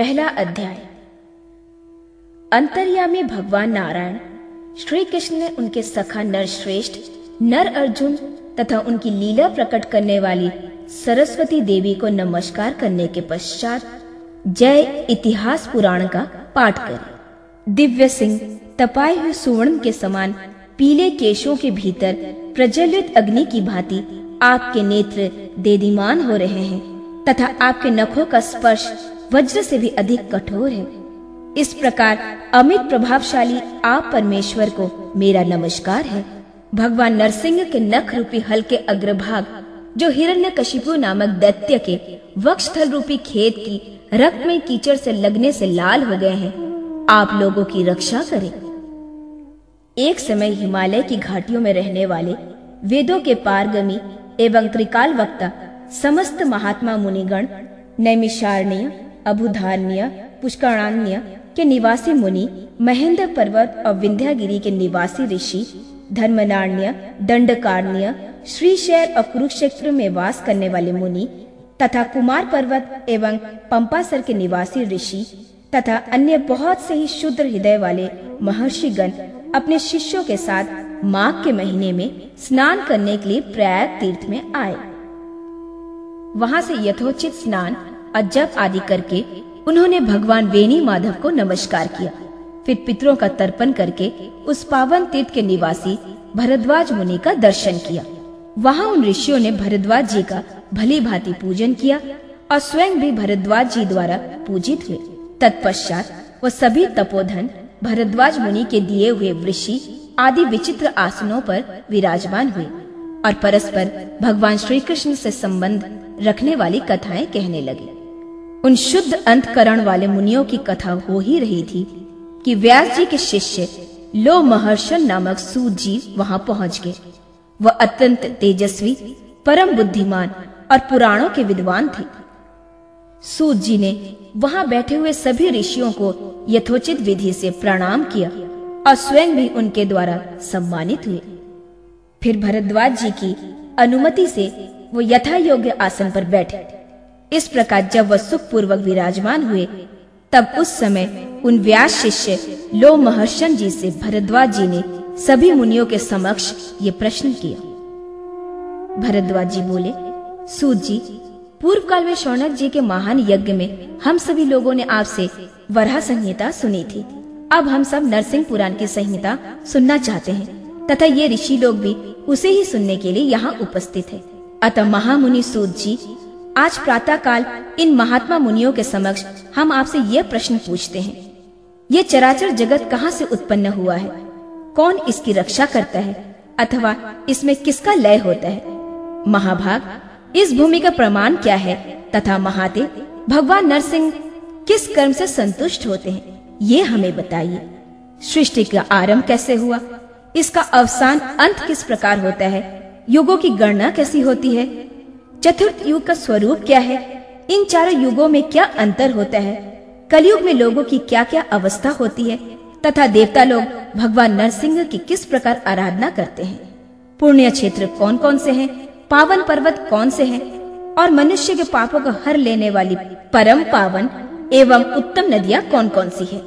पहला अध्याय। अंतर्यामी भगवान नारायण श्री कृष्ण ने उनके सखा नर श्रेष्ठ नर अर्जुन तथा उनकी लीला प्रकट करने वाली सरस्वती देवी को नमस्कार करने के पश्चात जय इतिहास पुराण का पाठ करें। दिव्य सिंह तपाए हुए सुवर्ण के समान पीले केशों के भीतर प्रज्वलित अग्नि की भांति आपके नेत्र देदीमान हो रहे हैं तथा आपके नखों का स्पर्श वज्र से भी अधिक कठोर है। इस प्रकार अमित प्रभावशाली आप परमेश्वर को मेरा नमस्कार है। भगवान नरसिंह के नख रूपी हल के अग्रभाग, जो हिरण्यकशिपु नामक दैत्य के वक्षस्थल रूपी खेत की रक्त में कीचड़ से लगने से लाल हो गए हैं, आप लोगों की रक्षा करें। एक समय हिमालय की घाटियों में रहने वाले वेदों के पारगमी एवं त्रिकाल वक्ता समस्त महात्मा मुनिगण, नैमिषारण्य अभुधारण्य पुष्कराण्य के निवासी मुनि, महेंद्र पर्वत और विंध्यागिरी के निवासी ऋषि, धर्मनाण्य, दंडकारण्य, श्रीशैल और कुरुक्षेत्र में वास करने वाले मुनि, तथा कुमार पर्वत एवं पंपासर के निवासी ऋषि, तथा अन्य बहुत से ही शुद्र हृदय वाले महर्षि गण अपने शिष्यों के साथ माघ के महीने में स्नान करने के लिए प्रयाग तीर्थ में आए। वहाँ से यथोचित स्नान जप आदि करके उन्होंने भगवान वेणी माधव को नमस्कार किया। फिर पितरों का तर्पण करके उस पावन तीर्थ के निवासी भरद्वाज मुनि का दर्शन किया। वहाँ उन ऋषियों ने भरद्वाज जी का भली भांति पूजन किया और स्वयं भी भरद्वाज जी द्वारा पूजित हुए। तत्पश्चात वो सभी तपोधन भरद्वाज मुनि के दिए हुए वृषि आदि विचित्र आसनों पर विराजमान हुए और परस्पर भगवान श्री कृष्ण से संबंध रखने वाली कथाएँ कहने लगे। उन शुद्ध अंतकरण वाले मुनियों की कथा हो ही रही थी कि व्यास जी के शिष्य लो महर्षण नामक सूत जी वहाँ पहुँच गए। वह अत्यंत तेजस्वी, परम बुद्धिमान और पुराणों के विद्वान थे। सूत जी ने वहाँ बैठे हुए सभी ऋषियों को यथोचित विधि से प्रणाम किया और स्वयं भी उनके द्वारा सम्मानित हुए। फिर भरद्वाज जी की अनुमति से वो यथा योग्य आसन पर बैठे। इस प्रकार जब वह सुख पूर्वक विराजमान हुए, तब उस समय उन व्यास शिष्य लो महर्षण जी से भरद्वाज जी ने सभी मुनियों के समक्ष ये प्रश्न किया। भरद्वाज जी बोले, सूत जी, पूर्व काल में शौनक जी के महान यज्ञ में हम सभी लोगों ने आपसे वरहा संहिता सुनी थी। अब हम सब नरसिंह पुराण की संहिता सुनना चाहते हैं, तथा ये ऋषि लोग भी उसे ही सुनने के लिए यहाँ उपस्थित है। अतः महामुनि सूत जी आज प्रातः काल इन महात्मा मुनियों के समक्ष हम आपसे यह प्रश्न पूछते हैं। ये चराचर जगत कहाँ से उत्पन्न हुआ है? कौन इसकी रक्षा करता है? अथवा इसमें किसका लय होता है? महाभाग, इस भूमि का प्रमाण क्या है? तथा महाते भगवान नरसिंह किस कर्म से संतुष्ट होते हैं? ये हमें बताइए। सृष्टि का आरंभ कैसे हुआ? इसका अवसान अंत किस प्रकार होता है? युगों की गणना कैसी होती है? चतुर्थ युग का स्वरूप क्या है? इन चारों युगों में क्या अंतर होता है? कलयुग में लोगों की क्या क्या अवस्था होती है? तथा देवता लोग भगवान नरसिंह की किस प्रकार आराधना करते हैं? पुण्य क्षेत्र कौन कौन से हैं? पावन पर्वत कौन से हैं? और मनुष्य के पापों को हर लेने वाली परम पावन एवं उत्तम नदियाँ कौन कौन सी है?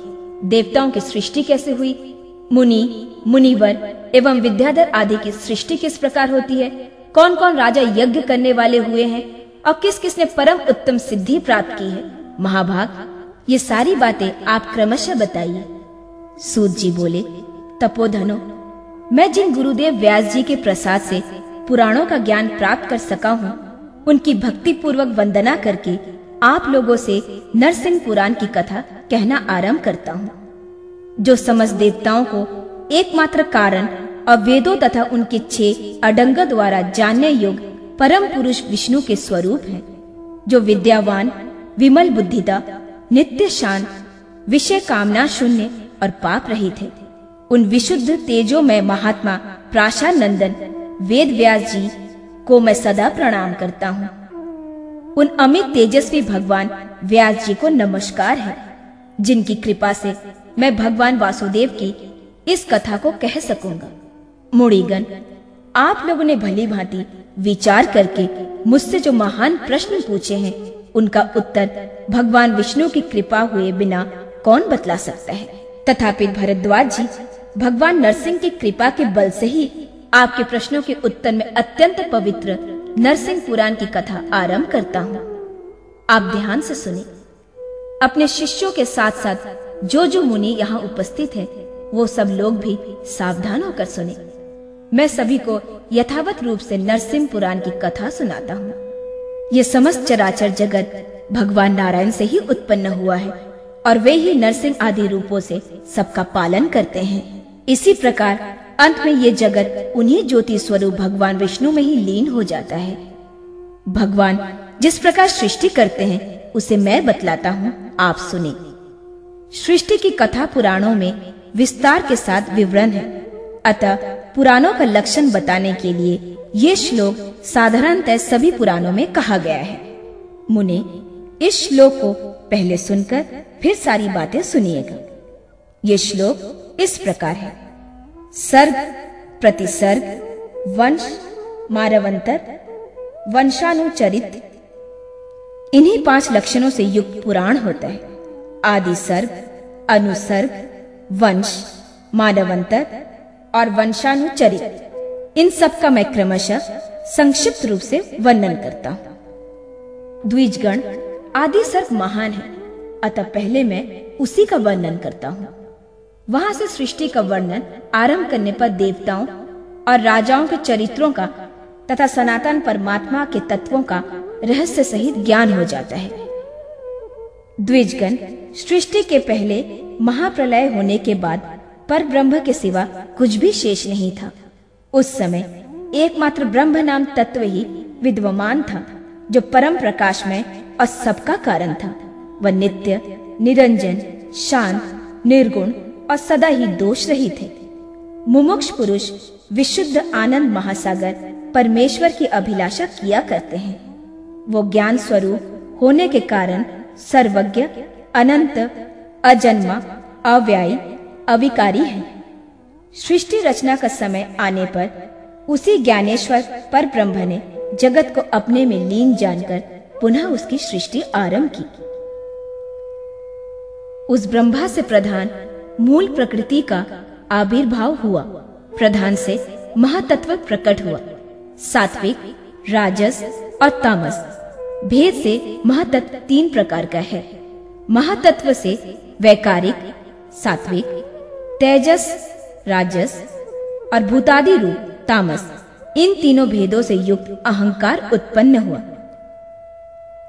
देवताओं की सृष्टि कैसे हुई? मुनि, मुनिवर एवं विद्याधर आदि की सृष्टि किस प्रकार होती है? कौन कौन राजा यज्ञ करने वाले हुए हैं और किस किस ने परम उत्तम सिद्धि प्राप्त की है? महाभाग, ये सारी बातें आप क्रमशः बताइए। सूत जी बोले, तपोधनो, मैं जिन गुरुदेव व्यास जी के प्रसाद से पुराणों का ज्ञान प्राप्त कर सका हूँ, उनकी भक्ति पूर्वक वंदना करके आप लोगों से नरसिंह पुराण की कथा कहना आरंभ करता हूँ। जो समस्त देवताओं को एकमात्र कारण और वेदों तथा उनके छह अडंग द्वारा जानने योग्य परम पुरुष विष्णु के स्वरूप हैं, जो विद्यावान विमल बुद्धिता नित्य शांत विषय कामना शून्य और पाप रहित थे उन विशुद्ध तेजो में महात्मा प्राशा नंदन वेद व्यास जी को मैं सदा प्रणाम करता हूँ। उन अमित तेजस्वी भगवान व्यास जी को नमस्कार है जिनकी कृपा से मैं भगवान वासुदेव की इस कथा को कह सकूँगा। मुड़ीगन। आप लोगों ने भली भांति विचार करके मुझसे जो महान प्रश्न पूछे हैं उनका उत्तर भगवान विष्णु की कृपा हुए बिना कौन बतला सकता है? तथापि भरद्वाज जी भगवान नरसिंह की कृपा के बल से ही आपके प्रश्नों के उत्तर में अत्यंत पवित्र नरसिंह पुराण की कथा आरंभ करता हूँ। आप ध्यान से सुने अपने शिष्यों के साथ साथ जो जो मुनि यहाँ उपस्थित हैं, वो सब लोग भी सावधान होकर सुने मैं सभी को यथावत रूप से नरसिंह पुराण की कथा सुनाता हूँ। ये समस्त चराचर जगत भगवान नारायण से ही उत्पन्न हुआ है और वे ही नरसिंह आदि रूपों से सबका पालन करते हैं। इसी प्रकार अंत में ये जगत उन्हीं ज्योति स्वरूप भगवान विष्णु में ही लीन हो जाता है। भगवान जिस प्रकार सृष्टि करते हैं, उसे मैं बतलाता हूँ, आप सुने। सृष्टि की कथा पुराणों में विस्तार के साथ विवरण है। अतः पुराणों का लक्षण बताने के लिए ये श्लोक साधारणतः सभी पुराणों में कहा गया है। मुने, इस श्लोक को पहले सुनकर फिर सारी बातें सुनिएगा। ये श्लोक इस प्रकार है। सर्ग, प्रतिसर्ग, वंश मारवंतर वंशानुचरित। इन्हीं पाँच लक्षणों से युक्त पुराण होता है। आदि सर्ग अनुसर्ग, वंश, मानवंतर और वंशानुचरित। इन सब का मैं क्रमशः संक्षिप्त रूप से वर्णन करता हूँ। द्विजगण आदि सर्ग महान है, अतः पहले मैं उसी का वर्णन करता हूँ। वहाँ से सृष्टि का वर्णन आरंभ करने पर देवताओं और राजाओं के चरित्रों का तथा सनातन परमात्मा के तत्वों का रहस्य सहित ज्ञान हो जाता है। द्विजगण सृष्टि के पहले महाप्रलय होने के बाद पर ब्रह्म के सिवा कुछ भी शेष नहीं था। उस समय एकमात्र ब्रह्म नाम तत्व ही विद्वमान था, जो परम प्रकाश में और सबका कारण था। वह नित्य, निरंजन, शांत, निर्गुण और सदा ही दोष रही थे। मुमुक्ष पुरुष विशुद्ध आनंद महासागर परमेश्वर की अभिलाषा किया करते हैं। वो ज्ञान स्वरूप होने के कारण सर्वज्ञ, अनंत, अजन्मा, अव्यायी अविकारी है। सृष्टि रचना का समय आने पर उसी ज्ञानेश्वर पर ब्रह्म ने जगत को अपने में लीन जानकर पुनः उसकी सृष्टि आरंभ की। उस ब्रह्मा से प्रधान मूल प्रकृति का आविर्भाव हुआ। प्रधान से महातत्व प्रकट हुआ। सात्विक, राजस और तामस। भेद से महातत्व तीन प्रकार का है। महातत्व से वैकारिक, सात्विक तेजस, राजस और भूतादि रूप, तामस, इन तीनों भेदों से युक्त अहंकार उत्पन्न हुआ।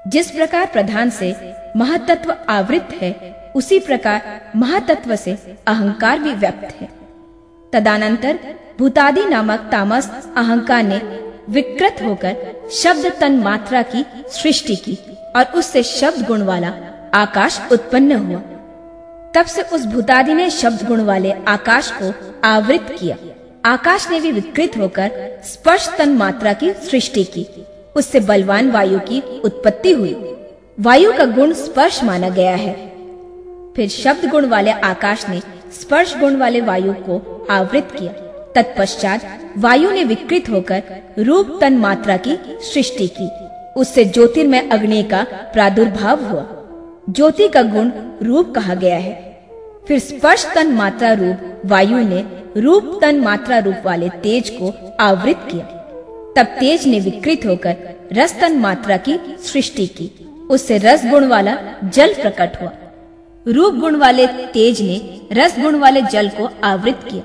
जिस प्रकार प्रधान से महातत्व आवृत है, उसी प्रकार महातत्व से अहंकार भी व्यक्त है। तदानंतर भूतादि नामक तामस अहंकार ने विकृत होकर शब्द तन मात्रा की सृष्टि की और उससे शब्द गुण वाला आकाश उत्पन्न हुआ। तब से उस भूतादि ने शब्द गुण वाले आकाश को आवृत किया। आकाश ने भी विकृत होकर स्पर्श तन मात्रा की सृष्टि की। उससे बलवान वायु की उत्पत्ति हुई। वायु का गुण स्पर्श माना गया है। फिर शब्द गुण वाले आकाश ने स्पर्श गुण वाले वायु को आवृत किया। तत्पश्चात वायु ने विकृत होकर रूप तन मात्रा की सृष्टि की। उससे ज्योतिर्मय अग्नि का प्रादुर्भाव हुआ। ज्योति का गुण रूप कहा गया है। फिर स्पर्श तन मात्रा रूप वायु ने रूप तन मात्रा रूप वाले तेज को आवृत किया। तब तेज ने विकृत होकर रस तन मात्रा की सृष्टि की। उससे रस गुण वाला जल प्रकट हुआ। रूप गुण वाले तेज ने रस गुण वाले जल को आवृत किया।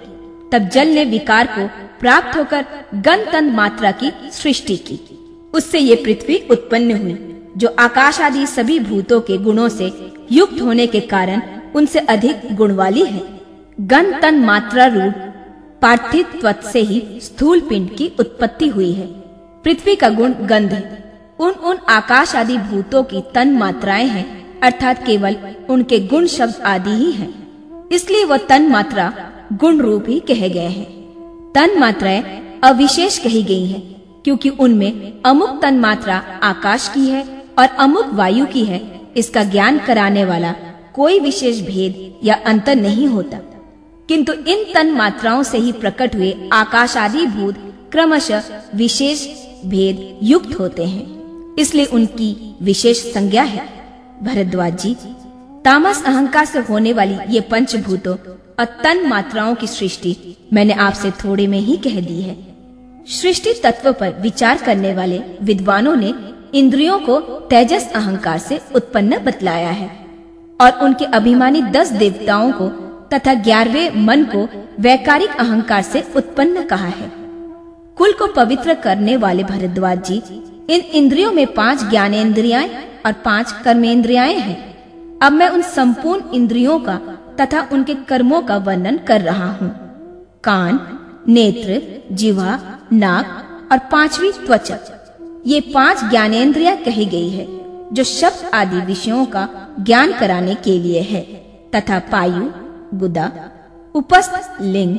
तब जल ने विकार को प्राप्त होकर गन तन मात्रा की सृष्टि की। उससे ये पृथ्वी उत्पन्न हुई, जो आकाश आदि सभी भूतों के गुणों से युक्त होने के कारण उनसे अधिक गुण वाली है। गन तन मात्रा रूप पार्थिव से ही स्थूल पिंड की उत्पत्ति हुई है। पृथ्वी का गुण गंध उन उन आकाश आदि भूतों की तन मात्राएँ हैं, अर्थात केवल उनके गुण शब्द आदि ही हैं। इसलिए वह तन मात्रा गुण रूप ही कहे गए हैं। तन मात्राएँ अविशेष कही गई हैं, क्योंकि उनमें अमुक तन मात्रा आकाश की है और अमुक वायु की है, इसका ज्ञान कराने वाला कोई विशेष भेद या अंतर नहीं होता। किंतु इन तन मात्राओं से ही प्रकट हुए आकाश आदि भूत क्रमशः विशेष भेद युक्त होते हैं। इसलिए उनकी विशेष संज्ञा है। भरद्वाज जी, तामस अहंकार से होने वाली ये पंचभूतों और तन मात्राओं की सृष्टि मैंने आपसे थोड़े में ही कह दी है। सृष्टि तत्व पर विचार करने वाले विद्वानों ने इंद्रियों को तेजस अहंकार से उत्पन्न बतलाया है। और उनके अभिमानी दस देवताओं को तथा ग्यारहवें मन को वैकारिक अहंकार से उत्पन्न कहा है। कुल को पवित्र करने वाले भरद्वाज जी, इन इंद्रियों में पाँच ज्ञानेन्द्रियाएँ और पाँच कर्मेंद्रियाएँ हैं। अब मैं उन संपूर्ण इंद्रियों का तथा उनके कर्मों का वर्णन कर रहा हूँ। कान, नेत्र जीवा नाक और पांचवी त्वचा। ये पाँच ज्ञानेन्द्रिया कही गई है। जो शब्द आदि विषयों का ज्ञान कराने के लिए है, तथा पायु, गुदा, उपस्थ, लिंग,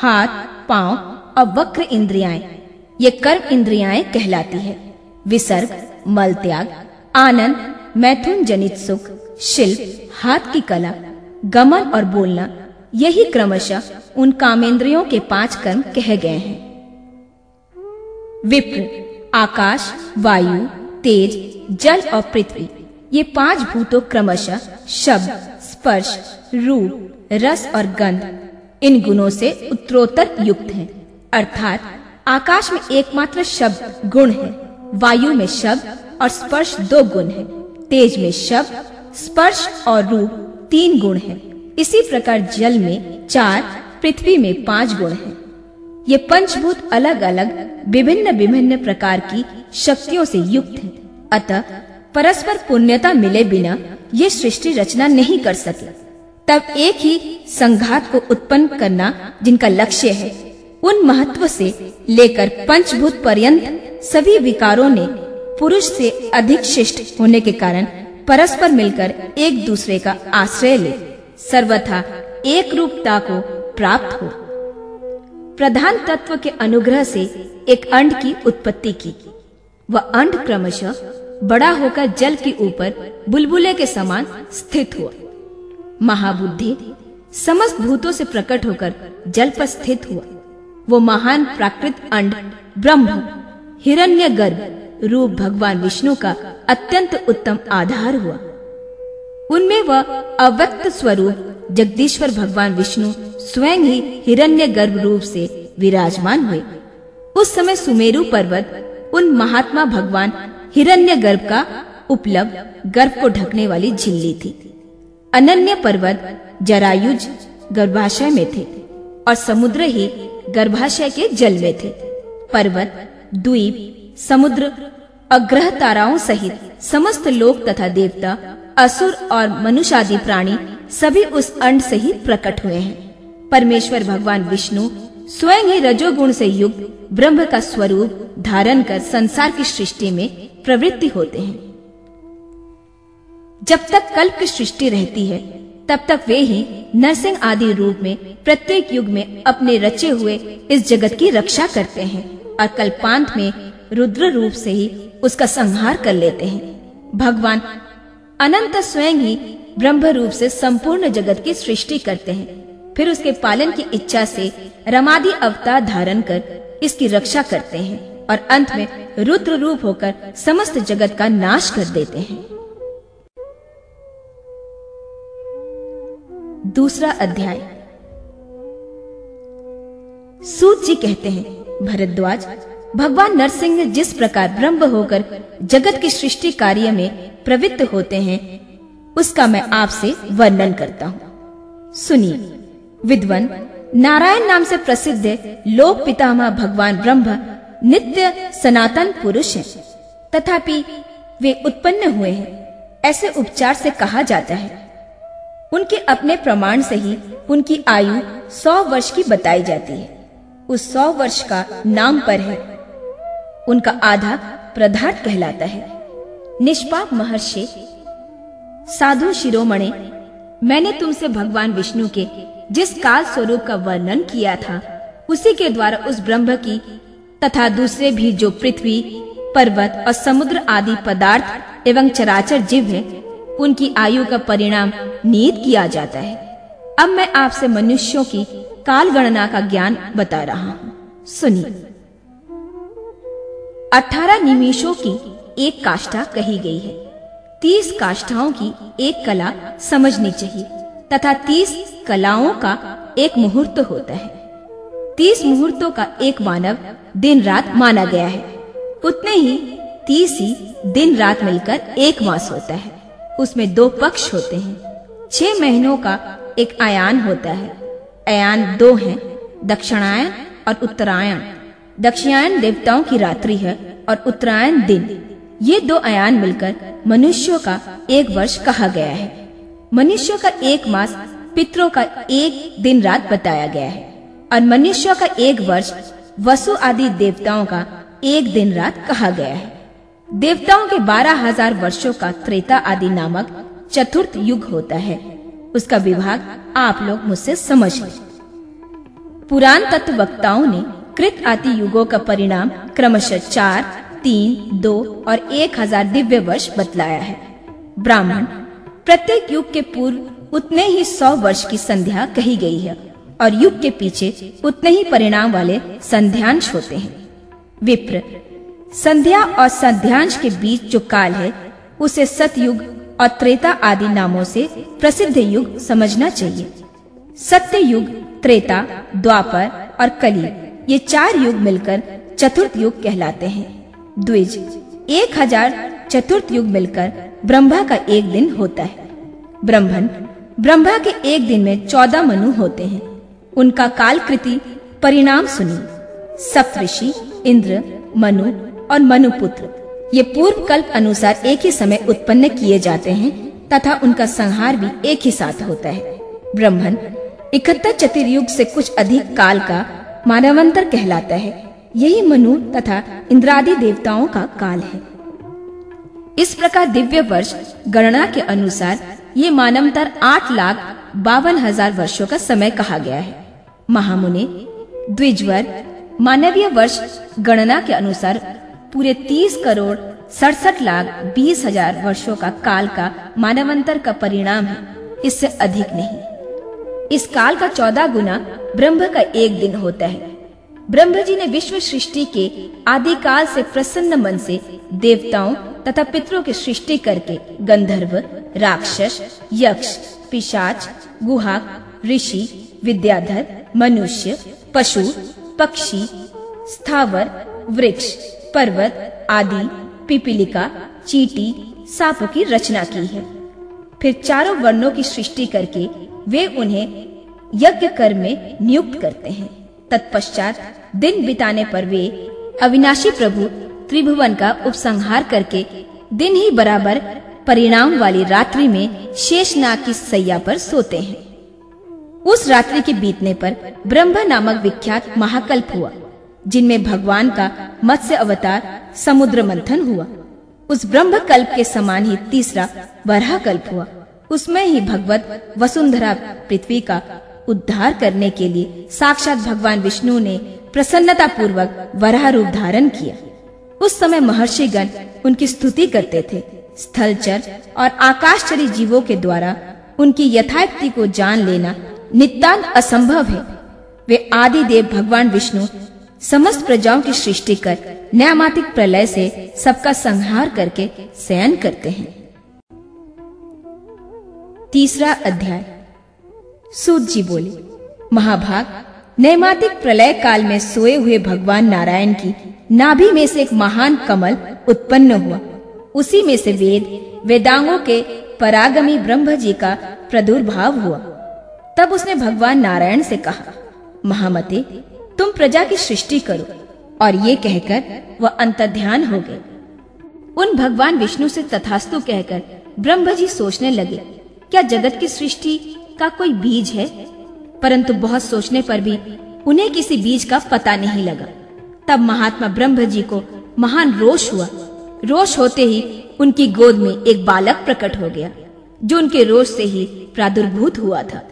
हाथ, पाँव और वक्र इंद्रियाएँ, ये कर्म इंद्रियाएँ कहलाती है। विसर्ग मल त्याग आनंद, मैथुन जनित सुख, शिल्प, हाथ की कला, गमन और बोलना, यही क्रमशः उन कामेंद्रियों के पाँच कर्म कहे गए हैं। विप्र, आकाश, वायु, तेज जल और पृथ्वी, ये पाँच भूतों क्रमशः शब्द, स्पर्श, रूप, रस और गंध, इन गुणों से उत्तरोत्तर युक्त हैं। अर्थात, आकाश में एकमात्र शब्द गुण है, वायु में शब्द और स्पर्श दो गुण है। तेज में शब्द, स्पर्श और रूप तीन गुण है। इसी प्रकार जल में चार, पृथ्वी में पाँच गुण है। ये पंचभूत अलग अलग विभिन्न विभिन्न प्रकार की शक्तियों से युक्त हैं। अतः परस्पर पुण्यता मिले बिना ये सृष्टि रचना नहीं कर सके। तब एक ही संघात को उत्पन्न करना जिनका लक्ष्य है, उन महत्व से लेकर पंचभूत पर्यंत सभी विकारों ने पुरुष से अधिक शिष्ट होने के कारण परस्पर मिलकर एक दूसरे का आश्रय ले, सर्वथा एक रूपता को प्राप्त हो। प्रधान तत्व के अनुग्रह से एक अंड की उत्पत्ति की। वह अंड क्रमशः बड़ा होकर जल के ऊपर बुलबुले के समान स्थित हुआ। महाबुद्धि समस्त भूतों से प्रकट होकर जल पर स्थित हुआ। वो महान प्राकृत अंड ब्रह्म हिरण्य गर्भ रूप भगवान विष्णु का अत्यंत उत्तम आधार हुआ। उनमें वह अव्यक्त स्वरूप जगदीश्वर भगवान विष्णु स्वयं ही हिरण्य गर्भ रूप से विराजमान हुए। उस समय सुमेरु पर्वत उन महात्मा भगवान हिरण्य गर्भ का उपलब्ध गर्भ को ढकने वाली झिल्ली थी। अनन्य पर्वत जरायुज गर्भाशय में थे और समुद्र ही गर्भाशय के जल में थे। पर्वत, द्वीप, समुद्र, अग्रह ताराओं सहित समस्त लोक तथा देवता, असुर और मनुष्य आदि प्राणी सभी उस अंड से ही प्रकट हुए हैं। परमेश्वर भगवान विष्णु स्वयं ही रजोगुण से युक्त ब्रह्म का स्वरूप धारण कर संसार की सृष्टि में प्रवृत्ति होते हैं। जब तक कल्प की सृष्टि रहती है, तब तक वे ही नरसिंह आदि रूप में प्रत्येक युग में अपने रचे हुए इस जगत की रक्षा करते हैं और कल्पांत में रुद्र रूप से ही उसका संहार कर लेते हैं। भगवान अनंत स्वयं ही ब्रह्म रूप से संपूर्ण जगत की सृष्टि करते हैं। फिर उसके पालन की इच्छा से रमादि अवतार धारण कर इसकी रक्षा करते हैं। और अंत में रुद्र रूप होकर समस्त जगत का नाश कर देते हैं। दूसरा अध्याय। सूत जी कहते हैं, भरद्वाज, भगवान नरसिंह जिस प्रकार ब्रह्म होकर जगत की सृष्टि कार्य में प्रवृत्त होते हैं, उसका मैं आपसे वर्णन करता हूँ। सुनिए, विद्वन, नारायण नाम से प्रसिद्ध लोक पितामह भगवान ब्रह्म नित्य सनातन पुरुष हैं। तथापि वे उत्पन्न हुए हैं, ऐसे उपचार से कहा जाता है। उनके अपने प्रमाण से ही उनकी आयु सौ वर्ष की बताई जाती है। उस सौ वर्ष का नाम पर है। उनका आधा प्रधाट कहलाता है। निष्पाप महर्षि, साधु शिरोमणे, मैंने तुमसे भगवान विष्णु के जिस काल स्वरूप का वर्णन किया था, उसी के द्वारा उस ब्रह्म की तथा दूसरे भी जो पृथ्वी, पर्वत और समुद्र आदि पदार्थ एवं चराचर जीव है, उनकी आयु का परिणाम नीत किया जाता है। अब मैं आपसे मनुष्यों की काल गणना का ज्ञान बता रहा हूँ। सुनिए। अठारह निमिषों की एक काष्ठा कही गई है। तीस काष्ठाओं की एक कला समझनी चाहिए तथा तीस कलाओं का एक मुहूर्त होता है। तीस मुहूर्तों का एक मानव दिन रात माना गया है। उतने ही तीस ही दिन रात मिलकर एक मास होता है। उसमें दो पक्ष होते हैं। छह महीनों का एक आयान होता है। अयान दो हैं, दक्षिणायन और उत्तरायण। दक्षिणायन देवताओं की रात्रि है और उत्तरायण दिन। ये दो अयान मिलकर मनुष्यों का एक वर्ष कहा गया है। मनुष्यों का एक मास पितरों का एक दिन रात बताया गया है। और मनुष्यों का एक वर्ष वसु आदि देवताओं का एक दिन रात कहा गया है। देवताओं के बारह हज़ार वर्षो का त्रेता आदि नामक चतुर्थ युग होता है। उसका विभाग आप लोग मुझसे समझ लें। पुराण तत्व वक्ताओं ने कृत आदि युगों का परिणाम क्रमशः चार, तीन, दो और एक हज़ार दिव्य वर्ष बतलाया है। ब्राह्मण, प्रत्येक युग के पूर्व उतने ही सौ वर्ष की संध्या कही गई है। और युग के पीछे उतने ही परिणाम वाले संध्यांश होते हैं। विप्र, संध्या और संध्यांश के बीच जो काल है, उसे सतयुग और त्रेता आदि नामों से प्रसिद्ध युग समझना चाहिए। सत्य युग त्रेता, द्वापर और कली, ये चार युग मिलकर चतुर्थ युग कहलाते हैं। द्विज, एक हज़ार चतुर्थ युग मिलकर ब्रह्मा का एक दिन होता है। ब्रह्मन, ब्रह्मा के एक दिन में चौदह मनु होते हैं। उनका काल कृति परिणाम सुनी। सप्तऋषि, इंद्र, मनु और मनुपुत्र, ये पूर्व कल्प अनुसार एक ही समय उत्पन्न किए जाते हैं तथा उनका संहार भी एक ही साथ होता है। ब्रह्मन, इकहत्तर चतुर्युग से कुछ अधिक काल का मानवंतर कहलाता है। यही मनु तथा इंद्रादि देवताओं का काल है। इस प्रकार दिव्य वर्ष गणना के अनुसार ये मानवंतर आठ लाख बावन हज़ार वर्षों का समय कहा गया है। महामुनि, द्विजवर, मानवीय वर्ष गणना के अनुसार पूरे तीस करोड़ सड़सठ लाख बीस हज़ार वर्षो का काल का मानवंतर का परिणाम है। इससे अधिक नहीं। इस काल का चौदह गुना ब्रह्म का एक दिन होता है। ब्रह्म जी ने विश्व सृष्टि के आदि काल से प्रसन्न मन से देवताओं तथा पितरों की सृष्टि करके गंधर्व, राक्षस, यक्ष, पिशाच, गुहाक, ऋषि विद्याधर, मनुष्य, पशु, पक्षी, स्थावर, वृक्ष, पर्वत आदि, पिपीलिका, चीटी, सांपों की रचना की है। फिर चारों वर्णों की सृष्टि करके वे उन्हें यज्ञ कर्म में नियुक्त करते हैं। तत्पश्चात दिन बिताने पर वे अविनाशी प्रभु त्रिभुवन का उपसंहार करके दिन ही बराबर परिणाम वाली रात्रि में शेषनाग की सैया पर सोते हैं। उस रात्रि के बीतने पर ब्रह्म नामक विख्यात महाकल्प हुआ, जिनमें भगवान का मत्स्य अवतार समुद्र मंथन हुआ। उस ब्रह्म कल्प के समान ही तीसरा वराह कल्प हुआ। उसमें ही भगवत वसुंधरा पृथ्वी का उद्धार करने के लिए साक्षात भगवान विष्णु ने प्रसन्नता पूर्वक वराह रूप धारण किया। उस समय महर्षि गण उनकी स्तुति करते थे। स्थलचर और आकाशचरी जीवों के द्वारा उनकी यथार्थी को जान लेना नितांत असंभव है। वे आदि देव भगवान विष्णु, समस्त प्रजाओं की सृष्टि कर न्यामातिक प्रलय से सबका संहार करके शयन करते हैं। तीसरा अध्याय। सूत जी बोले, महाभाग नैमातिक प्रलय काल में सोए हुए भगवान नारायण की नाभि में से एक महान कमल उत्पन्न हुआ। उसी में से वेद, वेदांगों के परागमी ब्रह्म जी का प्रादुर्भाव हुआ। तब उसने भगवान नारायण से कहा, महामते, तुम प्रजा की सृष्टि करो और ये कहकर वह अंतर्ध्यान हो गए। उन भगवान विष्णु से तथास्तु कहकर ब्रह्म जी सोचने लगे, क्या जगत की सृष्टि का कोई बीज है? परंतु बहुत सोचने पर भी उन्हें किसी बीज का पता नहीं लगा। तब महात्मा ब्रह्म जी को महान रोष हुआ। रोष होते ही उनकी गोद में एक बालक प्रकट हो गया, जो उनके रोष से ही प्रादुर्भूत हुआ था।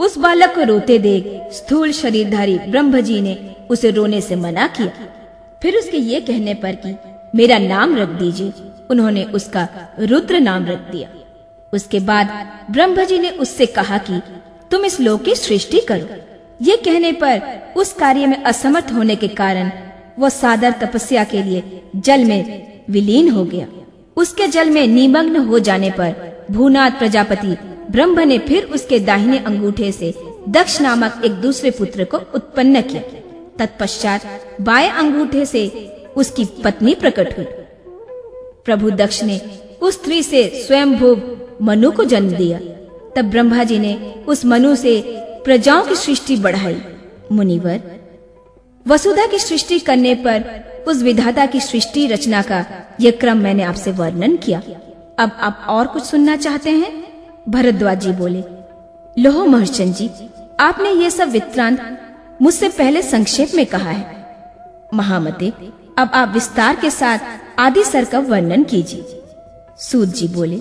उस बालक को रोते देख स्थूल शरीरधारी ब्रह्म जी ने उसे रोने से मना किया। फिर उसके ये कहने पर कि, मेरा नाम रख दीजिए। उन्होंने उसका रुद्र नाम रख दिया। उसके बाद ब्रह्म जी ने उससे कहा कि, तुम इस लोक की सृष्टि करो। ये कहने पर उस कार्य में असमर्थ होने के कारण वो सादर तपस्या के लिए जल में विलीन हो गया। उसके जल में निमग्न हो जाने पर भूनाथ प्रजापति ब्रह्म ने फिर उसके दाहिने अंगूठे से दक्ष नामक एक दूसरे पुत्र को उत्पन्न किया। तत्पश्चात बाएँ अंगूठे से उसकी पत्नी प्रकट हुई। प्रभु दक्ष ने उस स्त्री से स्वयं भूव मनु को जन्म दिया। तब ब्रह्मा जी ने उस मनु से प्रजाओं की सृष्टि बढ़ाई। मुनिवर, वसुधा की सृष्टि करने पर उस विधाता की सृष्टि रचना का यह क्रम मैंने आपसे वर्णन किया। अब आप और कुछ सुनना चाहते हैं? भरद्वाज जी बोले लोहो महर्षण जी, आपने ये सब वित्रांत मुझसे पहले संक्षेप में कहा है। महामते, अब आप विस्तार के साथ आदि सर का वर्णन कीजिए। सूद जी बोले,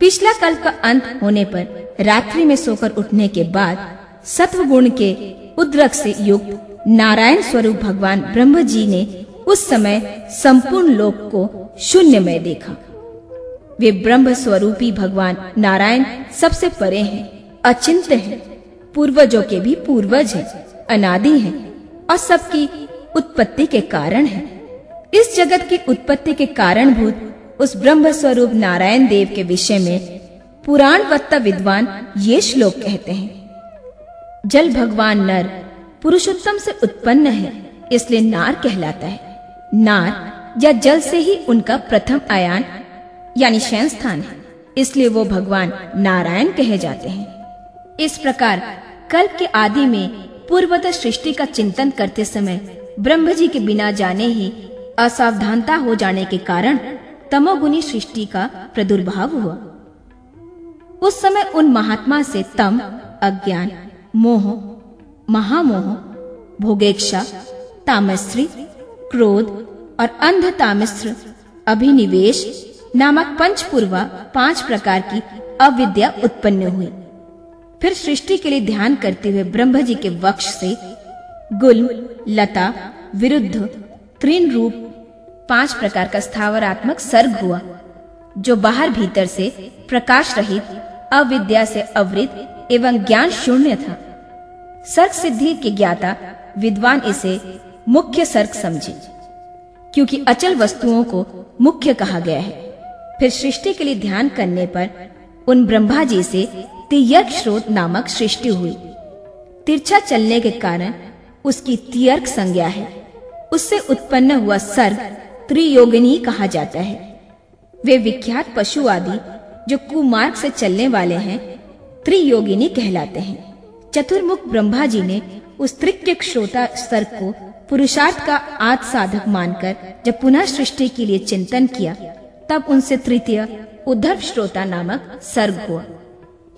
पिछला कल्प का अंत होने पर रात्रि में सोकर उठने के बाद सत्व गुण के उद्रक से युक्त नारायण स्वरूप भगवान ब्रह्म जी ने उस समय संपूर्ण लोक को शून्य में देखा। वे ब्रह्म स्वरूपी भगवान नारायण सबसे परे हैं अचिंत हैं, पूर्वजों के भी पूर्वज हैं, अनादि हैं और सबकी उत्पत्ति के कारण हैं। इस जगत की उत्पत्ति के कारणभूत उस ब्रह्म स्वरूप नारायण देव के विषय में पुराण वत्ता विद्वान ये श्लोक कहते हैं, जल भगवान नर पुरुषोत्तम से उत्पन्न है, इसलिए नार कहलाता है। नार या जल से ही उनका प्रथम आयान यानी शयन स्थान है। इसलिए वो भगवान नारायण कहे जाते हैं। इस प्रकार कल्प के आदि में पूर्वत सृष्टि का चिंतन करते समय ब्रह्म जी के बिना जाने ही असावधानता हो जाने के कारण तमोगुनी सृष्टि का प्रदुर्भाव हुआ। उस समय उन महात्मा से तम, अज्ञान, मोह, महामोह, भोगेक्षा, तामस्त्री, क्रोध और अंध तामस्त्र अभिनिवेश नामक पंचपूर्वा पाँच प्रकार की अविद्या उत्पन्न हुई। फिर सृष्टि के लिए ध्यान करते हुए ब्रह्म जी के वक्ष से गुल, लता, विरुद्ध, त्रिन रूप पाँच प्रकार का स्थावरात्मक सर्ग हुआ, जो बाहर भीतर से प्रकाश रहित, अविद्या से अवृत एवं ज्ञान शून्य था। सर्ग सिद्धि के ज्ञाता विद्वान इसे मुख्य सर्ग समझे, क्योंकि अचल वस्तुओं को मुख्य कहा गया है। फिर सृष्टि के लिए ध्यान करने पर उन ब्रह्मा जी से तियर्क स्रोत नामक सृष्टि हुई। तिरछा चलने के कारण उसकी तियर्क संज्ञा है। उससे उत्पन्न हुआ सर्ग त्रियोगिनी कहा जाता है। वे विख्यात पशु आदि जो कुमार्ग से चलने वाले हैं, त्रियोगिनी कहलाते हैं। चतुर्मुख ब्रह्मा जी ने उस त्रिक श्रोता सर्ग को पुरुषार्थ का आद साधक मानकर जब पुनः सृष्टि के लिए चिंतन किया तब उनसे तृतीय उद्धव श्रोता नामक सर्ग हुआ।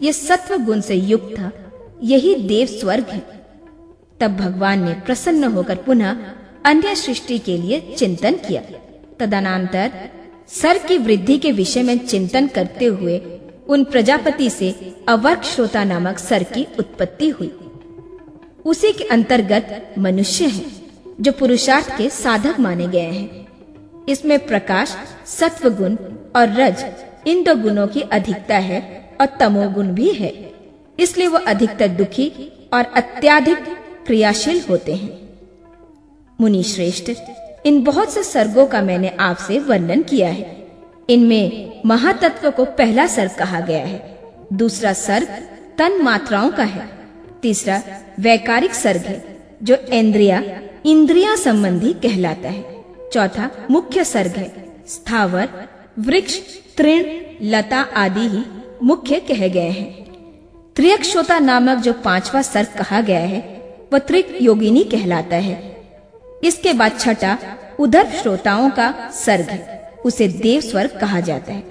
यह सत्व गुण से युक्त था। यही देव स्वर्ग है। तब भगवान ने प्रसन्न होकर पुनः अन्य सृष्टि के लिए चिंतन किया। तदनांतर सर की वृद्धि के विषय में चिंतन करते हुए उन प्रजापति से अवर्ग श्रोता नामक सर की उत्पत्ति हुई। उसी के अंतर्गत मनुष्य है, जो पुरुषार्थ के साधक माने गए हैं। इसमें प्रकाश सत्व गुण और रज इन दो गुणों की अधिकता है और तमोगुण भी है। इसलिए वो अधिकतर दुखी और अत्याधिक क्रियाशील होते हैं। मुनि श्रेष्ठ इन बहुत से सर्गों का मैंने आपसे वर्णन किया है। इनमें महातत्व को पहला सर्ग कहा गया है, दूसरा सर्ग तन मात्राओं का है, तीसरा वैकारिक सर्ग है, जो इंद्रिया इंद्रिया संबंधी कहलाता है। चौथा मुख्य सर्ग है। स्थावर, वृक्ष, तृण, लता आदि ही मुख्य कहे गए हैं। त्रियक्षोता नामक जो पांचवा सर्ग कहा गया है, वह त्रिक योगिनी कहलाता है। इसके बाद छठा उधर श्रोताओं का सर्ग है, उसे देव स्वर्ग कहा जाता है।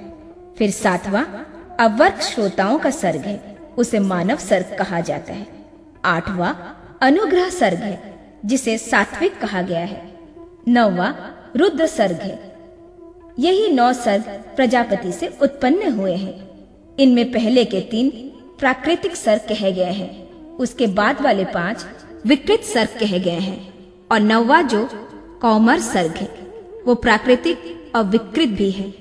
फिर सातवां अवर्ग श्रोताओं का सर्ग है, उसे मानव सर्ग कहा जाता है। आठवां अनुग्रह सर्ग है, जिसे सात्विक कहा गया है। नौवा, रुद्र सर्ग है। यही नौ सर्ग प्रजापति से उत्पन्न हुए हैं। इनमें पहले के तीन प्राकृतिक सर्ग कहे गए हैं। उसके बाद वाले पाँच विकृत सर्ग कहे गए हैं। और नौवा जो कौमर सर्ग है, वो प्राकृतिक और विकृत भी है।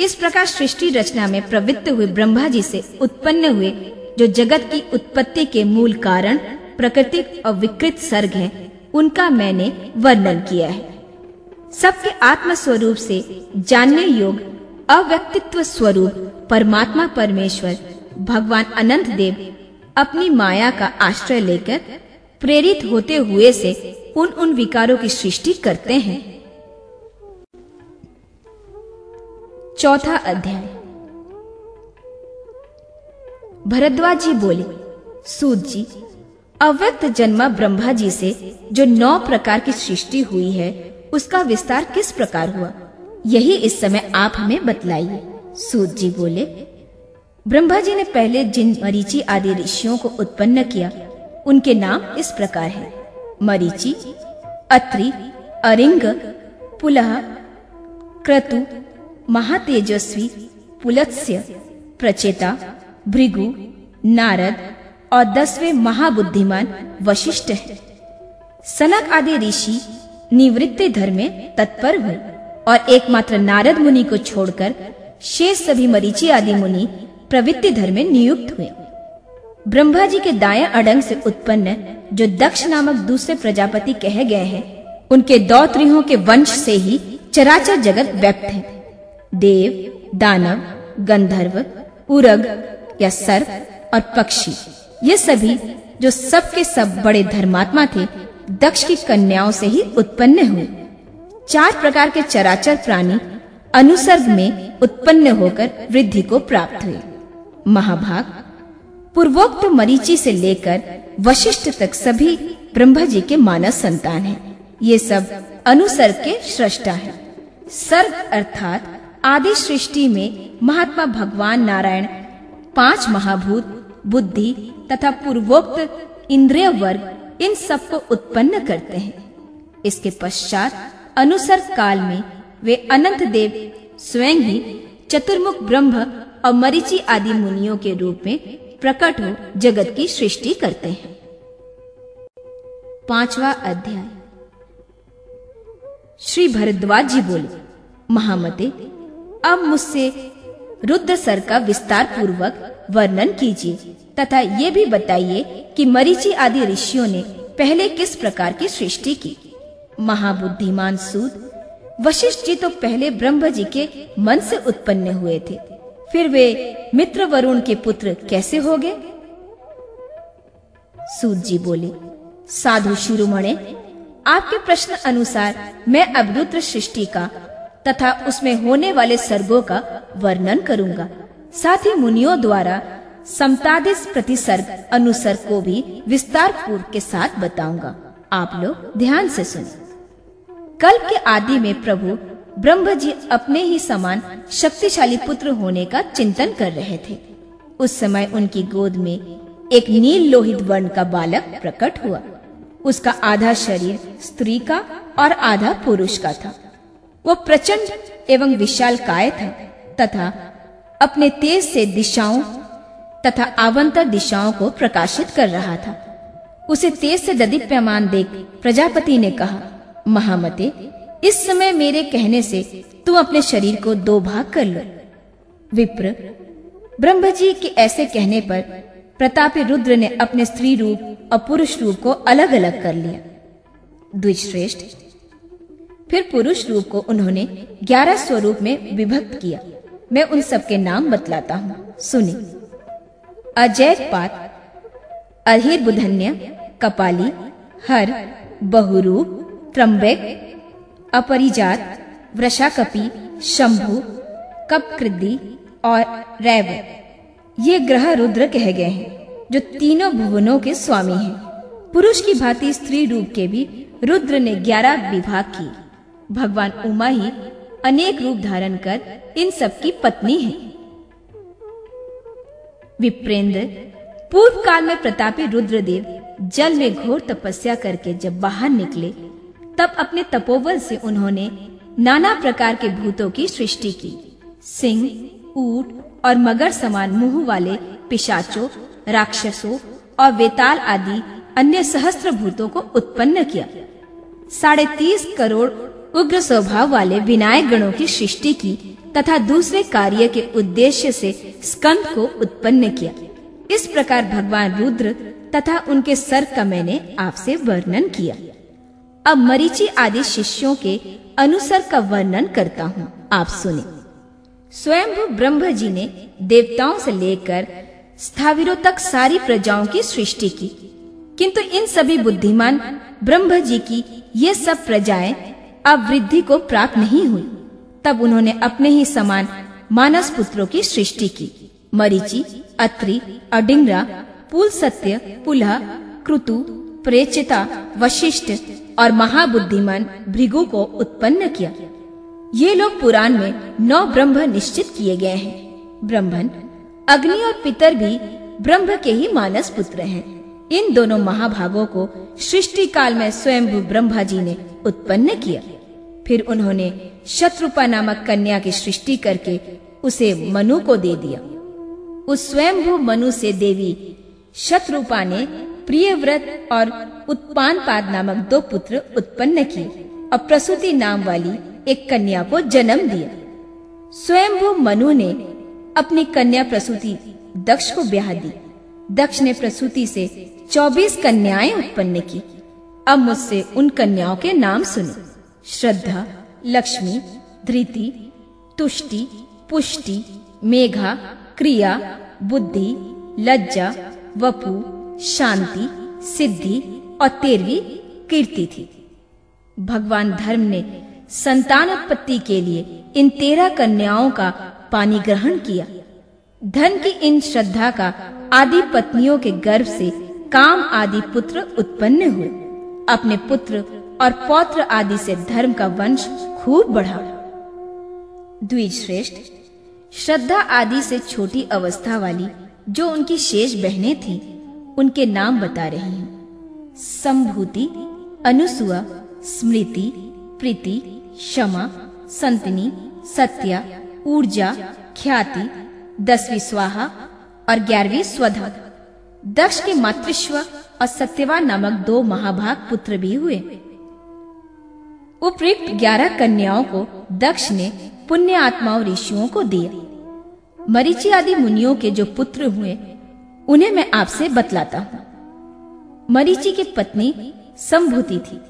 इस प्रकार सृष्टि रचना में प्रवृत्त हुए ब्रह्मा जी से उत्पन्न हुए जो जगत की उत्पत्ति के मूल कारण प्रकृतिक और विकृत सर्ग है, उनका मैंने वर्णन किया है। सबके आत्म स्वरूप से जानने योग अव्यक्तित्व स्वरूप परमात्मा परमेश्वर भगवान अनंत देव अपनी माया का आश्रय लेकर प्रेरित होते हुए से उन उन विकारों की सृष्टि करते हैं। चौथा अध्याय। भरद्वाज जी बोले, सूत जी, अव्यक्त जन्मा ब्रह्मा जी से जो नौ प्रकार की सृष्टि हुई है उसका विस्तार किस प्रकार हुआ? यही इस समय आप हमें बतलाइए। सूत जी बोले, ब्रह्मा जी ने पहले जिन मरीचि आदि ऋषियों को उत्पन्न किया, उनके नाम इस प्रकार हैं। मरीचि, अत्रि, अरिंग, पुलह, क्रतु, महातेजस्वी, पुलत्स्य, प्रचेता, भृगु, नारद और दसवें महाबुद्धिमान वशिष्ठ है। सनक आदि ऋषि निवृत्ति धर्म में तत्पर हुए और एकमात्र नारद मुनि को छोड़कर शेष सभी मरीची आदि मुनि प्रवृत्ति धर्म में नियुक्त हुए। ब्रह्मा जी के दाया अडंग से उत्पन्न जो दक्ष नामक दूसरे प्रजापति कहे गए हैं, उनके दौत्रियों के वंश से ही चराचर जगत व्यक्त है। देव, दानव, गंधर्व, उरग या सर्प और पक्षी, ये सभी जो सबके सब बड़े धर्मात्मा थे दक्ष की कन्याओं से ही उत्पन्न हुए चार प्रकार के चराचर प्राणी अनुसर्ग में उत्पन्न होकर वृद्धि को प्राप्त हुए महाभाग, पूर्वोक्त मरीचि से लेकर वशिष्ठ तक सभी ब्रह्मा जी के मानस संतान हैं। ये सब अनुसर्ग के सृष्टा हैं। सर्ग अर्थात आदि सृष्टि में महात्मा भगवान नारायण पाँच महाभूत, बुद्धि तथा पूर्वोक्त इंद्रिय वर्ग इन सबको उत्पन्न करते हैं। इसके पश्चात अनुसर काल में वे अनंत देव, स्वयं ही चतुर्मुख ब्रह्म और मरीचि आदि मुनियों के रूप में प्रकट हो जगत की सृष्टि करते हैं। पांचवा अध्याय। श्री भरद्वाज जी बोले, महामते, अब मुझसे रुद्र सर का विस्तार पूर्वक वर्णन कीजिए। तथा ये भी बताइए कि मरीचि आदि ऋषियों ने पहले किस प्रकार की सृष्टि की? महाबुद्धिमान सूद वशिष्ठ जी तो पहले ब्रह्म जी के मन से उत्पन्न हुए थे। फिर वे मित्र वरुण के पुत्र कैसे हो गए? सूद जी बोले, साधु शिरोमणे, आपके प्रश्न अनुसार मैं अब रुद्र सृष्टि का तथा उसमें होने वाले सर्गों का वर्णन करूँगा। साथ ही मुनियों द्वारा समतादिस प्रतिसर्ग अनुसर्ग को भी विस्तार पूर्व के साथ बताऊँगा। आप लोग ध्यान से सुने। कल्प के आदि में प्रभु ब्रह्म जी अपने ही समान शक्तिशाली पुत्र होने का चिंतन कर रहे थे। उस समय उनकी गोद में एक नील लोहित वर्ण का बालक प्रकट हुआ। उसका आधा शरीर स्त्री का और आधा पुरुष का था। वो प्रचंड एवं विशाल काय था तथा अपने तेज से दिशाओं तथा आवंतर दिशाओं को प्रकाशित कर रहा था। उसे तेज से ददीप्यमान देख प्रजापति ने कहा, महामते, इस समय मेरे कहने से तुम अपने शरीर को दो भाग कर लो। विप्र ब्रह्म जी के ऐसे कहने पर प्रतापी रुद्र ने अपने स्त्री रूप और पुरुष रूप को अलग अलग कर लिया। द्विश्रेष्ठ, फिर पुरुष रूप को उन्होंने ग्यारह स्वरूप में विभक्त किया। मैं उन सबके नाम बतलाता हूँ। सुनी अजय पात अहिर बुधन्य, कपाली, हर बहुरूप त्रंबक अपरिजात, वृषाकपि, शंभु, कपकृदि और रैव। ये ग्रह रुद्र कह गए हैं, जो तीनों भुवनों के स्वामी हैं। पुरुष की भांति स्त्री रूप के भी रुद्र ने ग्यारह विभाग की। भगवान उमा ही अनेक रूप धारण कर इन सब की पत्नी है। विप्रेंद्र पूर्व काल में प्रतापी रुद्रदेव जल में घोर तपस्या करके जब बाहर निकले, तब अपने तपोबल से उन्होंने नाना प्रकार के भूतों की सृष्टि की। सिंह, ऊट और मगर समान मुँह वाले पिशाचों, राक्षसों और वेताल आदि अन्य सहस्त्र भूतों को उत्पन्न किया। साढ़े तीस करोड़ उग्र स्वभाव वाले विनायक गणों की सृष्टि की तथा दूसरे कार्य के उद्देश्य से स्कंद को उत्पन्न किया। इस प्रकार भगवान रुद्र तथा उनके सर का मैंने आपसे वर्णन किया। अब मरीचि आदि शिष्यों के अनुसर का वर्णन करता हूँ। आप सुने। स्वयंभू ब्रह्म जी ने देवताओं से लेकर स्थाविरों तक सारी प्रजाओं की सृष्टि की। किंतु इन सभी बुद्धिमान ब्रह्म जी की ये सब प्रजाएँ अब वृद्धि को प्राप्त नहीं हुई। तब उन्होंने अपने ही समान मानस पुत्रों की सृष्टि की। मरीचि, अत्रि, अडिंगरा पुल सत्य पुलह कृतु प्रेचिता, वशिष्ठ और महाबुद्धिमान भृगु को उत्पन्न किया। ये लोग पुराण में नौ ब्रह्म निश्चित किए गए हैं। ब्रह्मन, अग्नि और पितर भी ब्रह्म के ही मानस पुत्र हैं। इन दोनों महाभागों को सृष्टि काल में स्वयं ब्रह्मा जी ने उत्पन्न किया। फिर उन्होंने शत्रुपा नामक कन्या की सृष्टि करके उसे मनु को दे दिया। उस स्वयंभू मनु से देवी शत्रुपा ने प्रियव्रत और उत्पान पाद नामक दो पुत्र उत्पन्न किए और प्रसूति नाम वाली एक कन्या को जन्म दिया। स्वयंभू मनु ने अपनी कन्या प्रसूति दक्ष को ब्याह दी। दक्ष ने प्रसूति से चौबीस कन्याएँ उत्पन्न की। अब मुझसे उन कन्याओं के नाम सुनो। श्रद्धा, लक्ष्मी, धृति, तुष्टि, पुष्टि, मेघा, क्रिया, बुद्धि, लज्जा, वपु, शांति, सिद्धि और तेरवी कीर्ति थी। भगवान धर्म ने संतान उत्पत्ति के लिए इन तेरह कन्याओं का पानी ग्रहण किया। धन की इन श्रद्धा का आदि पत्नियों के गर्भ से काम आदि पुत्र उत्पन्न हुए। अपने पुत्र और पौत्र आदि से धर्म का वंश खूब बढ़ा। द्विज श्रेष्ठ श्रद्धा आदि से छोटी अवस्था वाली जो उनकी शेष बहनें थीं, उनके नाम बता रही हूँ। संभूति अनुसुआ स्मृति प्रीति क्षमा संतनी सत्या ऊर्जा ख्याति दसवीं स्वाहा और ग्यारहवीं स्वधा। दक्ष के मातृश्व और सत्यवा नामक दो महाभाग पुत्र भी हुए। उपयुक्त ग्यारह कन्याओं को दक्ष ने पुण्य आत्माओं ऋषियों को दिया। मरीचि आदि मुनियों के जो पुत्र हुए, उन्हें मैं आपसे बतलाता हूँ। मरीचि की पत्नी संभूति थी।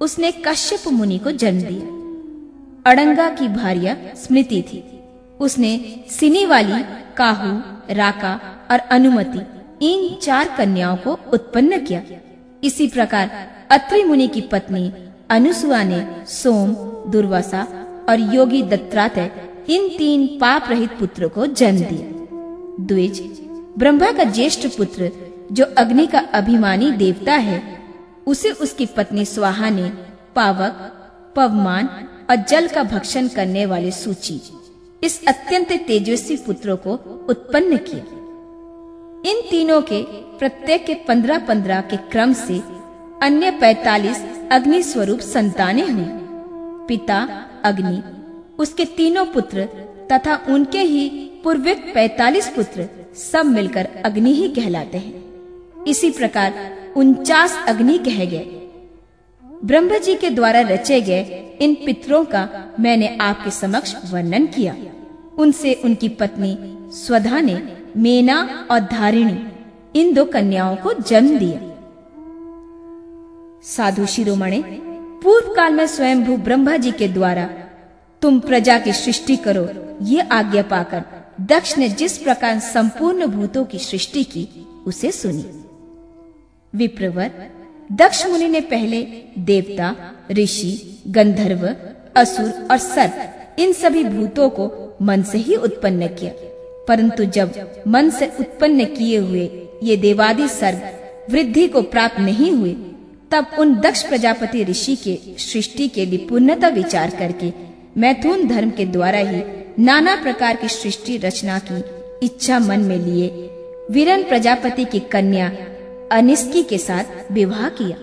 उसने कश्यप मुनि को जन्म दिया। अड़ंगा की भार्या स्मृति थी। उसने सिनी वाली काहू, राका और अनुमति, इन चार कन्याओं को उत्पन्न किया। इसी प्रकार अत्रि मुनि की पत्नी अनुसुआ ने सोम, दुर्वासा और योगी दत्तात्रय इन तीन पाप रहित पुत्रों को जन्म दिया। द्विज, ब्रह्मा का ज्येष्ठ पुत्र, जो अग्नि का अभिमानी देवता है, उसे उसकी पत्नी स्वाहा ने पावक, पवमान और जल का भक्षण करने वाले सूची, इस अत्यंत तेजस्वी पुत्रों को उत्पन्न किया। इन तीनों के प्रत्येक के पंद्रह पंद्रह के क्रम से अन्य पैतालीस अग्नि स्वरूप संतानें हुई पिता अग्नि, उसके तीनों पुत्र तथा उनके ही पूर्विक पैतालीस पुत्र सब मिलकर अग्नि ही कहलाते हैं। इसी प्रकार उनचास अग्नि कह गए। ब्रह्म जी के द्वारा रचे गए इन पितरों का मैंने आपके समक्ष वर्णन किया। उनसे उनकी पत्नी स्वधा ने मेना और धारिणी, इन दो कन्याओं को जन्म दिया। साधु शिरोमणे पूर्व काल में स्वयंभू ब्रह्मा जी के द्वारा तुम प्रजा की सृष्टि करो, ये आज्ञा पाकर दक्ष ने जिस प्रकार संपूर्ण भूतों की सृष्टि की, उसे सुनी। विप्रवर, दक्ष मुनि ने पहले देवता, ऋषि, गंधर्व, असुर और सर्प, इन सभी भूतों को मन से ही उत्पन्न किया। परंतु जब मन से उत्पन्न किए हुए ये देवादि सर्ग वृद्धि को प्राप्त नहीं हुए तब उन दक्ष प्रजापति ऋषि के सृष्टि के लिए पूर्णता विचार करके मैथुन धर्म के द्वारा ही नाना प्रकार की सृष्टि रचना की इच्छा मन में लिए वीरन प्रजापति की कन्या अनिस्की के साथ विवाह किया।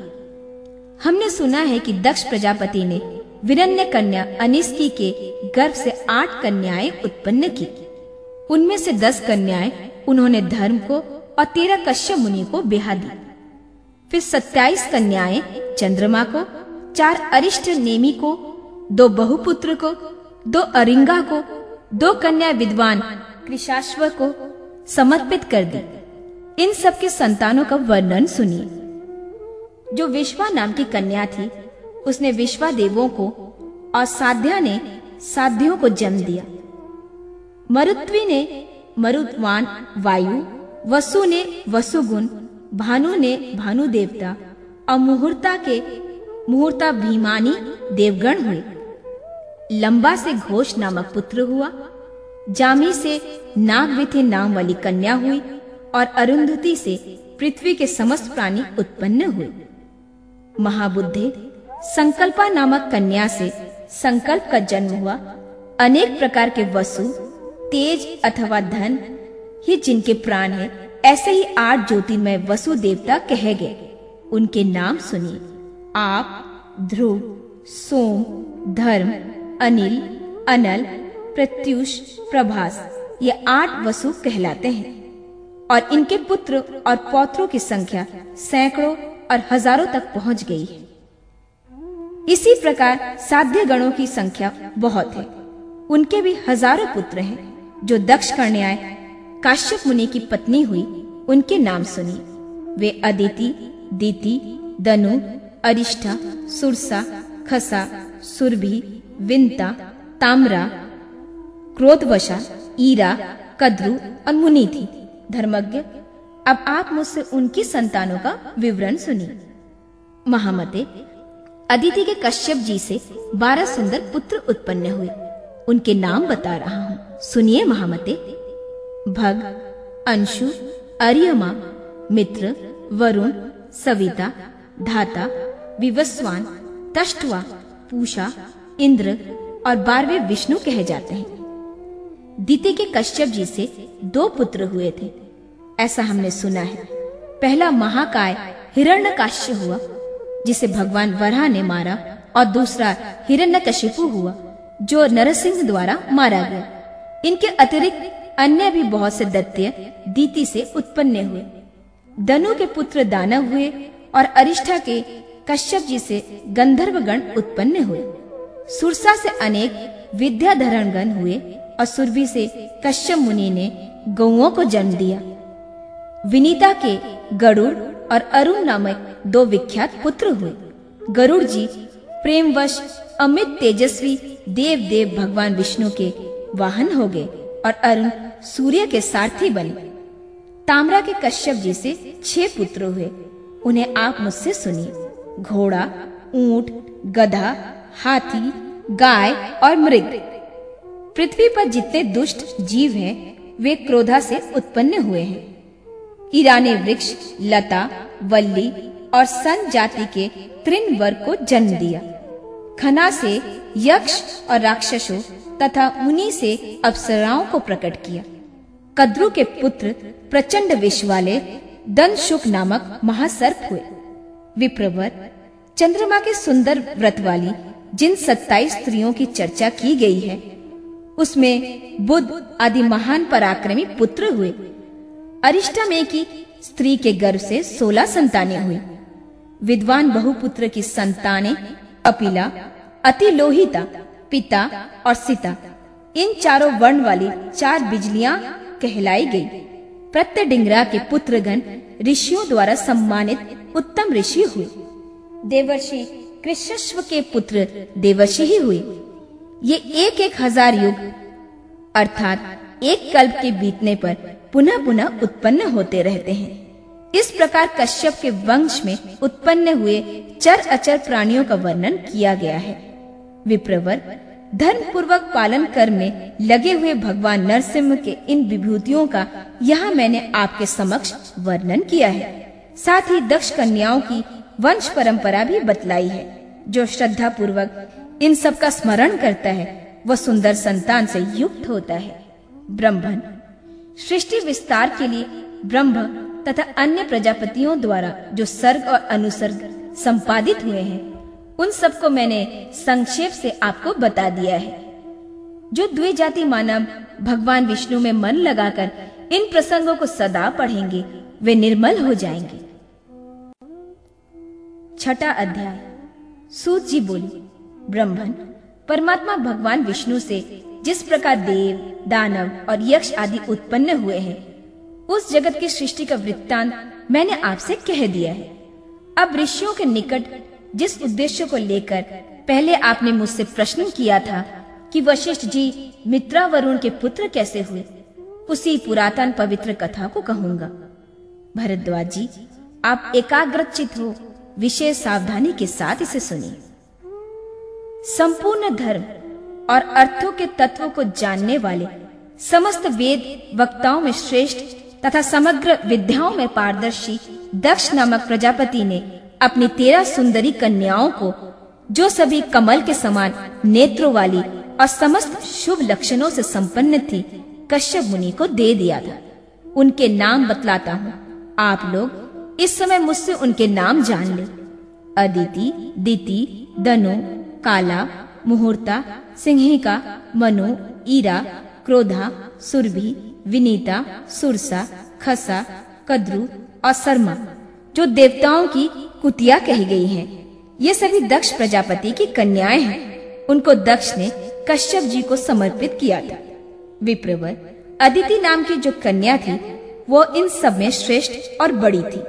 हमने सुना है कि दक्ष प्रजापति ने वीरन्य कन्या अनिस्की के गर्भ से आठ कन्याएँ उत्पन्न की। उनमें से दस कन्याएँ उन्होंने धर्म को और तेरह कश्यप मुनि को ब्याह दी। फिर सत्ताईस कन्याएँ चंद्रमा को, चार अरिष्ट नेमी को, दो बहुपुत्र को, दो अरिंगा को, दो कन्या विद्वान कृषाश्व को समर्पित कर दी। इन सब के संतानों का वर्णन सुनिए। जो विश्वा नाम की कन्या थी, उसने विश्वा देवों को और साध्या ने साध्यों को जन्म दिया। मरुत्वी ने मरुत्वान वायु, वसु ने वसुगुण भानु ने भानु देवता और मुहूर्ता के मुहूर्ता भीमानी देवगण हुए। लंबा से घोष नामक पुत्र हुआ। जामी से नागविथि नाम वाली कन्या हुई और अरुंधति से पृथ्वी के समस्त प्राणी उत्पन्न हुए। महाबुद्धे संकल्पा नामक कन्या से संकल्प का जन्म हुआ। अनेक प्रकार के वसु, तेज अथवा धन ही जिनके प्राण है। ऐसे ही आठ ज्योतिर्मय वसु देवता कहे गए। उनके नाम सुनिए। आप, ध्रुव, सोम, धर्म, अनिल, अनल, प्रत्युष, प्रभास, ये आठ वसु कहलाते हैं। और इनके पुत्र और पौत्रों की संख्या सैकड़ों और हज़ारों तक पहुँच गई है। इसी प्रकार साध्य गणों की संख्या बहुत है। उनके भी हज़ारों पुत्र हैं, जो दक्ष करने आए काश्यप मुनि की पत्नी हुई, उनके नाम सुनी। वे अदिति, दीति, दनु, अरिष्ठा, सुरसा, खसा, सुरभि, विंता, ताम्रा, क्रोधवशा, ईरा, कद्रु और मुनि थी। धर्मज्ञ, अब आप मुझसे उनकी संतानों का विवरण सुनिए महामते, अदिति के कश्यप जी से बारह सुंदर पुत्र उत्पन्न हुए। उनके नाम बता रहा हूँ। सुनिए महामते। भग, अंशु, अरियमा, मित्र, वरुण, सविता, धाता, विवस्वान, तष्टवा, पूषा, इंद्र और बारहवें विष्णु कहे जाते हैं। दीति के कश्यप जी से दो पुत्र हुए थे। ऐसा हमने सुना है। पहला महाकाय हिरण्य काश्य हुआ, जिसे भगवान वराह ने मारा, और दूसरा हिरण्यकशिपु हुआ, जो नरसिंह द्वारा मारा गया। इनके अतिरिक्त अन्य भी बहुत से दैत्य दीति से उत्पन्न हुए। दनु के पुत्र दानव हुए और अरिष्ठा के कश्यप जी से गंधर्व गण उत्पन्न हुए। सुरसा से अनेक विद्याधरण गण हुए और सुरभि से कश्यप मुनि ने गौओं को जन्म दिया। विनीता के गरुड़ और अरुण नामक दो विख्यात पुत्र हुए। गरुड़ जी प्रेमवश, अमित तेजस्वी देव देव भगवान विष्णु के वाहन हो गए और अरुण सूर्य के सारथी बने। ताम्रा के कश्यप जी से छह पुत्र हुए। उन्हें आप मुझसे सुनिए। घोड़ा, ऊँट, गधा, हाथी, गाय और मृग। पृथ्वी पर जितने दुष्ट जीव हैं, वे क्रोधा से उत्पन्न हुए हैं। ईरानी वृक्ष, लता, वल्ली और सन जाति के त्रिन वर्ग को जन्म दिया। खना से यक्ष और राक्षसों तथा मुनि से अप्सराओं को प्रकट किया। कद्रु के पुत्र प्रचंड विष वाले दन शुक नामक महासर्प हुए। विप्रवर, चंद्रमा के सुंदर व्रत वाली जिन सत्ताईस स्त्रियों की चर्चा की गई है, उसमें बुद्ध आदि महान पराक्रमी पुत्र हुए। अरिष्टा में की स्त्री के गर्भ से सोलह संतानें हुई। विद्वान बहुपुत्र की संतानें अपिला अति लोहिता पिता और सीता, इन चारों वर्ण वाली चार बिजलियाँ कहलाई गई। प्रत्यडिंगरा के पुत्रगण ऋषियों द्वारा सम्मानित उत्तम ऋषि हुए। देवर्षि कृष्णस्व के पुत्र देवर्षि ही हुए। ये एक एक हज़ार युग, अर्थात एक कल्प के बीतने पर पुनः पुनः उत्पन्न होते रहते हैं। इस प्रकार कश्यप के वंश में उत्पन्न हुए चर अचर प्राणियों का वर्णन किया गया है। विप्रवर धर्म पूर्वक पालन कर में लगे हुए भगवान नरसिंह के इन विभूतियों का यहाँ मैंने आपके समक्ष वर्णन किया है। साथ ही दक्ष कन्याओं की वंश परंपरा भी बतलाई है, जो श्रद्धा पूर्वक इन सब का स्मरण करता है, वह सुंदर संतान से युक्त होता है। ब्रह्मन, सृष्टि विस्तार के लिए ब्रह्म तथा अन्य प्रजापतियों द्वारा जो सर्ग और अनुसर्ग संपादित हुए हैं उन सबको मैंने संक्षेप से आपको बता दिया है। जो द्विजाति मानव भगवान विष्णु में मन लगाकर इन प्रसंगों को सदा पढ़ेंगे, वे निर्मल हो जाएँगे। छठा अध्याय। सूत जी बोली, ब्रह्मन, परमात्मा भगवान विष्णु से जिस प्रकार देव, दानव और यक्ष आदि उत्पन्न हुए हैं, उस जगत की सृष्टि का वृत्तांत मैंने आपसे कह दिया है। अब ऋषियों के निकट जिस उद्देश्य को लेकर पहले आपने मुझसे प्रश्न किया था कि वशिष्ठ जी, मित्रा वरुण के पुत्र कैसे हुए? उसी पुरातन पवित्र कथा को कहूँगा। भरद्वाज जी, आप एकाग्रचित हो, विशेष सावधानी के साथ इसे सुनिए। संपूर्ण धर्म और अर्थों के तत्वों को जानने वाले समस्त वेद वक्ताओं में श्रेष्ठ तथा समग्र विद्याओं में पारदर्शी दक्ष नामक प्रजापति ने अपनी तेरह सुंदरी कन्याओं को, जो सभी कमल के समान नेत्रों वाली और समस्त शुभ लक्षणों से संपन्न थी, कश्यप मुनि को दे दिया था। उनके नाम बतलाता हूँ। आप लोग इस समय मुझसे उनके नाम जान ले। अदिति, दिति दनु काला, मुहूर्ता, सिंहिका, मनु, ईरा, क्रोधा, सुरभि, विनीता, सुरसा, खसा, कद्रु और शर्मा, जो देवताओं की कुतिया कही गई हैं। ये सभी दक्ष प्रजापति की कन्याएँ हैं। उनको दक्ष ने कश्यप जी को समर्पित किया था। विप्रवर, अदिति नाम की जो कन्या थी, वो इन सब में श्रेष्ठ और बड़ी थी।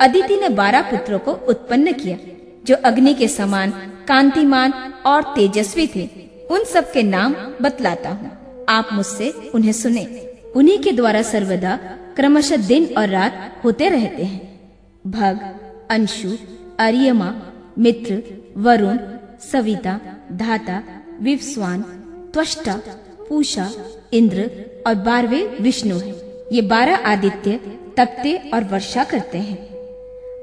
अदिति ने बारह पुत्रों को उत्पन्न किया, जो अग्नि के समान, कांतिमान और तेजस्वी थे। उन सब के नाम बतलाता हूँ। आप मुझसे उन्हें सुने। उन्हीं के द्वारा सर्वदा क्रमशः दिन और रात होते रहते हैं। भग अंशु, अरियमा, मित्र, वरुण, सविता, धाता, विवस्वान, त्वष्टा, पूषा, इंद्र और बारहवे विष्णु है। ये बारह आदित्य तकते और वर्षा करते हैं।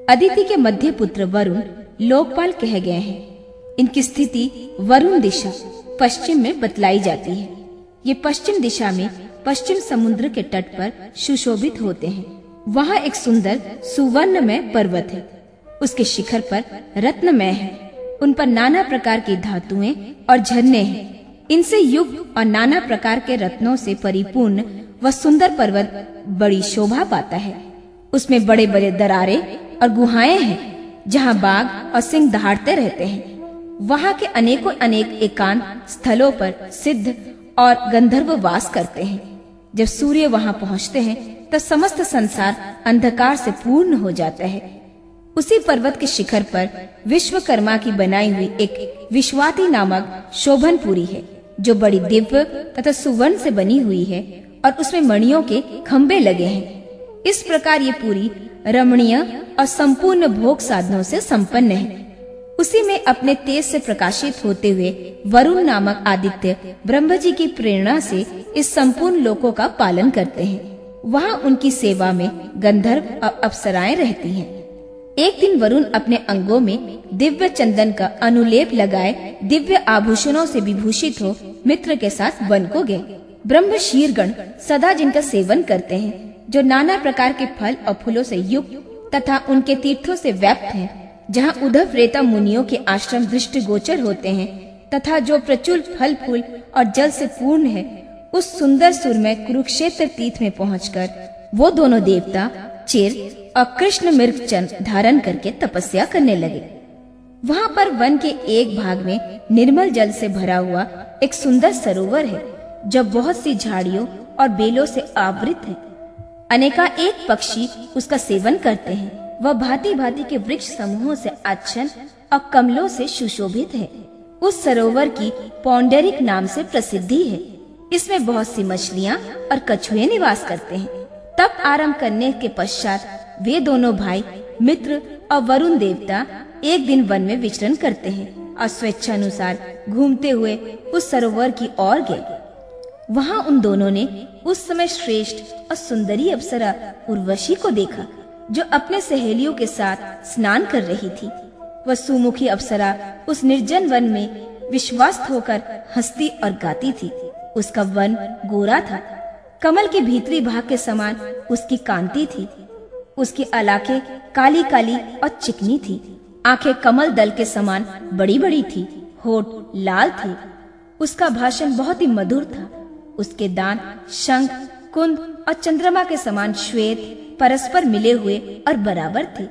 अदिति के मध्य पुत्र वरुण लोकपाल कह गए हैं। इनकी स्थिति वरुण दिशा, पश्चिम में बतलाई जाती है। ये पश्चिम दिशा में पश्चिम समुद्र के तट पर सुशोभित होते हैं। वहाँ एक सुंदर सुवर्ण में पर्वत है। उसके शिखर पर रत्नमय है। उन पर नाना प्रकार की धातुएँ और झरने हैं। इनसे युग और नाना प्रकार के रत्नों से परिपूर्ण व सुंदर पर्वत बड़ी शोभा पाता है। उसमें बड़े बड़े दरारे और गुहाएँ हैं, जहाँ बाघ और सिंह दहाड़ते रहते हैं। वहाँ के अनेकों अनेक एकांत स्थलों पर सिद्ध और गंधर्व वास करते हैं। जब सूर्य वहाँ पहुँचते हैं तब समस्त संसार अंधकार से पूर्ण हो जाता है। उसी पर्वत के शिखर पर विश्वकर्मा की बनाई हुई एक विश्वाती नामक शोभनपुरी है, जो बड़ी दिव्य तथा सुवर्ण से बनी हुई है और उसमें मणियों के खम्बे लगे हैं। इस प्रकार ये पूरी रमणीय और संपूर्ण भोग साधनों से संपन्न है। उसी में अपने तेज से प्रकाशित होते हुए वरुण नामक आदित्य ब्रह्म जी की प्रेरणा से इस संपूर्ण लोकों का पालन करते हैं। वहाँ उनकी सेवा में गंधर्व और अप्सराएँ रहती हैं। एक दिन वरुण अपने अंगों में दिव्य चंदन का अनुलेप लगाए दिव्य आभूषणों से विभूषित हो मित्र के साथ वन को गए। ब्रह्म शीरगण सदा जिनका सेवन करते हैं जो नाना प्रकार के फल और फूलों से युक्त तथा उनके तीर्थों से व्याप्त हैं, जहाँ उधव रेता मुनियों के आश्रम दृष्टि गोचर होते हैं तथा जो प्रचुर फल फूल और जल से पूर्ण है उस सुंदर सुर में कुरुक्षेत्र तीर्थ में पहुंचकर वो दोनों देवता चिर और कृष्ण मृग चंद धारण करके तपस्या करने लगे। वहाँ पर वन के एक भाग में निर्मल जल से भरा हुआ एक सुंदर सरोवर है जो बहुत सी झाड़ियों और बेलों से आवृत है। अनेका एक पक्षी उसका सेवन करते हैं। वह भांति भांति के वृक्ष समूहों से आच्छन और कमलों से सुशोभित है। उस सरोवर की पौंडरिक नाम से प्रसिद्धि है। इसमें बहुत सी मछलियाँ और कछुए निवास करते हैं। तब आरंभ करने के पश्चात वे दोनों भाई, मित्र और वरुण देवता, एक दिन वन में विचरण करते हैं और स्वेच्छानुसार घूमते हुए उस सरोवर की ओर गए। वहाँ उन दोनों ने उस समय श्रेष्ठ और सुंदरी अप्सरा उर्वशी को देखा, जो अपने सहेलियों के साथ स्नान कर रही थी। वह सुमुखी अप्सरा उस निर्जन वन में विश्वास होकर हंसती और गाती थी। उसका वन गोरा था। कमल के भीतरी भाग के समान उसकी कांति थी। उसकी अलाके काली काली और चिकनी थी। आँखें कमल दल के समान बड़ी बड़ी थी, होठ लाल थे। उसका भाषण बहुत ही मधुर था। उसके दान शंख, कुंद और चंद्रमा के समान श्वेत, परस्पर मिले हुए और बराबर थे।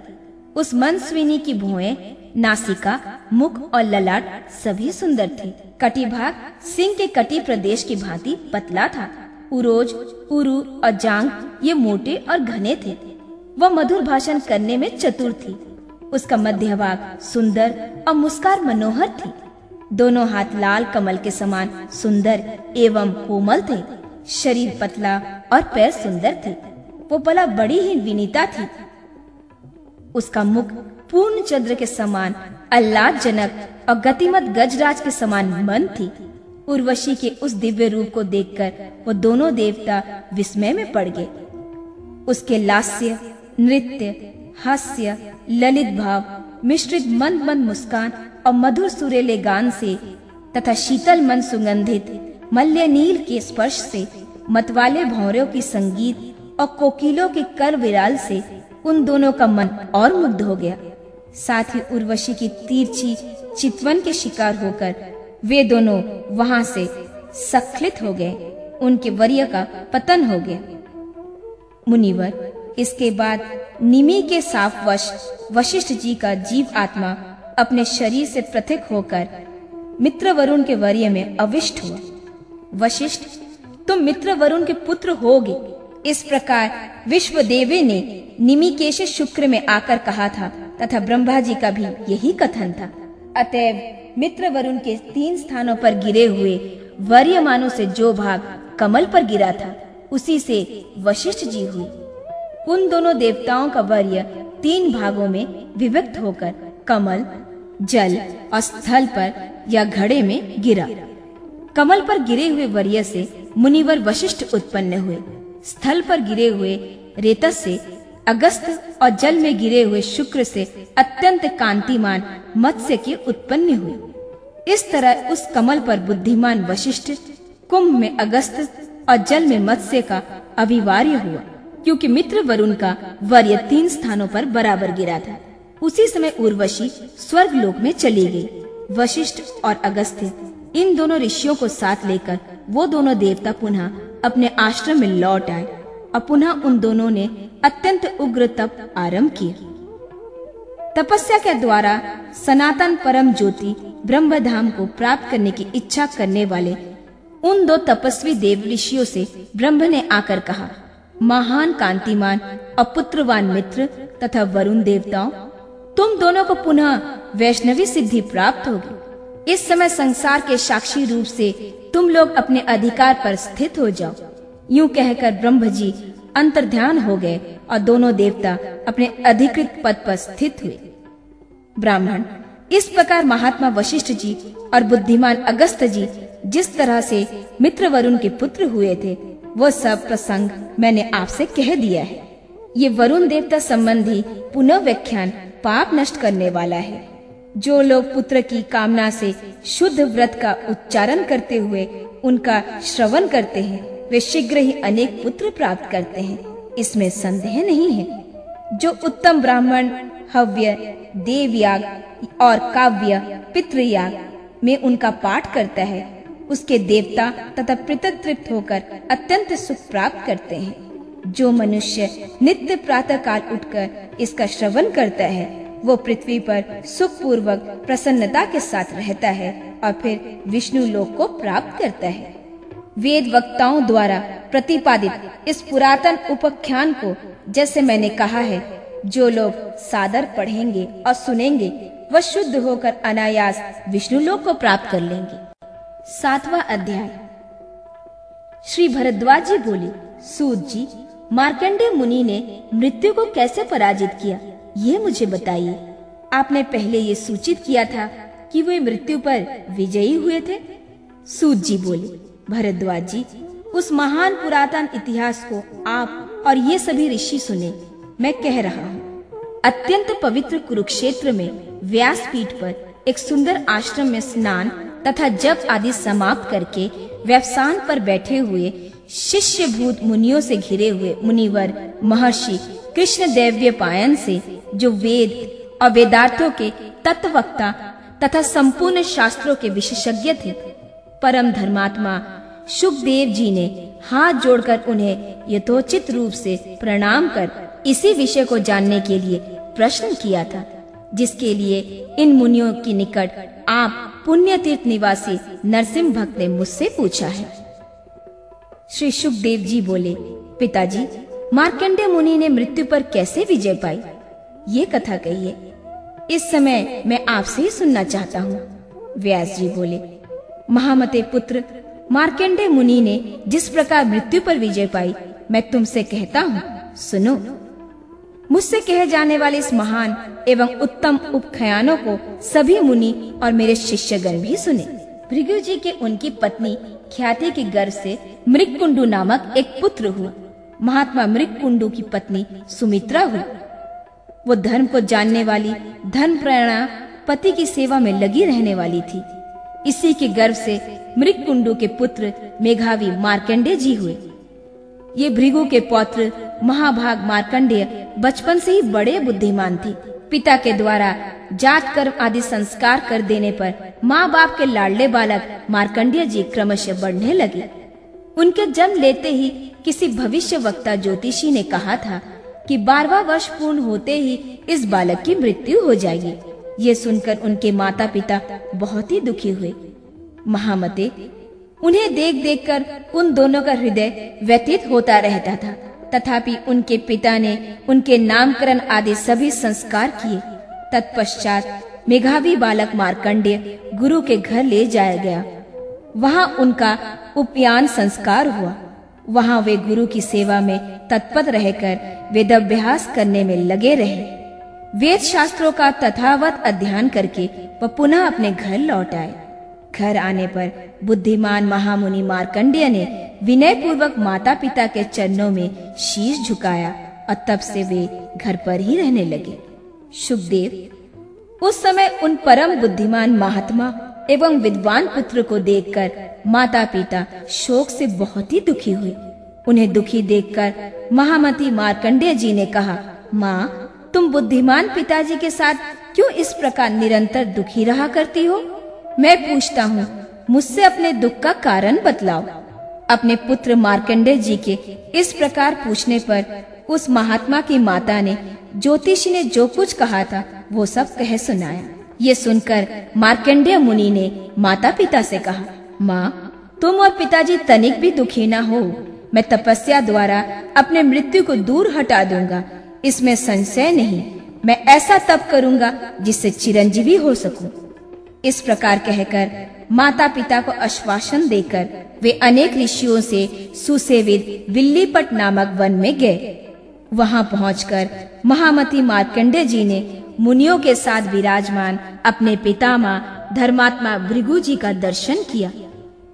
उस मनस्विनी की भुएँ, नासिका, मुख और ललाट सभी सुंदर थे। कटी भाग सिंह के कटी प्रदेश की भांति पतला था। उरोज, उरु और जांग ये मोटे और घने थे। वह मधुर भाषण करने में चतुर थी। उसका मध्य भाग सुंदर और मुस्कार मनोहर थी। दोनों हाथ लाल कमल के समान सुंदर एवं कोमल थे। शरीर पतला और पैर सुंदर थे। वो पला बड़ी ही विनीता थी। उसका मुख पूर्ण चंद्र के समान जनक और गतिमत गजराज के समान मन थी। उर्वशी के उस दिव्य रूप को देखकर वो दोनों देवता विस्मय में पड़ गए। उसके लास्य नृत्य, हास्य ललित भाव मिश्रित मंद मंद मुस्कान और मधुर सुरेले गान से तथा शीतल मन सुगंधित, मल्य नील के स्पर्श से मतवाले भौरों की संगीत और कोकिलों के कर विराल से उन दोनों का मन और मुग्ध हो गया। साथ ही उर्वशी की तीरछी चितवन के शिकार होकर वे दोनों वहाँ से सखलित हो गए। उनके वर्य का पतन हो गया। मुनिवर इसके बाद निमि के साफ़ वश, वशिष्ठ जी का जीव आत्मा अपने शरीर से पृथक होकर मित्र वरुण के वर्य में अविष्ट हुआ। वशिष्ठ, तुम मित्र वरुण के पुत्र होगे। इस प्रकार विश्व देवे ने निमिकेश शुक्र में आकर कहा था तथा ब्रह्मा जी का भी यही कथन था। अतएव मित्र वरुण के तीन स्थानों पर गिरे हुए वर्यमानों से जो भाग कमल पर गिरा था, उसी से वशिष्ठ जी हुई उन दोनों देवताओं का वर्य तीन भागों में विभक्त होकर कमल, जल और स्थल पर या घड़े में गिरा। कमल पर गिरे हुए वर्य से मुनिवर वशिष्ठ उत्पन्न हुए। स्थल पर गिरे हुए रेतस से अगस्त और जल में गिरे हुए शुक्र से अत्यंत कांतिमान मत्स्य के उत्पन्न हुए। इस तरह उस कमल पर बुद्धिमान वशिष्ठ कुंभ में अगस्त और जल में मत्स्य का अभिवार्य हुआ। क्योंकि मित्र वरुण का वर्य तीन स्थानों पर बराबर गिरा था। उसी समय उर्वशी स्वर्ग लोक में चली गई। वशिष्ठ और अगस्त्य, इन दोनों ऋषियों को साथ लेकर वो दोनों देवता पुनः अपने आश्रम में लौट आए और पुनः उन दोनों ने अत्यंत उग्र तप आरंभ किया। तपस्या के द्वारा सनातन परम ज्योति ब्रह्म धाम को प्राप्त करने की इच्छा करने वाले उन दो तपस्वी देव ऋषियों से ब्रह्म ने आकर कहा महान कांतिमान और पुत्रवान मित्र तथा वरुण देवताओं, तुम दोनों को पुनः वैष्णवी सिद्धि प्राप्त होगी। इस समय संसार के साक्षी रूप से तुम लोग अपने अधिकार पर स्थित हो जाओ। यूँ कहकर ब्रह्म जी अंतर ध्यान हो गए और दोनों देवता अपने अधिकृत पद पर स्थित हुए। ब्राह्मण, इस प्रकार महात्मा वशिष्ठ जी और बुद्धिमान अगस्त जी जिस तरह से मित्र वरुण के पुत्र हुए थे वो सब प्रसंग मैंने आपसे कह दिया है। ये वरुण देवता संबंधी पुनः व्याख्यान पाप नष्ट करने वाला है। जो लोग पुत्र की कामना से शुद्ध व्रत का उच्चारण करते हुए उनका श्रवण करते हैं, वे शीघ्र ही अनेक पुत्र प्राप्त करते हैं। इसमें संदेह नहीं है। जो उत्तम ब्राह्मण, हव्य, देवयाग और काव्य, पितृयाग में उनका पाठ करता है उसके देवता तथा पृथक तृप्त होकर अत्यंत सुख प्राप्त करते हैं। जो मनुष्य नित्य प्रातः काल उठकर इसका श्रवण करता है, वो पृथ्वी पर सुख पूर्वक प्रसन्नता के साथ रहता है और फिर विष्णु लोक को प्राप्त करता है। वेद वक्ताओं द्वारा प्रतिपादित इस पुरातन उपख्यान को, जैसे मैंने कहा है, जो लोग सादर पढ़ेंगे और सुनेंगे, वह शुद्ध होकर अनायास विष्णु लोक को प्राप्त कर लेंगे। सातवां अध्याय। श्री भरद्वाज जी बोले, सूत जी मार्कंडे मुनि ने मृत्यु को कैसे पराजित किया, ये मुझे बताइए। आपने पहले ये सूचित किया था कि वे मृत्यु पर विजयी हुए थे? सूत जी बोले, भरद्वाज जी, उस महान पुरातन इतिहास को आप और ये सभी ऋषि सुने, मैं कह रहा हूँ। अत्यंत पवित्र कुरुक्षेत्र में व्यास पीठ पर एक सुंदर आश्रम में स्नान तथा जप आदि समाप्त करके व्यवसान पर बैठे हुए शिष्य भूत मुनियों से घिरे हुए मुनिवर, महर्षि कृष्ण देव्य पायन से जो वेद और वेदार्थों के तत्वक्ता तथा संपूर्ण शास्त्रों के विशेषज्ञ थे, परम धर्मात्मा सुखदेव जी ने हाथ जोड़कर उन्हें यथोचित रूप से प्रणाम कर इसी विषय को जानने के लिए प्रश्न किया था, जिसके लिए इन मुनियों के निकट आप पुण्य तीर्थ निवासी नरसिंह भक्त ने मुझसे पूछा है। श्री सुखदेव जी बोले, पिताजी, मार्कंडे मुनि ने मृत्यु पर कैसे विजय पाई? ये कथा कहिए। इस समय मैं आपसे ही सुनना चाहता हूँ। व्यास जी बोले, महामते पुत्र, मार्केंडे मुनि ने जिस प्रकार मृत्यु पर विजय पाई, मैं तुमसे कहता हूँ, सुनो। मुझसे कहे जाने वाले इस महान एवं उत्तम उपख्यानों को सभी मुनि और मेरे शिष्यगण भी सुने। भृगु जी के उनकी पत्नी ख्याति के गर्भ से मृकुंडु नामक एक पुत्र हुआ महात्मा मृकुंडु की पत्नी सुमित्रा हुई। वो धर्म को जानने वाली धर्म प्रेरणा पति की सेवा में लगी रहने वाली थी। इसी के गर्भ से मृकुंडु के पुत्र मेघावी मार्कंडे जी हुए। ये भृगु के पौत्र महाभाग मार्कंडेय बचपन से ही बड़े बुद्धिमान थे। पिता के द्वारा जात, कर्म आदि संस्कार कर देने पर माँ बाप के लाडले बालक मार्कंडेय जी क्रमशः बढ़ने लगे। उनके जन्म लेते ही किसी भविष्य वक्ता ज्योतिषी ने कहा था कि बारवा वर्ष पूर्ण होते ही इस बालक की मृत्यु हो जाएगी। ये सुनकर उनके माता पिता बहुत ही दुखी हुए। महामते, उन्हें देख देख कर उन दोनों का हृदय व्यतीत होता रहता था। तथापि उनके पिता ने उनके नामकरण आदि सभी संस्कार किए। तत्पश्चात मेघावी बालक मार्कंडेय गुरु के घर ले जाया गया। वहाँ उनका उपयान संस्कार हुआ। वहाँ वे गुरु की सेवा में तत्पर रहकर वेदाभ्यास करने में लगे रहे। वेद शास्त्रों का तथावत अध्ययन करके वह पुनः अपने घर लौट आए। घर आने पर बुद्धिमान महामुनि मार्कंडेय ने विनय पूर्वक माता पिता के चरणों में शीश झुकाया और तब से वे घर पर ही रहने लगे। सुखदेव, उस समय उन परम बुद्धिमान महात्मा एवं विद्वान पुत्र को देखकर माता पिता शोक से बहुत ही दुखी हुए। उन्हें दुखी देखकर महामती मार्कंडेय जी ने कहा, माँ, तुम बुद्धिमान पिताजी के साथ क्यों इस प्रकार निरंतर दुखी रहा करती हो? मैं पूछता हूँ, मुझसे अपने दुख का कारण बतलाओ। अपने पुत्र मार्कंडे जी के इस प्रकार पूछने पर उस महात्मा की माता ने ज्योतिषी ने जो कुछ कहा था, वो सब कह सुनाया। ये सुनकर मार्कंडेय मुनि ने माता पिता से कहा, माँ, तुम और पिताजी तनिक भी दुखी ना हो। मैं तपस्या द्वारा अपने मृत्यु को दूर हटा दूँगा। इसमें संशय नहीं, मैं ऐसा तप करूँगा जिससे चिरंजीवी हो सकूँ। इस प्रकार कहकर माता पिता को आश्वासन देकर वे अनेक ऋषियों से सुसेवित विल्लीपट नामक वन में गए। वहाँ पहुंचकर महामती मार्कंडे जी ने मुनियों के साथ विराजमान अपने पितामह धर्मात्मा भृगु जी का दर्शन किया।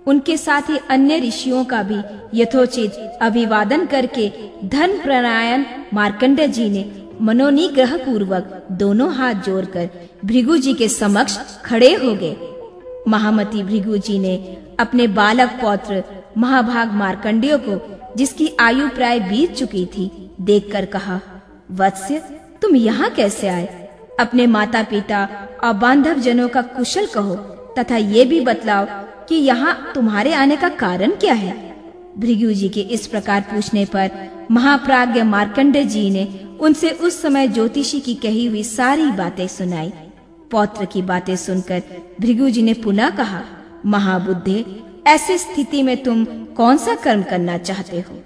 उनके साथ ही अन्य ऋषियों का भी यथोचित अभिवादन करके धन प्रणायन मार्कंडे जी ने मनोनिग्रह पूर्वक दोनों हाथ जोड़कर भृगु जी के समक्ष खड़े हो गए। महामती भृगु जी ने अपने बालक पौत्र महाभाग मार्कंडेय को, जिसकी आयु प्राय बीत चुकी थी, देखकर कहा, वत्स्य, तुम यहाँ कैसे आए? अपने माता पिता और बांधव जनों का कुशल कहो, तथा ये भी बतलाओ कि यहाँ तुम्हारे आने का कारण क्या है? भृगु जी के इस प्रकार पूछने पर महाप्राज्ञ मार्कंडे जी ने उनसे उस समय ज्योतिषी की कही हुई सारी बातें सुनाई। पौत्र की बातें सुनकर भृगु जी ने पुनः कहा, महाबुद्धे, ऐसी स्थिति में तुम कौन सा कर्म करना चाहते हो?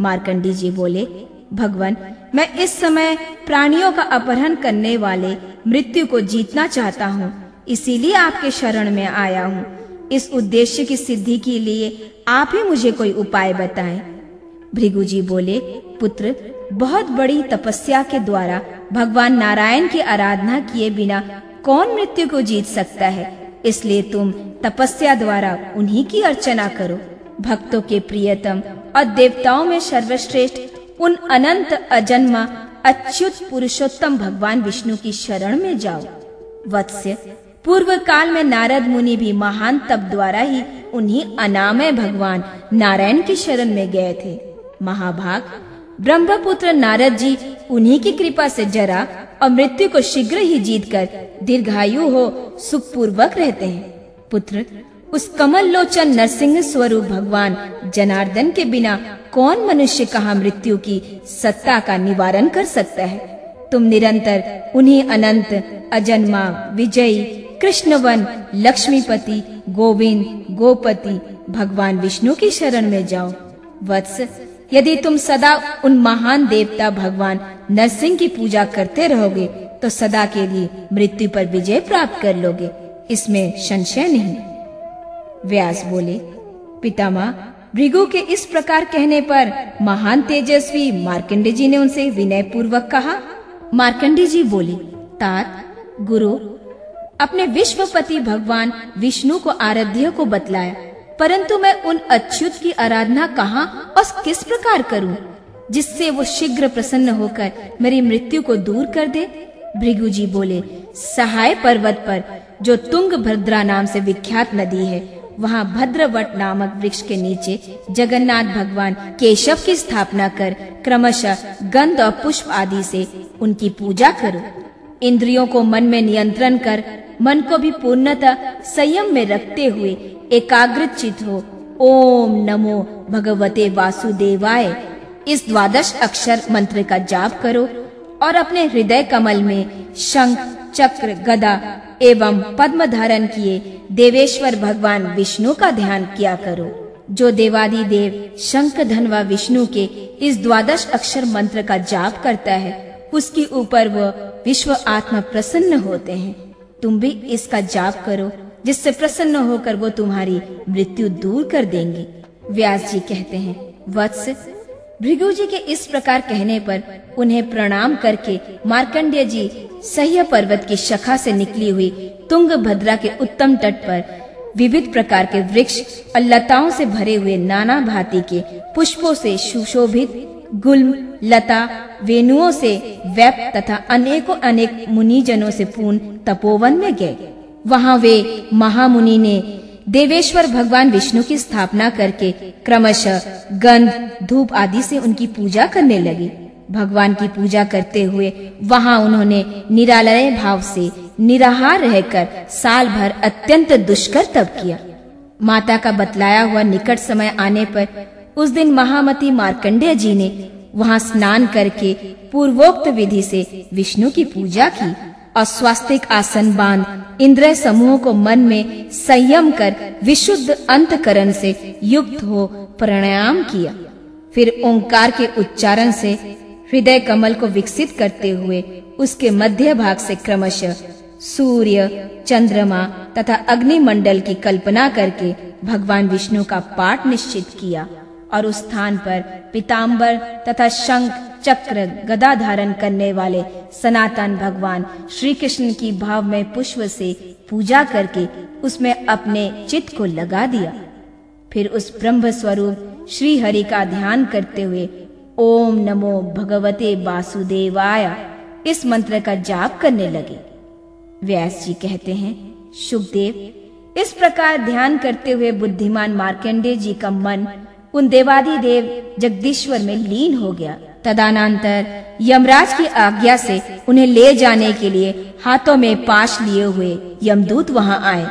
मार्कंडी जी बोले, भगवान, मैं इस समय प्राणियों का अपहरण करने वाले मृत्यु को जीतना चाहता हूँ, इसीलिए आपके शरण में आया हूँ। इस उद्देश्य की सिद्धि के लिए आप ही मुझे कोई उपाय बताएँ। भृगु जी बोले, पुत्र बहुत बड़ी तपस्या के द्वारा भगवान नारायण की आराधना किए बिना कौन मृत्यु को जीत सकता है? इसलिए तुम तपस्या द्वारा उन्हीं की अर्चना करो। भक्तों के प्रियतम और देवताओं में सर्वश्रेष्ठ, उन अनंत अजन्मा, अच्युत पुरुषोत्तम भगवान विष्णु की शरण में जाओ। वत्स्य पूर्व काल में नारद मुनि भी महान तप द्वारा ही उन्हीं अनामय भगवान नारायण की शरण में गए थे। महाभाग ब्रह्मपुत्र नारद जी, उन्हीं की कृपा से जरा और मृत्यु को शीघ्र ही जीतकर दीर्घायु हो, सुखपूर्वक रहते हैं। पुत्र, उस कमल लोचन नरसिंह स्वरूप भगवान जनार्दन के बिना कौन मनुष्य कहा मृत्यु की सत्ता का निवारण कर सकता है? तुम निरंतर उन्हीं अनंत अजन्मा विजयी, कृष्णवन, लक्ष्मीपति, गोविंद, गोपति, भगवान विष्णु की शरण में जाओ। वत्स यदि तुम सदा उन महान देवता भगवान नरसिंह की पूजा करते रहोगे तो सदा के लिए मृत्यु पर विजय प्राप्त कर लोगे। इसमें संशय नहीं। व्यास बोले, पितामह, भृगु के इस प्रकार कहने पर महान तेजस्वी मार्कंडे जी ने उनसे विनय पूर्वक कहा। मार्कंडे जी बोले, तात, गुरु, अपने विश्वपति भगवान विष्णु को आराध्य को बतलाया। परंतु मैं उन अच्युत की आराधना कहाँ और किस प्रकार करूँ, जिससे वो शीघ्र प्रसन्न होकर मेरी मृत्यु को दूर कर दे? भृगु जी बोले, सहाय पर्वत पर, जो तुंग भद्रा नाम से विख्यात नदी है, वहाँ भद्रवट नामक वृक्ष के नीचे जगन्नाथ भगवान केशव की स्थापना कर, क्रमशः गंध और पुष्प आदि से उनकी पूजा करो। इंद्रियों को मन में नियंत्रण कर, मन को भी पूर्णतः संयम में रखते हुए एकाग्र चित हो। ओम नमो भगवते वासुदेवाय। इस द्वादश अक्षर मंत्र का जाप करो और अपने हृदय कमल में शंख, चक्र, गदा एवं पद्म धारण किए देवेश्वर भगवान विष्णु का ध्यान किया करो। जो देवादि देव शंख धनवा विष्णु के इस द्वादश अक्षर मंत्र का जाप करता है, उसके ऊपर वह विश्व आत्मा प्रसन्न होते हैं। तुम भी इसका जाप करो। जिससे प्रसन्न होकर वो तुम्हारी मृत्यु दूर कर देंगे। व्यास जी कहते हैं, वत्स भृगु जी के इस प्रकार कहने पर उन्हें प्रणाम करके मार्कंडेय जी सह्य पर्वत की शाखा से निकली हुई तुंग भद्रा के उत्तम तट पर विविध प्रकार के वृक्ष और लताओं से भरे हुए नाना भांति के पुष्पों से सुशोभित गुल्म, लता, वेणुओं से वैप तथा अनेकों अनेक मुनिजनों से पूर्ण तपोवन में गए। वहाँ वे महामुनि ने देवेश्वर भगवान विष्णु की स्थापना करके क्रमशः गंध, धूप आदि से उनकी पूजा करने लगे। भगवान की पूजा करते हुए वहाँ उन्होंने निरालय भाव से निराहार रहकर साल भर अत्यंत दुष्कर तप किया। माता का बतलाया हुआ निकट समय आने पर उस दिन महामती मार्कंडेय जी ने वहाँ स्नान करके पूर्वोक्त विधि से विष्णु की पूजा की। और स्वास्तिक आसन बाँध इंद्र समूह को मन में संयम कर विशुद्ध अंतकरण से युक्त हो प्राणायाम किया। फिर ओंकार के उच्चारण से हृदय कमल को विकसित करते हुए उसके मध्य भाग से क्रमशः सूर्य, चंद्रमा तथा अग्निमंडल की कल्पना करके भगवान विष्णु का पाठ निश्चित किया। और उस स्थान पर पिताम्बर तथा शंख चक्र गदा धारण करने वाले सनातन भगवान श्री कृष्ण की भाव में पुष्प से पूजा करके उसमें अपने चित्त को लगा दिया। फिर उस ब्रह्म स्वरूप श्री हरि का ध्यान करते हुए ओम नमो भगवते वासुदेवाय इस मंत्र का जाप करने लगे। व्यास जी कहते हैं, सुखदेव, इस प्रकार ध्यान करते हुए बुद्धिमान मार्कंडे जी का मन उन देवादि देव जगदीश्वर में लीन हो गया। तदानंतर यमराज की आज्ञा से उन्हें ले जाने के लिए हाथों में पाश लिए हुए यमदूत वहाँ आए।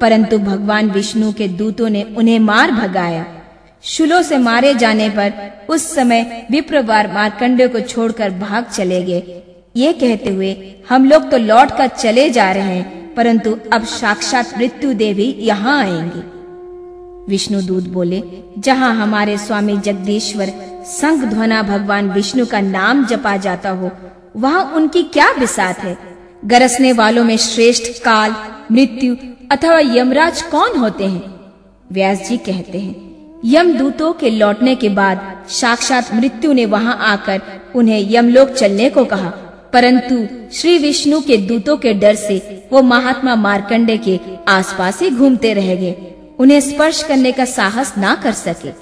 परंतु भगवान विष्णु के दूतों ने उन्हें मार भगाया। शुलो से मारे जाने पर उस समय विप्रवार मार्कंडे को छोड़कर भाग चले गए। ये कहते हुए, हम लोग तो लौट कर चले जा रहे हैं, परंतु अब साक्षात मृत्यु देवी यहाँ आएँगे। विष्णु दूत बोले, जहाँ हमारे स्वामी जगदीश्वर संघ ध्वना भगवान विष्णु का नाम जपा जाता हो, वहाँ उनकी क्या बिसात है? गरसने वालों में श्रेष्ठ, काल, मृत्यु अथवा यमराज कौन होते हैं? व्यास जी कहते हैं यम दूतों के लौटने के बाद साक्षात मृत्यु ने वहाँ आकर उन्हें यमलोक चलने को कहा, परंतु श्री विष्णु के दूतों के डर से वो महात्मा मार्कंडे के आसपास ही घूमते रह गए। उन्हें स्पर्श करने का साहस ना कर सके।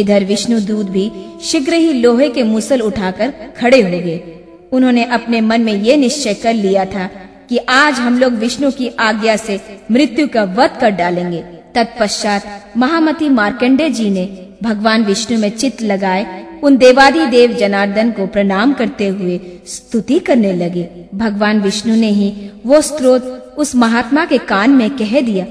इधर विष्णु दूत भी शीघ्र ही लोहे के मुसल उठाकर खड़े हो गए। उन्होंने अपने मन में ये निश्चय कर लिया था कि आज हम लोग विष्णु की आज्ञा से मृत्यु का वध कर डालेंगे। तत्पश्चात महामती मार्कंडे जी ने भगवान विष्णु में चित्त लगाए, उन देवादि देव जनार्दन को प्रणाम करते हुए स्तुति करने लगे। भगवान विष्णु ने ही वो स्त्रोत उस महात्मा के कान में कह दिया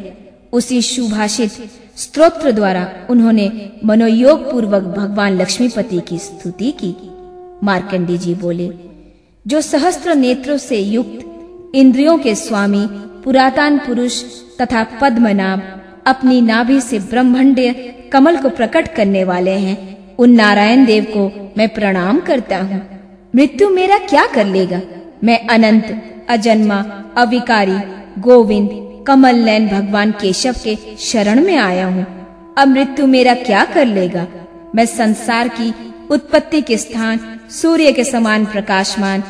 उसी सुभाषित स्तोत्र द्वारा उन्होंने मनोयोग पूर्वक भगवान लक्ष्मीपति की स्तुति की। मार्कंडी जी बोले, जो सहस्त्र नेत्रों से युक्त इंद्रियों के स्वामी, पुरातन पुरुष तथा पद्मनाभ अपनी नाभि से ब्रह्मंड कमल को प्रकट करने वाले हैं, उन नारायण देव को मैं प्रणाम करता हूँ। मृत्यु मेरा क्या कर लेगा? मैं अनंत, अजन्मा, अविकारी, गोविंद कमल नैन भगवान केशव के शरण में आया हूँ। अब मृत्यु मेरा क्या कर लेगा? मैं संसार की उत्पत्ति के स्थान, सूर्य के समान प्रकाशमान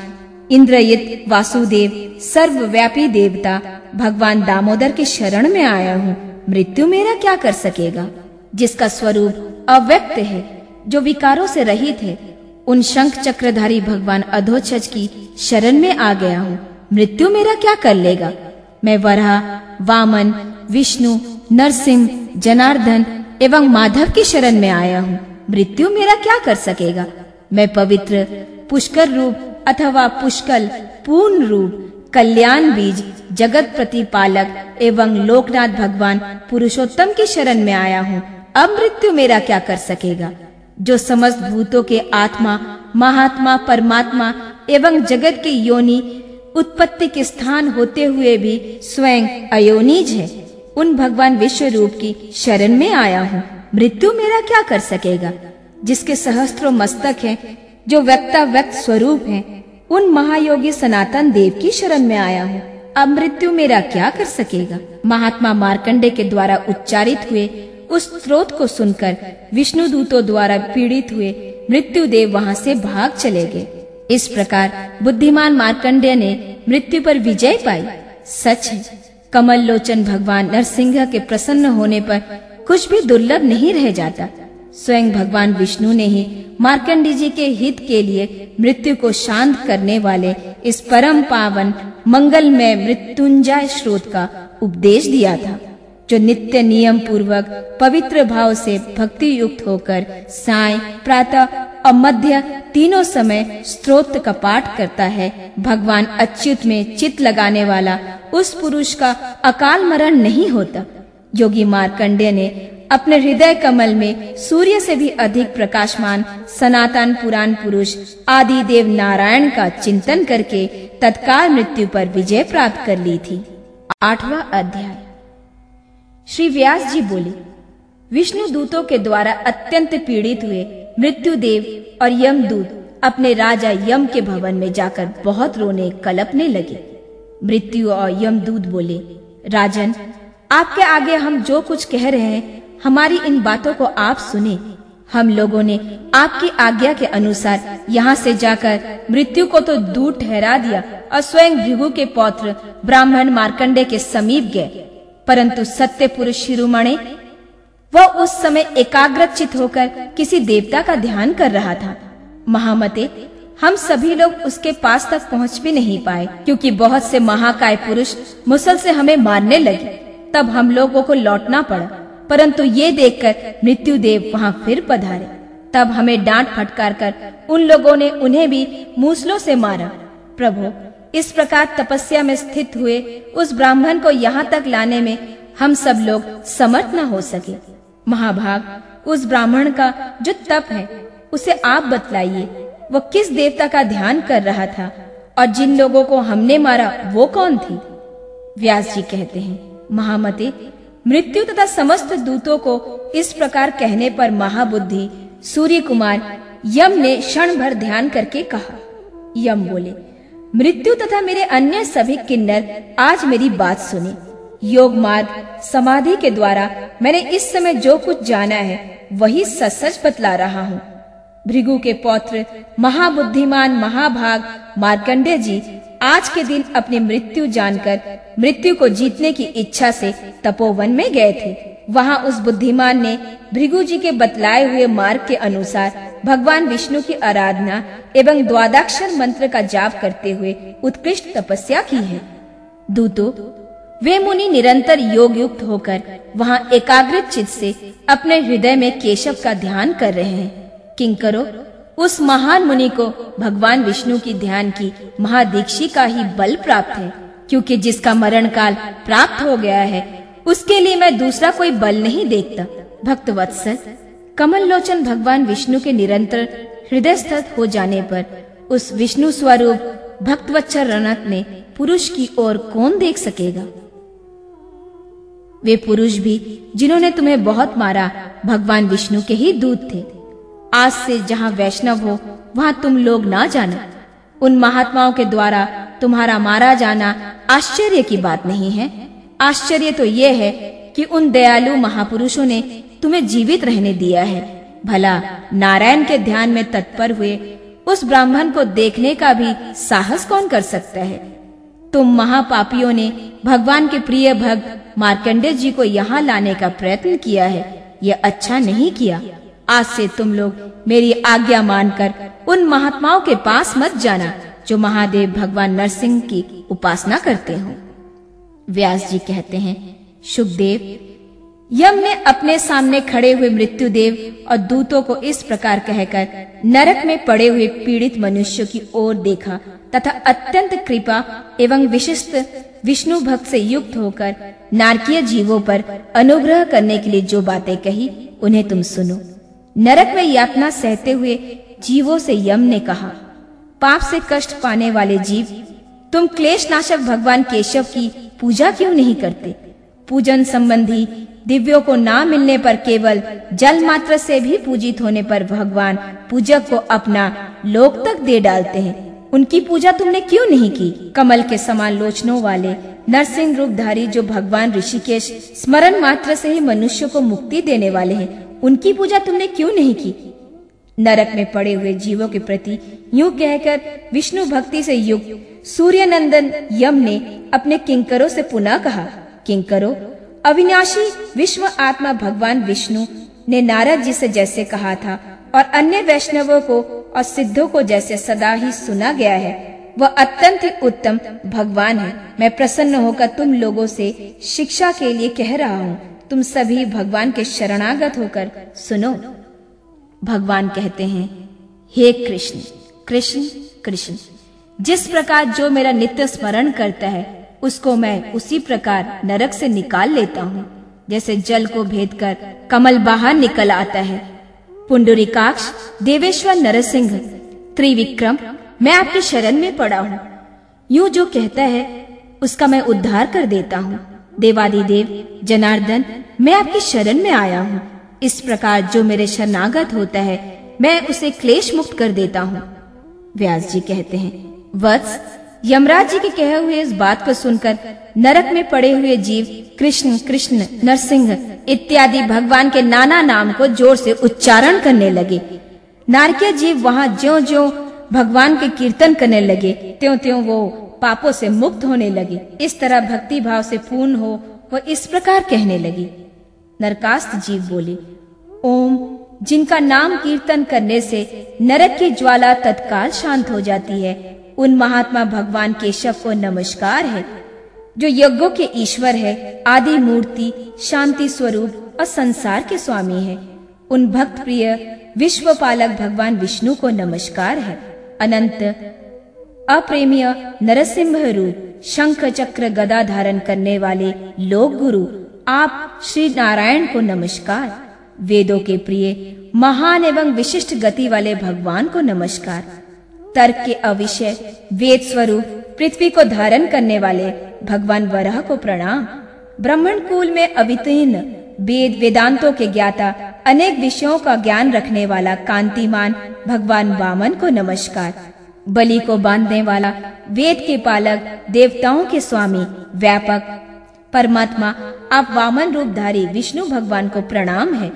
इंद्रयित वासुदेव, सर्वव्यापी देवता, भगवान दामोदर के शरण में आया हूँ। मृत्यु मेरा क्या कर सकेगा? जिसका स्वरूप अव्यक्त है, जो विकारों से रहित है, उन शंख चक्रधारी भगवान अधोचज की शरण में आ गया हूँ। मृत्यु मेरा क्या कर लेगा? मैं वरा वामन, विष्णु, नरसिंह, जनार्दन एवं माधव की शरण में आया हूँ। मृत्यु मेरा क्या कर सकेगा? मैं पवित्र, पुष्कर रूप अथवा पुष्कल, पूर्ण रूप, कल्याण बीज, जगत प्रतिपालक एवं लोकनाथ भगवान पुरुषोत्तम की शरण में आया हूँ। अब मृत्यु मेरा क्या कर सकेगा? जो समस्त भूतों के आत्मा, महात्मा, परमात्मा एवं जगत के योनि उत्पत्ति के स्थान होते हुए भी स्वयं अयोनिज है। उन भगवान विश्व रूप की शरण में आया हूँ। मृत्यु मेरा क्या कर सकेगा? जिसके सहस्त्रों मस्तक हैं, जो व्यक्ता व्यक्त स्वरूप हैं, उन महायोगी सनातन देव की शरण में आया हूँ। अब मृत्यु मेरा क्या कर सकेगा? महात्मा मार्कंडे के द्वारा उच्चारित हुए उस स्रोत को सुनकर विष्णु दूतों द्वारा पीड़ित हुए मृत्यु देव वहाँ से भाग चले गए। इस प्रकार बुद्धिमान मार्कंडेय ने मृत्यु पर विजय पाई। सच है कमल लोचन भगवान नरसिंह के प्रसन्न होने पर कुछ भी दुर्लभ नहीं रह जाता। स्वयं भगवान विष्णु ने ही मार्कंडी जी के हित के लिए मृत्यु को शांत करने वाले इस परम पावन, मंगलमय मृत्युंजय स्रोत का उपदेश दिया था, जो नित्य नियम पूर्वक पवित्र भाव से भक्ति युक्त होकर साय, प्रातः और मध्य तीनों समय स्त्रोत का पाठ करता है। भगवान अच्युत में चित लगाने वाला उस पुरुष का अकाल मरण नहीं होता। योगी मार्कंडेय ने अपने हृदय कमल में सूर्य से भी अधिक प्रकाशमान सनातन पुराण पुरुष आदि देव नारायण का चिंतन करके तत्काल मृत्यु पर विजय प्राप्त कर ली थी। आठवां अध्याय। श्री व्यास जी बोले विष्णु दूतों के द्वारा अत्यंत पीड़ित हुए मृत्यु देव और यमदूत अपने राजा यम के भवन में जाकर बहुत रोने कलपने लगे। मृत्यु और यम यमदूत बोले, राजन, आपके आगे हम जो कुछ कह रहे हैं, हमारी इन बातों को आप सुने। हम लोगों ने आपकी आज्ञा के अनुसार यहाँ से जाकर मृत्यु को तो दूर ठहरा दिया और स्वयं भृगु के पौत्र ब्राह्मण मार्कंडे के समीप गए। परंतु सत्य पुरुष शिरोमणे वह उस समय एकाग्रचित होकर किसी देवता का ध्यान कर रहा था। महामते, हम सभी लोग उसके पास तक पहुँच भी नहीं पाए, क्योंकि बहुत से महाकाय पुरुष मुसल से हमें मारने लगे। तब हम लोगों को लौटना पड़ा, परंतु ये देखकर मृत्यु देव वहाँ फिर पधारे। तब हमें डांट फटकार कर उन लोगों ने उन्हें भी मूसलों से मारा। प्रभु, इस प्रकार तपस्या में स्थित हुए उस ब्राह्मण को यहाँ तक लाने में हम सब लोग समर्थ न हो सके। महाभाग, उस ब्राह्मण का जो तप है, उसे आप बतलाइए, वो किस देवता का ध्यान कर रहा था, और जिन लोगों को हमने मारा, वो कौन थी? व्यास जी कहते हैं, महामते, मृत्यु तथा समस्त दूतों को इस प्रकार कहने पर महाबुद्धि सूर्य कुमार यम ने क्षण भर ध्यान करके कहा। यम बोले, मृत्यु तथा मेरे अन्य सभी किन्नर आज मेरी बात सुने। योग मार्ग समाधि के द्वारा मैंने इस समय जो कुछ जाना है, वही सच सच बतला रहा हूँ। भृगु के पौत्र, महाबुद्धिमान महाभाग मार्कंडे जी, आज के दिन अपनी मृत्यु जानकर, मृत्यु को जीतने की इच्छा से तपोवन में गए थे। वहाँ उस बुद्धिमान ने भृगु जी के बतलाए हुए मार्ग के अनुसार भगवान विष्णु की आराधना एवं द्वादाक्षर मंत्र का जाप करते हुए उत्कृष्ट तपस्या की है। दूतो वे मुनि निरंतर योग युक्त होकर वहाँ एकाग्रित चित से अपने हृदय में केशव का ध्यान कर रहे हैं। किंकरो, उस महान मुनि को भगवान विष्णु की ध्यान की महादीक्षी का ही बल प्राप्त है, क्योंकि जिसका मरण काल प्राप्त हो गया है, उसके लिए मैं दूसरा कोई बल नहीं देखता। भक्त वत्सल कमल लोचन भगवान विष्णु के निरंतर हृदय स्थित हो जाने पर उस विष्णु स्वरूप भक्तवत्सल रणत ने पुरुष की ओर कौन देख सकेगा? वे पुरुष भी, जिन्होंने तुम्हें बहुत मारा, भगवान विष्णु के ही दूत थे। आज से जहाँ वैष्णव हो, वहाँ तुम लोग ना जाना। उन महात्माओं के द्वारा तुम्हारा मारा जाना आश्चर्य की बात नहीं है। आश्चर्य तो यह है कि उन दयालु महापुरुषों ने तुम्हें जीवित रहने दिया है। भला नारायण के ध्यान में तत्पर हुए उस ब्राह्मण को देखने का भी साहस कौन कर सकता है? तुम महापापियों ने भगवान के प्रिय भक्त मार्कंडे जी को यहाँ लाने का प्रयत्न किया है। यह अच्छा नहीं किया। आज से तुम लोग मेरी आज्ञा मानकर उन महात्माओं के पास मत जाना, जो महादेव भगवान नरसिंह की उपासना करते हो। व्यास जी कहते हैं, सुखदेव, यम ने अपने सामने खड़े हुए मृत्युदेव और दूतों को इस प्रकार कहकर नरक में पड़े हुए पीड़ित मनुष्य की ओर देखा तथा अत्यंत कृपा एवं विशिष्ट विष्णु भक्त से युक्त होकर नारकीय जीवों पर अनुग्रह करने के लिए जो बातें कही, उन्हें तुम सुनो। नरक में यातना सहते हुए जीवों से यम ने कहा, पाप से कष्ट पाने वाले जीव, तुम क्लेश नाशक भगवान केशव की पूजा क्यों नहीं करते? पूजन संबंधी दिव्यों को ना मिलने पर केवल जल मात्र से भी पूजित होने पर भगवान पूजक को अपना लोक तक दे डालते हैं। उनकी पूजा तुमने क्यों नहीं की? कमल के समान लोचनों वाले नरसिंह रूपधारी जो भगवान ऋषिकेश स्मरण मात्र से ही मनुष्य को मुक्ति देने वाले हैं, उनकी पूजा तुमने क्यों नहीं की? नरक में पड़े हुए जीवों के प्रति यूँ कहकर विष्णु भक्ति से युक्त सूर्य नंदन यम ने अपने किंकरों से पुनः कहा, किंकरों, अविनाशी विश्व आत्मा भगवान विष्णु ने नारद जी से जैसे कहा था और अन्य वैष्णवों को और सिद्धों को जैसे सदा ही सुना गया है। वह अत्यंत उत्तम भगवान है। मैं प्रसन्न होकर तुम लोगों से शिक्षा के लिए कह रहा हूँ। तुम सभी भगवान के शरणागत होकर सुनो। भगवान कहते हैं, हे कृष्ण कृष्ण कृष्ण, जिस प्रकार जो मेरा नित्य स्मरण करता है, उसको मैं उसी प्रकार नरक से निकाल लेता हूँ। जैसे जल को भेद कर कमल बाहर निकल आता है पुंडरीकाक्ष, देवेश्वर नरसिंह, त्रिविक्रम, मैं आपकी शरण में पड़ा हूँ। यूँ जो कहता है, उसका मैं उद्धार कर देता हूँ। देवादिदेव, जनार्दन, मैं आपकी शरण में आया हूँ। इस प्रकार जो मेरे शरणागत होता है, मैं उसे क्लेश मुक्त कर देता हूँ। व्यास जी कहते हैं, वत्स यमराज जी के कहे हुए इस बात को सुनकर नरक में पड़े हुए जीव, कृष्ण कृष्ण, नरसिंह इत्यादि भगवान के नाना नाम को ज़ोर से उच्चारण करने लगे। नारकीय जीव वहाँ ज्यो ज्यो भगवान के कीर्तन करने लगे त्यों त्यों वो पापों से मुक्त होने लगे। इस तरह भक्ति भाव से पूर्ण हो वो इस प्रकार कहने लगी। नरकास्त जीव बोले, ओम, जिनका नाम कीर्तन करने से नरक की ज्वाला तत्काल शांत हो जाती है उन महात्मा भगवान केशव को नमस्कार है, जो यज्ञों के ईश्वर है, आदि मूर्ति, शांति स्वरूप और संसार के स्वामी है। उन भक्त प्रिय विश्व पालक भगवान विष्णु को नमस्कार है। अनंत अप्रेमीय नरसिंह रूप, शंख चक्र गदा धारण करने वाले लोक गुरु, आप श्री नारायण को नमस्कार। वेदों के प्रिय, महान एवं विशिष्ट गति वाले भगवान को नमस्कार। तर्क के अविषय, वेद स्वरूप, पृथ्वी को धारण करने वाले भगवान वराह को प्रणाम। ब्राह्मण कुल में अवितीर्ण, वेद वेदांतों के ज्ञाता, अनेक विषयों का ज्ञान रखने वाला कांतिमान भगवान वामन को नमस्कार। बलि को बांधने वाला, वेद के पालक, देवताओं के स्वामी, व्यापक। परमात्मा, आप वामन रूपधारी विष्णु भगवान को प्रणाम है।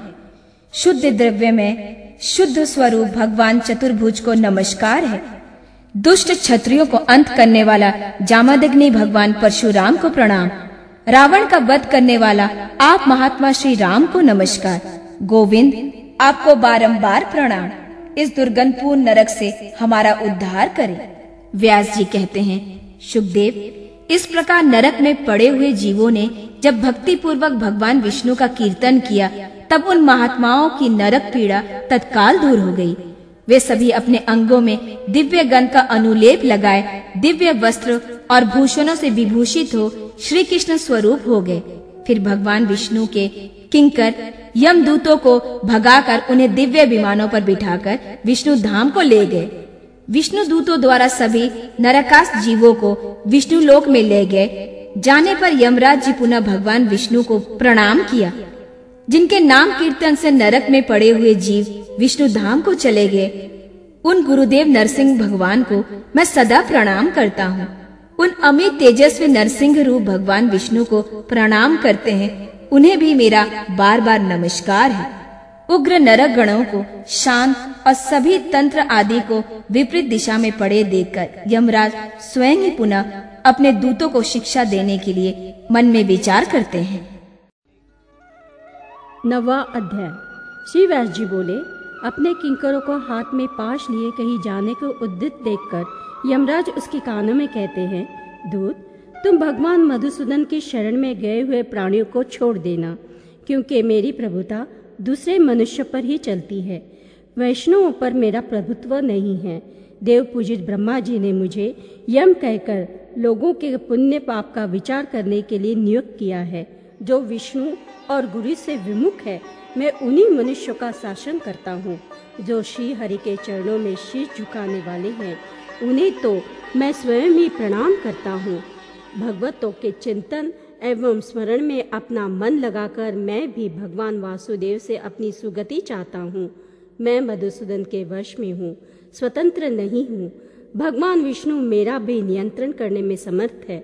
शुद्ध द्रव्य में, शुद्ध स्वरूप भगवान चतुर्भुज को नमस्कार है। दुष्ट क्षत्रियों को अंत करने वाला जामदग्नि भगवान परशुराम को प्रणाम। रावण का वध करने वाला आप महात्मा श्री राम को नमस्कार। गोविंद, आपको बारंबार प्रणाम। इस दुर्गंधपूर्ण नरक से हमारा उद्धार करें। व्यास जी कहते हैं, सुखदेव, इस प्रकार नरक में पड़े हुए जीवों ने जब भक्ति पूर्वक भगवान विष्णु का कीर्तन किया, तब उन महात्माओं की नरक पीड़ा तत्काल दूर हो गई। वे सभी अपने अंगों में दिव्य गण का अनुलेप लगाए, दिव्य वस्त्र और भूषणों से विभूषित हो श्री कृष्ण स्वरूप हो गए। फिर भगवान विष्णु के किंकर यम दूतों को भगाकर उन्हें दिव्य विमानों पर बिठाकर विष्णु धाम को ले गए। विष्णु दूतों द्वारा सभी नरकाश जीवों को विष्णु लोक में ले गए। जाने पर यमराज जी पुनः भगवान विष्णु को प्रणाम किया। जिनके नाम कीर्तन से नरक में पड़े हुए जीव विष्णु धाम को चले गए। उन गुरुदेव नरसिंह भगवान को मैं सदा प्रणाम करता हूँ। उन अमित तेजस्वी नरसिंह रूप भगवान विष्णु को प्रणाम करते हैं। उन्हें भी मेरा बार बार नमस्कार है। उग्र नरक गणों को, शांत और सभी तंत्र आदि को विपरीत दिशा में पड़े देखकर यमराज स्वयं ही पुनः अपने दूतों को शिक्षा देने के लिए मन में विचार करते हैं। नवा अध्याय। श्री व्यास जी बोले अपने किंकरों को हाथ में पाश लिए कहीं जाने को उद्दित देखकर यमराज उसके कानों में कहते हैं, दूत, तुम भगवान मधुसूदन की शरण में गए हुए प्राणियों को छोड़ देना, क्योंकि मेरी प्रभुता दूसरे मनुष्य पर ही चलती है। वैष्णवों पर मेरा प्रभुत्व नहीं है। देव पूजित ब्रह्मा जी ने मुझे यम कहकर लोगों के पुण्य पाप का विचार करने के लिए नियुक्त किया है, जो विष्णु और गुरु से विमुख है। मैं उन्हीं मनुष्यों का शासन करता हूँ, जो श्री हरि के चरणों में शीश झुकाने वाले हैं। उन्हें तो मैं स्वयं ही प्रणाम करता हूँ। भगवतों के चिंतन एवं स्मरण में अपना मन लगाकर मैं भी भगवान वासुदेव से अपनी सुगति चाहता हूँ। मैं मधुसूदन के वश में हूँ, स्वतंत्र नहीं हूँ। भगवान विष्णु मेरा भी नियंत्रण करने में समर्थ है।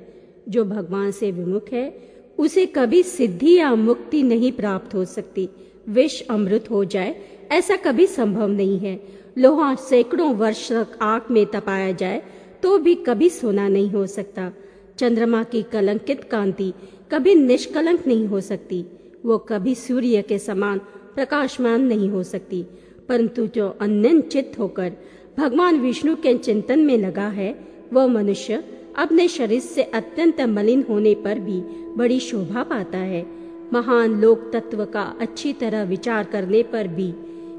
जो भगवान से विमुख है, उसे कभी सिद्धि या मुक्ति नहीं प्राप्त हो सकती। विष अमृत हो जाए, ऐसा कभी संभव नहीं है। लोहा सैकड़ों वर्ष तक आग में तपाया जाए तो भी कभी सोना नहीं हो सकता। चंद्रमा की कलंकित कांति कभी निष्कलंक नहीं हो सकती। वो कभी सूर्य के समान प्रकाशमान नहीं हो सकती। परंतु जो चित्त होकर भगवान विष्णु के चिंतन में लगा है, वह मनुष्य अपने शरीर से अत्यंत मलिन होने पर भी बड़ी शोभा पाता है। महान लोक तत्व का अच्छी तरह विचार करने पर भी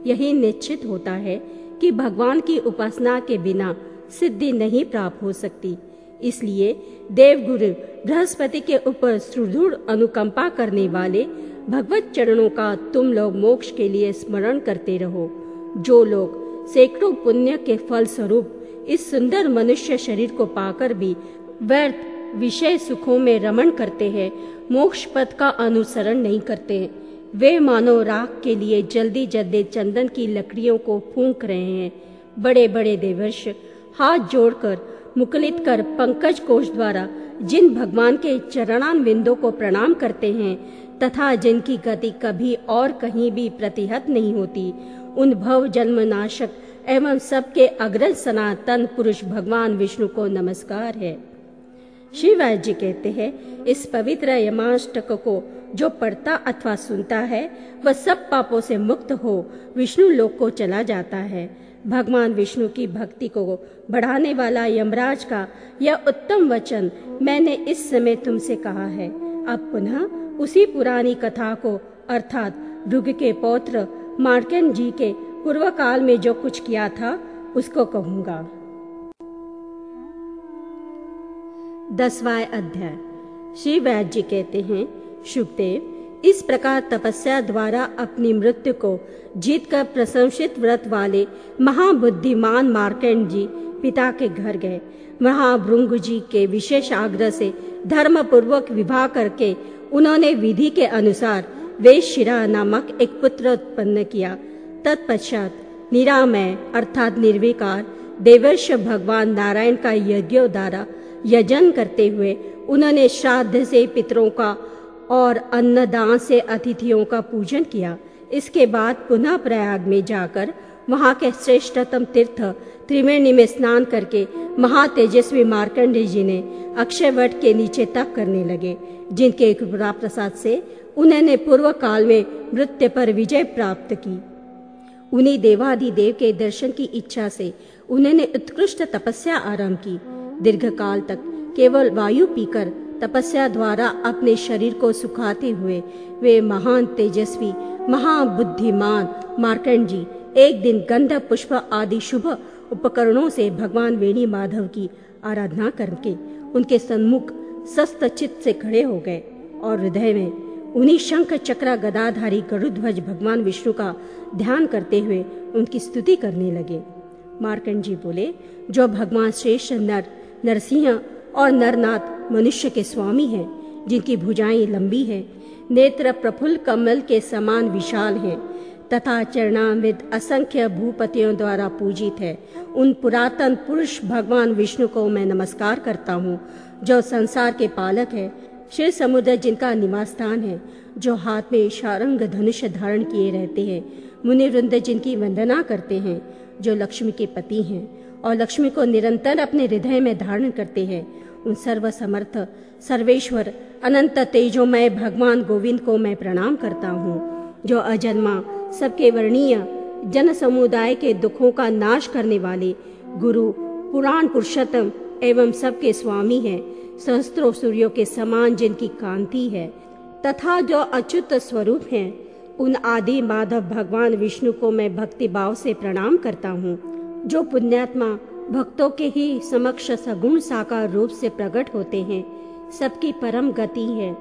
यही निश्चित होता है कि भगवान की उपासना के बिना सिद्धि नहीं प्राप्त हो सकती। इसलिए देवगुरु बृहस्पति के ऊपर सुदृढ़ अनुकंपा करने वाले भगवत चरणों का तुम लोग मोक्ष के लिए स्मरण करते रहो। जो लोग सैकड़ों पुण्य के फल स्वरूप इस सुंदर मनुष्य शरीर को पाकर भी व्यर्थ विषय सुखों में रमण करते हैं, मोक्ष पथ का अनुसरण नहीं करते। हैं वे मानो राख के लिए जल्दी जल्दी चंदन की लकड़ियों को फूंक रहे हैं। बड़े बड़े देवर्ष, हाथ जोड़कर मुकलित कर पंकज कोष द्वारा जिन भगवान के चरणान बिंदों को प्रणाम करते हैं, तथा जिनकी गति कभी और कहीं भी प्रतिहत नहीं होती, उन भव जन्म नाशक एवं सबके अग्रज सनातन पुरुष भगवान विष्णु को नमस्कार है। शिवराज जी कहते हैं, इस पवित्र यमाष्टक को जो पढ़ता अथवा सुनता है, वह सब पापों से मुक्त हो, विष्णु लोक को चला जाता है। भगवान विष्णु की भक्ति को बढ़ाने वाला यमराज का यह उत्तम वचन मैंने इस समय तुमसे कहा है। अब पुनः उसी पुरानी कथा को, अर्थात भृग के पौत्र मार्कन जी के पूर्व काल में जो कुछ किया था, उसको कहूँगा। दसवां अध्याय। श्री वैद्य जी कहते हैं, शुभदेव, इस प्रकार तपस्या द्वारा अपनी मृत्यु को जीत कर प्रशंसित व्रत वाले महाबुद्धिमान मार्केंड जी पिता के घर गए। महाभृंग जी के विशेष आग्रह से धर्म पूर्वक विवाह करके उन्होंने विधि के अनुसार वेशिरा नामक एक पुत्र उत्पन्न किया। तत्पश्चात निरामय अर्थात निर्विकार देवर्ष भगवान नारायण का यज्ञ द्वारा यजन करते हुए उन्होंने श्राद्ध से पितरों का और अन्नदान से अतिथियों का पूजन किया। इसके बाद पुनः प्रयाग में जाकर वहाँ के श्रेष्ठतम तीर्थ त्रिवेणी में स्नान करके महातेजस्वी मार्कंडे जी ने अक्षय वट के नीचे तप करने लगे, जिनके कृपा प्रसाद से उन्होंने पूर्व काल में मृत्यु पर विजय प्राप्त की। उन्हीं देवाधिदेव के दर्शन की इच्छा से उन्होंने उत्कृष्ट तपस्या आरंभ की। दीर्घ काल तक केवल वायु पीकर तपस्या द्वारा अपने शरीर को सुखाते हुए वे महान तेजस्वी, महाबुद्धिमान मार्कंड जी, एक दिन गंध, पुष्प आदि शुभ उपकरणों से भगवान वेणी माधव की आराधना करके उनके सन्मुख सस्त चित्त से खड़े हो गए और हृदय में उन्हीं शंख चक्र गदाधारी गरुध्वज भगवान विष्णु का ध्यान करते हुए उनकी स्तुति करने लगे। मार्कंड जी बोले, जो भगवान श्रेष्ठ नर, नरसिंह और नरनाथ मनुष्य के स्वामी हैं, जिनकी भुजाएँ लंबी हैं, नेत्र प्रफुल्ल कमल के समान विशाल हैं, तथा चरणामृत असंख्य भूपतियों द्वारा पूजित है, उन पुरातन पुरुष भगवान विष्णु को मैं नमस्कार करता हूँ, जो संसार के पालक है, शिव समुद्र जिनका निवास स्थान है, जो हाथ में शारंग धनुष धारण किए रहते हैं मुनि वृंद जिनकी वंदना करते हैं जो लक्ष्मी के पति हैं और लक्ष्मी को निरंतर अपने हृदय में धारण करते हैं। उन सर्व समर्थ सर्वेश्वर, अनंत तेजोमय भगवान गोविंद को मैं प्रणाम करता हूँ, जो अजन्मा, सबके वर्णीय जन समुदाय के दुखों का नाश करने वाले गुरु, पुराण पुरुषोत्तम एवं सबके स्वामी हैं, सहस्त्रों सूर्यों के समान जिनकी कांति है, तथा जो अच्युत स्वरूप हैं उन आदि माधव भगवान विष्णु को मैं भक्ति भाव से प्रणाम करता हूँ, जो पुण्यात्मा भक्तों के ही समक्ष सगुण साकार रूप से प्रकट होते हैं, सबकी परम गति है।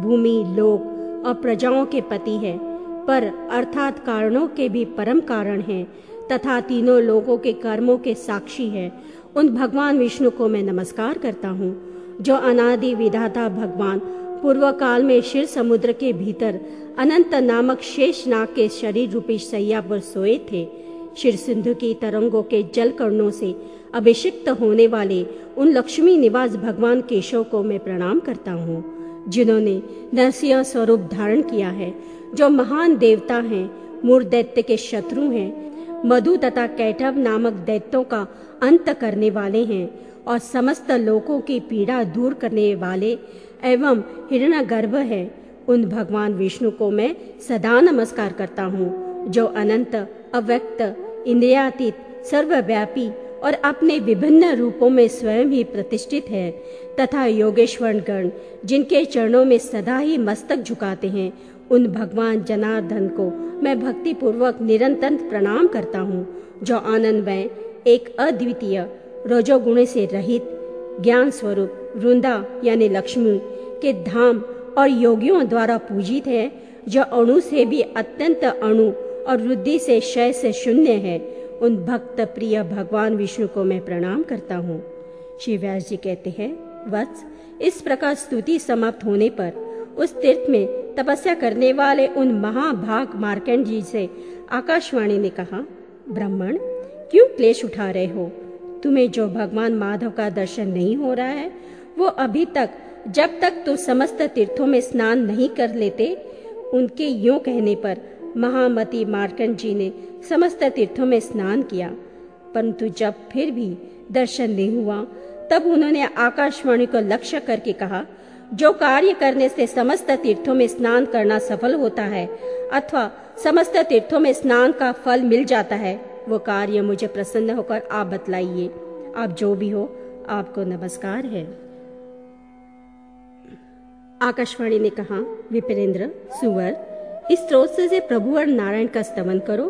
भूमि, लोक और प्रजाओं के पति है, पर अर्थात कारणों के भी परम कारण है, तथा तीनों लोगों के कर्मों के साक्षी है। उन भगवान विष्णु को मैं नमस्कार करता हूँ, जो अनादि विधाता भगवान पूर्व काल में शिर समुद्र के भीतर अनंत नामक शेष नाग के शरीर रूपी सैया पर सोए थे। शिर सिंधु की तरंगों के जल कर्णों से अभिषिक्त होने वाले उन लक्ष्मी निवास भगवान केशव को मैं प्रणाम करता हूँ, जिन्होंने नरसिंह स्वरूप धारण किया है, जो महान देवता हैं, मूर दैत्य के शत्रु हैं, मधु तथा कैटव नामक दैत्यों का अंत करने वाले हैं और समस्त लोगों की पीड़ा दूर करने वाले एवं हिरण गर्भ है। उन भगवान विष्णु को मैं सदा नमस्कार करता हूँ, जो अनंत, अव्यक्त, इंद्रियातीत, सर्वव्यापी और अपने विभिन्न रूपों में स्वयं ही प्रतिष्ठित है, तथा योगेश्वर गण जिनके चरणों में सदा ही मस्तक झुकाते हैं, उन भगवान जनार्दन को मैं भक्ति पूर्वक निरंतर प्रणाम करता हूँ, जो आनंदमय, एक अद्वितीय, रजोगुण से रहित, ज्ञान स्वरूप, वृंदा यानी लक्ष्मी के धाम और योगियों द्वारा पूजित है, जो अणु से भी अत्यंत अणु और वृद्धि से शय से शून्य है। उन भक्त प्रिय भगवान विष्णु को मैं प्रणाम करता हूँ। श्री व्यास जी कहते हैं, वत्स, इस प्रकार स्तुति समाप्त होने पर उस तीर्थ में तपस्या करने वाले उन महाभाग मार्कंड जी से आकाशवाणी ने कहा, ब्राह्मण, क्यों क्लेश उठा रहे हो? तुम्हें जो भगवान माधव का दर्शन नहीं हो रहा है, वो अभी तक जब तक तुम समस्त तीर्थों में स्नान नहीं कर लेते, उनके यूँ कहने पर महामती मार्कंड जी ने समस्त तीर्थों में स्नान किया। परंतु जब फिर भी दर्शन नहीं हुआ, तब उन्होंने आकाशवाणी को लक्ष्य करके कहा, जो कार्य करने से समस्त तीर्थों में स्नान करना सफल होता है, अथवा समस्त तीर्थों में स्नान का फल मिल जाता है, वो कार्य मुझे प्रसन्न होकर आप बतलाइए। आप जो भी हो, आपको नमस्कार है। आकाशवाणी ने कहा विपरेंद्र सुवर, इस स्रोत से प्रभु और नारायण का स्तमन करो,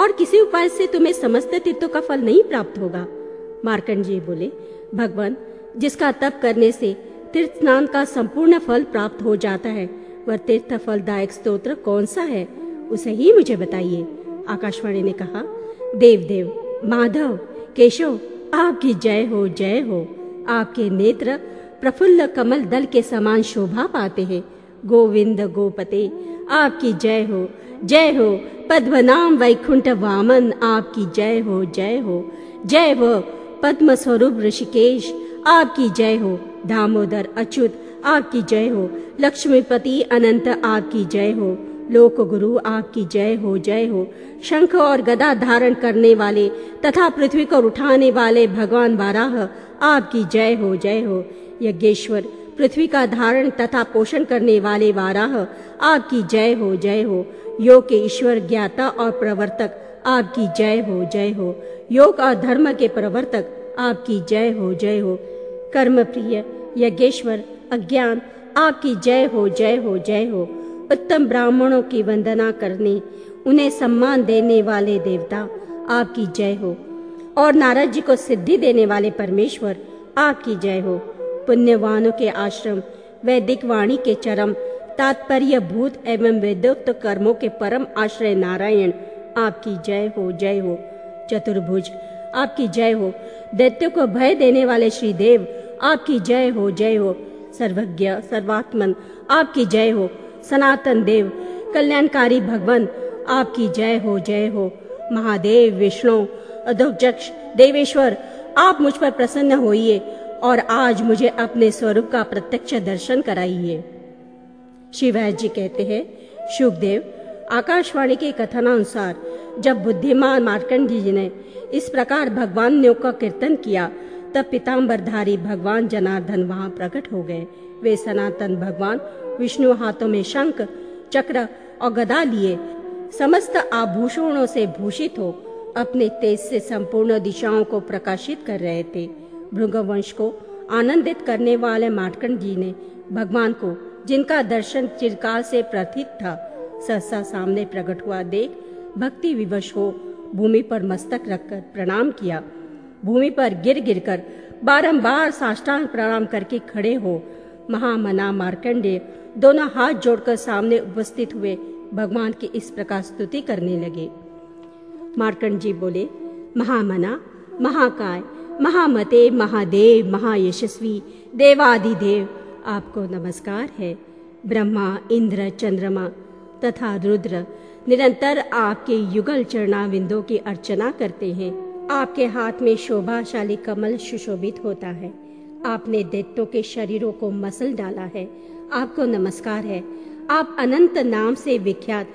और किसी उपाय से तुम्हें समस्त तीर्थों का फल नहीं प्राप्त होगा। मार्कंड जी बोले, भगवान, जिसका तप करने से तीर्थ स्नान का संपूर्ण फल प्राप्त हो जाता है, वह तीर्थ फलदायक स्तोत्र कौन सा है, उसे ही मुझे बताइए। आकाशवाणी ने कहा देव देव माधव, केशव, आपकी जय हो जय हो। आपके नेत्र प्रफुल्ल कमल दल के समान शोभा पाते हैं। गोविंद गोपते, आपकी जय हो जय हो। पद्मनाम वैकुंठ वामन, आपकी जय हो जय हो। जय हो पद्म स्वरूप ऋषिकेश, आपकी जय हो। दामोदर अच्युत, आपकी जय हो। लक्ष्मीपति अनंत, आपकी जय हो। लोक गुरु आपकी जय हो जय हो। शंख और गदा धारण करने वाले तथा पृथ्वी को उठाने वाले भगवान वाराह, आपकी जय हो जय हो। यज्ञेश्वर, पृथ्वी का धारण तथा पोषण करने वाले वाराह आपकी जय हो जय हो। योग के ईश्वर, ज्ञाता और प्रवर्तक आपकी जय हो जय हो। योग और धर्म के प्रवर्तक आपकी जय हो जय हो। कर्म प्रिय यज्ञेश्वर, अज्ञान आपकी जय हो जय हो जय हो। उत्तम ब्राह्मणों की वंदना करने, उन्हें सम्मान देने वाले देवता आपकी जय हो। और नारद जी को सिद्धि देने वाले परमेश्वर आपकी जय हो। पुण्यवानों के आश्रम वैदिक वाणी के चरम तात्पर्य भूत एवं वेदोक्त कर्मों के परम आश्रय नारायण, आपकी जय हो जय हो। चतुर्भुज, आपकी जय हो। दैत्य को भय देने वाले श्री देव आपकी जय हो जय हो। सर्वज्ञ, सर्वात्मन, आपकी जय हो। सनातन देव, कल्याणकारी भगवान, आपकी जय हो जय हो। महादेव, विष्णु अधोक्षक्ष देवेश्वर, आप मुझ पर प्रसन्न होइए। और आज मुझे अपने स्वरूप का प्रत्यक्ष दर्शन कराइए। शिवराज जी कहते हैं सुखदेव आकाशवाणी के कथनानुसार, जब बुद्धिमान मार्कंडी जी ने इस प्रकार भगवान ने का कीर्तन किया, तब पिताम्बरधारी भगवान जनार्दन वहाँ प्रकट हो गए। वे सनातन भगवान विष्णु हाथों में शंख, चक्र और गदा लिए, समस्त आभूषणों से भूषित हो, अपने तेज से संपूर्ण दिशाओं को प्रकाशित कर रहे थे। भृगवंश को आनंदित करने वाले मार्कंड जी ने भगवान को, जिनका दर्शन चिरकाल से प्रथित था, सहसा सामने प्रकट हुआ देख भक्ति विवश हो भूमि पर मस्तक रखकर प्रणाम किया। भूमि पर गिर गिर कर बारम्बार साष्टांग प्रणाम करके खड़े हो महामना मार्कंडे दोनों हाथ जोड़कर सामने उपस्थित हुए भगवान की इस प्रकार स्तुति करने लगे। मार्कंड जी बोले, महामना, महाकाय महामते महादेव, महायशस्वी, देवादिदेव। आपको नमस्कार है। ब्रह्मा, इंद्र, चंद्रमा तथा रुद्र निरंतर आपके युगल चरणाविंदों की अर्चना करते हैं। आपके हाथ में शोभाशाली कमल सुशोभित होता है। आपने दैत्यों के शरीरों को मसल डाला है। आपको नमस्कार है। आप अनंत नाम से विख्यात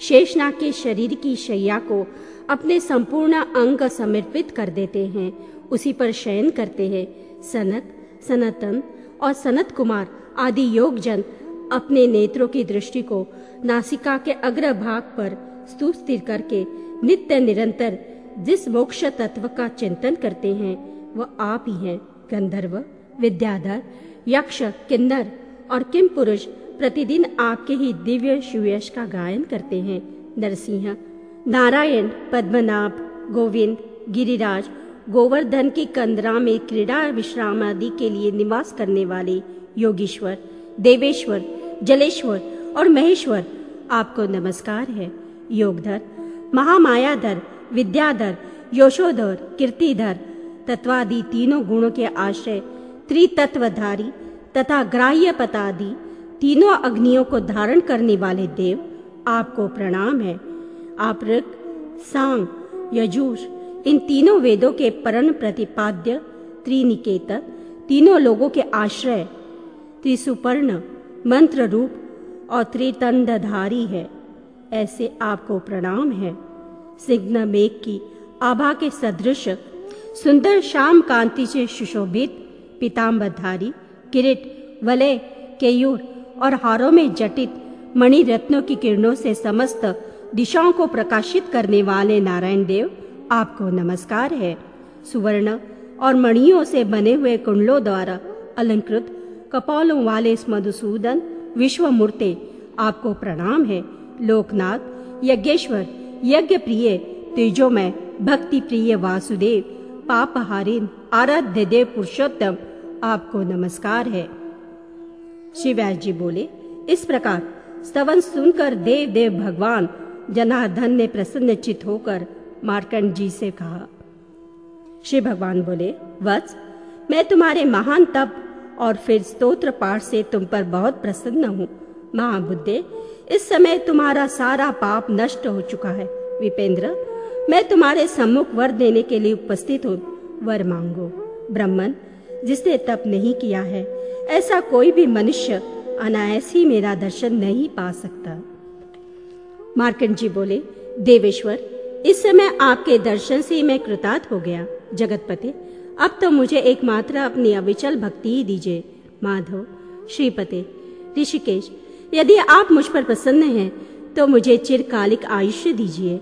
शेषनाग के शरीर की शैया को अपने संपूर्ण अंग समर्पित कर देते हैं। उसी पर शयन करते हैं। सनत, सनातन और सनत कुमार आदि योग जन अपने नेत्रों की दृष्टि को नासिका के अग्र भाग पर स्तूप स्थिर करके नित्य निरंतर जिस मोक्ष तत्व का चिंतन करते हैं, वह आप ही हैं। गंधर्व, विद्याधर, यक्ष, किन्नर और किम पुरुष प्रतिदिन आपके ही दिव्य सुयश का गायन करते हैं। नरसिंह, नारायण, पद्मनाभ, गोविंद, गिरिराज गोवर्धन की कंदरा में क्रीड़ा विश्राम आदि के लिए निवास करने वाले योगीश्वर, देवेश्वर, जलेश्वर और महेश्वर, आपको नमस्कार है। योगधर, महामायाधर, विद्याधर, यशोधर, कीर्तिधर, तत्वादि तीनों गुणों के आश्रय, त्रितत्वधारी तथा ग्राह्य पतादि तीनों अग्नियों को धारण करने वाले देव, आपको प्रणाम है। आप ऋग, सांग यजुष इन तीनों वेदों के परम प्रतिपाद्य, त्रिनिकेत, तीनों लोगों के आश्रय, त्रिसुपर्ण मंत्र रूप और त्रितंडधारी है। ऐसे आपको प्रणाम है। सिग्न मेघ की आभा के सदृश, सुंदर शाम कांति से सुशोभित पीताम्बरधारी किरीट, वलय, केयूर और हारों में जटित मणि रत्नों की किरणों से समस्त दिशाओं को प्रकाशित करने वाले नारायण देव आपको नमस्कार है। सुवर्ण और मणियों से बने हुए कुंडलों द्वारा अलंकृत कपालों वाले इस मधुसूदन विश्व मूर्ते आपको प्रणाम है। लोकनाथ, यज्ञेश्वर यज्ञ प्रिय तेजोमय भक्ति प्रिय वासुदेव, पापहारिन, आराध्य देव पुरुषोत्तम आपको नमस्कार है। शिवव्यास जी बोले, इस प्रकार स्तवन सुनकर देव देव भगवान जनार्दन ने प्रसन्न चित होकर मार्कंड जी से कहा, श्री भगवान बोले, वत्स, मैं तुम्हारे महान तप और फिर स्तोत्र पाठ से तुम पर बहुत प्रसन्न हूँ। महाबुद्धे, इस समय तुम्हारा सारा पाप नष्ट हो चुका है। विपेंद्र, मैं तुम्हारे सम्मुख वर देने के लिए उपस्थित हूँ। वर मांगो ब्राह्मण जिसने तप नहीं किया है, ऐसा कोई भी मनुष्य अनायास ही मेरा दर्शन नहीं पा सकता। मार्कंड जी बोले, देवेश्वर इस समय आपके दर्शन से मैं कृतार्थ हो गया, जगतपति। अब तो मुझे एकमात्र अपनी अविचल भक्ति ही दीजिए, माधव, श्रीपति, ऋषिकेश। यदि आप मुझ पर प्रसन्न हैं तो मुझे चिरकालिक आयुष्य दीजिए,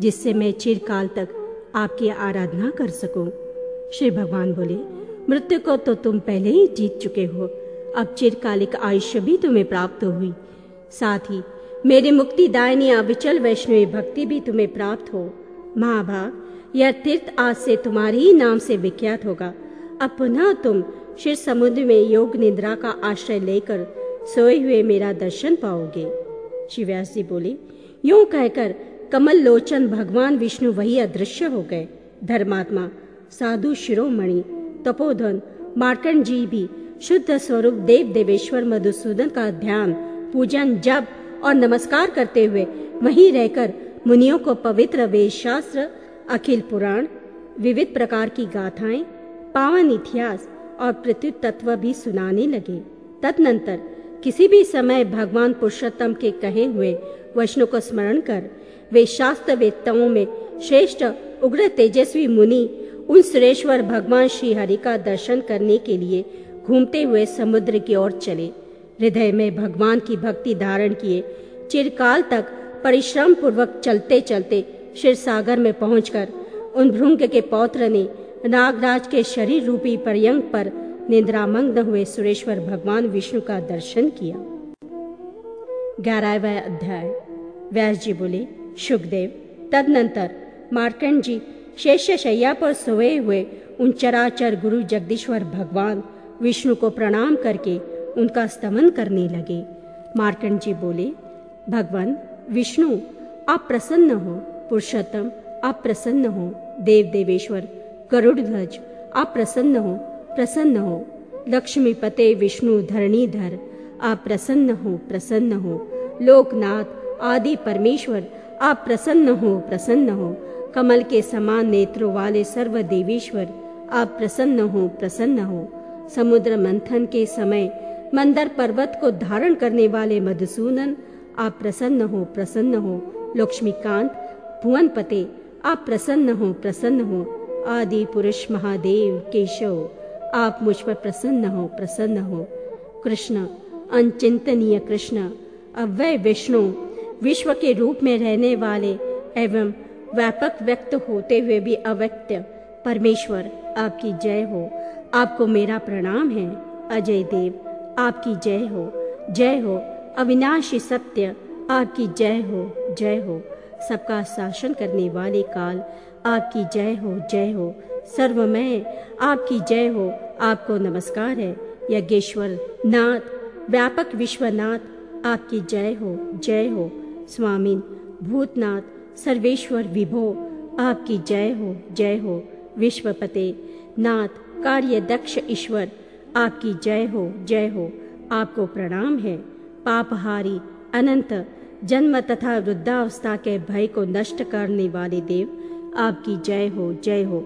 जिससे मैं चिरकाल तक आपकी आराधना कर सकूँ। श्री भगवान बोले, मृत्यु को तो तुम पहले ही जीत चुके हो, अब चिरकालिक आयुष्य भी तुम्हें प्राप्त हुई। साथ ही मेरी मुक्ति दायनी अविचल वैष्णवी भक्ति भी तुम्हें प्राप्त हो। महाभाग, यह तीर्थ आज से तुम्हारे ही नाम से विख्यात होगा। अब पुनः तुम शिव समुद्र में योग निद्रा का आश्रय लेकर सोए हुए मेरा दर्शन पाओगे। शिव्यास जी बोले, यूँ कहकर कमल लोचन भगवान विष्णु वही अदृश्य हो गए। धर्मात्मा, साधु शिरोमणि, तपोधन मार्कंड जी भी, शुद्ध स्वरूप देव देवेश्वर मधुसूदन का ध्यान, पूजन, जप और नमस्कार करते हुए वहीं रहकर मुनियों को पवित्र वेद शास्त्र अखिल पुराण, विविध प्रकार की गाथाएँ, पावन इतिहास और पृथ्वी तत्व भी सुनाने लगे। तदनंतर किसी भी समय भगवान पुरुषोत्तम के कहे हुए वचनों को स्मरण कर वे शास्त्र वेत्ताओं में श्रेष्ठ, उग्र, तेजस्वी मुनि, उन सुरेश्वर भगवान श्री हरि का दर्शन करने के लिए घूमते हुए समुद्र की ओर चले। हृदय में भगवान की भक्ति धारण किए। चिरकाल तक परिश्रम पूर्वक चलते चलते क्षीर सागर में पहुंचकर उन भृंग के पौत्र ने नागराज के शरीर रूपी पर्यंक पर निद्रामग्न हुए सुरेश्वर भगवान विष्णु का दर्शन किया। ग्यारहवा अध्याय। व्यास जी बोले, सुखदेव, तदनंतर मार्कंड जी शेष शैया पर सोए हुए उन चराचर गुरु जगदीश्वर भगवान विष्णु को प्रणाम करके उनका स्तमन करने लगे मार्कंड जी बोले भगवान विष्णु आप प्रसन्न हो पुरुषोत्तम आप प्रसन्न हो देव देवेश्वर गरुड़ ध्वज आप प्रसन्न हो प्रसन्न हो लक्ष्मी पते विष्णु धरणीधर आप प्रसन्न हो प्रसन्न हो लोकनाथ आदि परमेश्वर आप प्रसन्न हो प्रसन्न हो कमल के समान नेत्रों वाले सर्व देवेश्वर आप प्रसन्न हो प्रसन्न हो समुद्र मंथन के समय मंदर पर्वत को धारण करने वाले मधुसूदन, आप प्रसन्न हो प्रसन्न हो। लक्ष्मीकांत भुवन पते आप प्रसन्न हो प्रसन्न हो। आदि पुरुष महादेव केशव, आप मुझ पर प्रसन्न हो प्रसन्न हो। कृष्ण अनचिंतनीय कृष्ण, अव्यय विष्णु, विश्व के रूप में रहने वाले एवं व्यापक व्यक्त होते हुए भी अव्यक्त, परमेश्वर, आपकी जय हो। आपको मेरा प्रणाम है। अजय देव। आपकी जय हो जय हो, अविनाशी सत्य, आपकी जय हो जय हो। सबका शासन करने वाले काल, आपकी जय हो जय हो। सर्वमय, आपकी जय हो। आपको नमस्कार है, यज्ञेश्वर नाथ, व्यापक विश्वनाथ, आपकी जय हो जय हो। स्वामी भूतनाथ, सर्वेश्वर विभो, आपकी जय हो जय हो। विश्वपते नाथ कार्य दक्ष ईश्वर आपकी जय हो जय हो। आपको प्रणाम है। पापहारी, अनंत, जन्म तथा वृद्धावस्था के भय को नष्ट करने वाले देव, आपकी जय हो जय हो।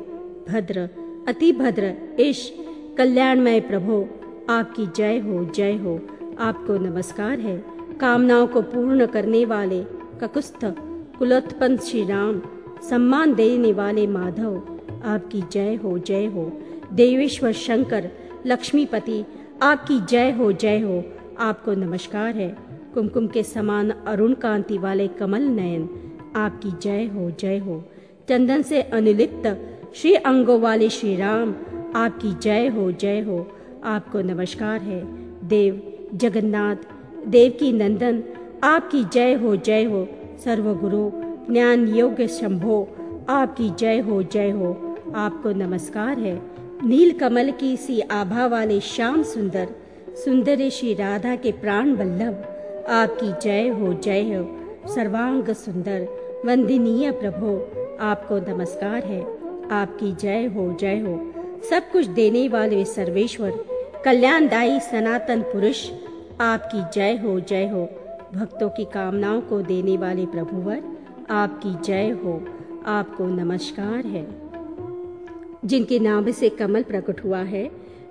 भद्र, अति भद्र, ईश, कल्याणमय प्रभो, आपकी जय हो जय हो। आपको नमस्कार है। कामनाओं को पूर्ण करने वाले, ककुस्थ, कुलोत्पन्न श्री राम सम्मान देने वाले माधव, आपकी जय हो जय हो। देवेश्वर शंकर लक्ष्मीपति, आपकी जय हो जय हो। आपको नमस्कार है। कुमकुम के समान अरुण कांति वाले कमल नयन। आपकी जय हो जय हो। चंदन से अनुलिप्त श्री अंगों वाले श्री राम। आपकी जय हो जय हो। आपको नमस्कार है। देव, जगन्नाथ, देव की नंदन। आपकी जय हो जय हो। सर्वगुरु, ज्ञान योग्य शंभो। आपकी जय हो जय हो। आपको नमस्कार है। नील कमल की सी आभा वाले श्याम सुंदर सुंदर श्री राधा के प्राण बल्लभ, आपकी जय हो जय हो। सर्वांग सुंदर, वंदनीय प्रभो, आपको नमस्कार है। आपकी जय हो जय हो। सब कुछ देने वाले सर्वेश्वर, कल्याणदायी सनातन पुरुष, आपकी जय हो जय हो। भक्तों की कामनाओं को देने वाले प्रभुवर, आपकी जय हो। आपको नमस्कार है। जिनके नाम से कमल प्रकट हुआ है,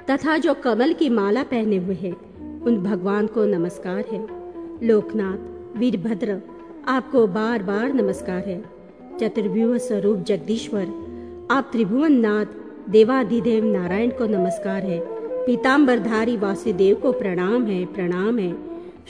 तथा जो कमल की माला पहने हुए हैं, उन भगवान को नमस्कार है। लोकनाथ, वीरभद्र, आपको बार बार नमस्कार है। चतुर्व्यूह स्वरूप जगदीश्वर, आप त्रिभुवन नाथ देवाधिदेव नारायण को नमस्कार है। पीताम्बरधारी वासुदेव को प्रणाम है प्रणाम है।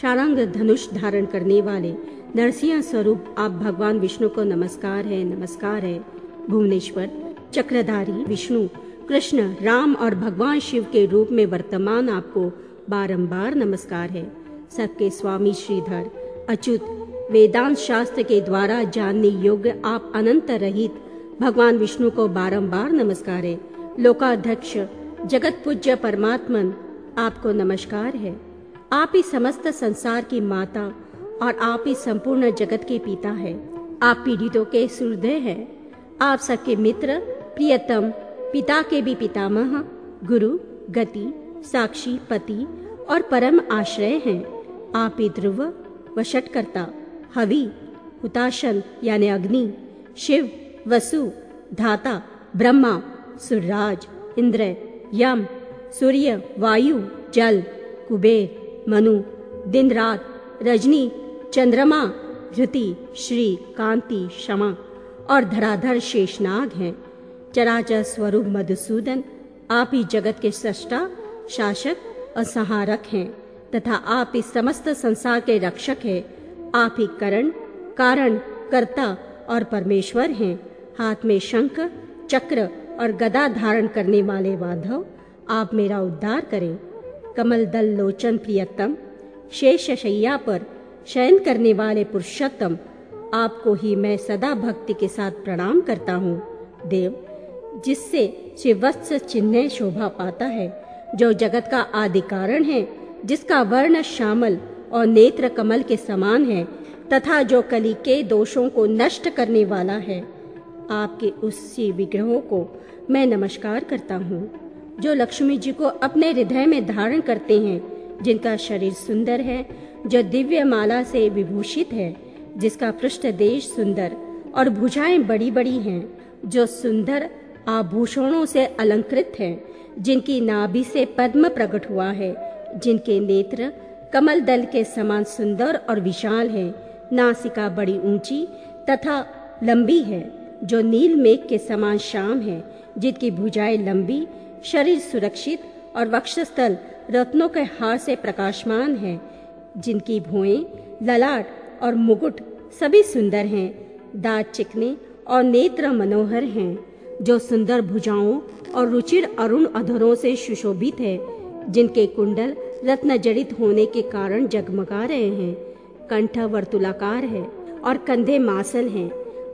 शारंग धनुष धारण करने वाले नरसिंह स्वरूप, आप भगवान विष्णु को नमस्कार है नमस्कार है। भुवनेश्वर चक्रधारी, विष्णु, कृष्ण, राम और भगवान शिव के रूप में वर्तमान आपको बारंबार नमस्कार है। सबके स्वामी श्रीधर, अच्युत, वेदांत शास्त्र के द्वारा जानने योग्य आप अनंत रहित भगवान विष्णु को बारंबार नमस्कार। है लोकाध्यक्ष, जगत पूज्य परमात्मन, आपको नमस्कार है। आप ही समस्त संसार की माता और आप ही संपूर्ण जगत के पिता है। आप पीड़ितों के सुहृदय हैं। आप सबके मित्र प्रियतम, पिता के भी पितामह, गुरु, गति, साक्षी, पति और परम आश्रय हैं। आप ध्रुव, वशटकर्ता, हवि हुताशन यानी अग्नि, शिव, वसु, धाता, ब्रह्मा सुरराज इंद्र, यम, सूर्य, वायु, जल, कुबेर, मनु, दिन रात, रजनी, चंद्रमा, धृति, श्री, कांति, क्षमा और धराधर शेषनाग हैं। चराचर स्वरूप मधुसूदन, आप ही जगत के सृष्टा, शासक और सहारक हैं, तथा आप ही समस्त संसार के रक्षक हैं। आप ही करण, कारण, कर्ता और परमेश्वर हैं। हाथ में शंख, चक्र और गदा धारण करने वाले माधव आप मेरा उद्धार करें। कमल दल लोचन प्रियतम, शेष शैया पर शयन करने वाले पुरुषोत्तम, आपको ही मैं सदा भक्ति के साथ प्रणाम करता हूँ। देव जिससे शिवत्स चिन्ह शोभा पाता है, जो जगत का आदि कारण है, जिसका वर्ण श्यामल और नेत्र कमल के समान है, तथा जो कली के दोषों को नष्ट करने वाला है। आपके उसी विग्रहों को मैं नमस्कार करता हूँ, जो लक्ष्मी जी को अपने हृदय में धारण करते हैं, जिनका शरीर सुंदर है, जो दिव्य माला से विभूषित है, जिसका पृष्ठ देश सुंदर और भुजाएँ बड़ी बड़ी हैं, जो सुंदर आभूषणों से अलंकृत हैं, जिनकी नाभि से पद्म प्रकट हुआ है। जिनके नेत्र कमल दल के समान सुंदर और विशाल है। नासिका बड़ी ऊँची तथा लंबी है, जो नील मेघ के समान शाम है, जिनकी भुजाएँ लंबी, शरीर सुरक्षित और वक्षस्थल रत्नों के हार से प्रकाशमान है। जिनकी भुएँ, ललाट और मुकुट सभी सुंदर हैं। दांत चिकने और नेत्र मनोहर हैं। जो सुंदर भुजाओं और रुचिर अरुण अधरों से सुशोभित है, जिनके कुंडल रत्न जड़ित होने के कारण जगमगा रहे हैं। कंठ वर्तुलाकार है और कंधे मासल हैं।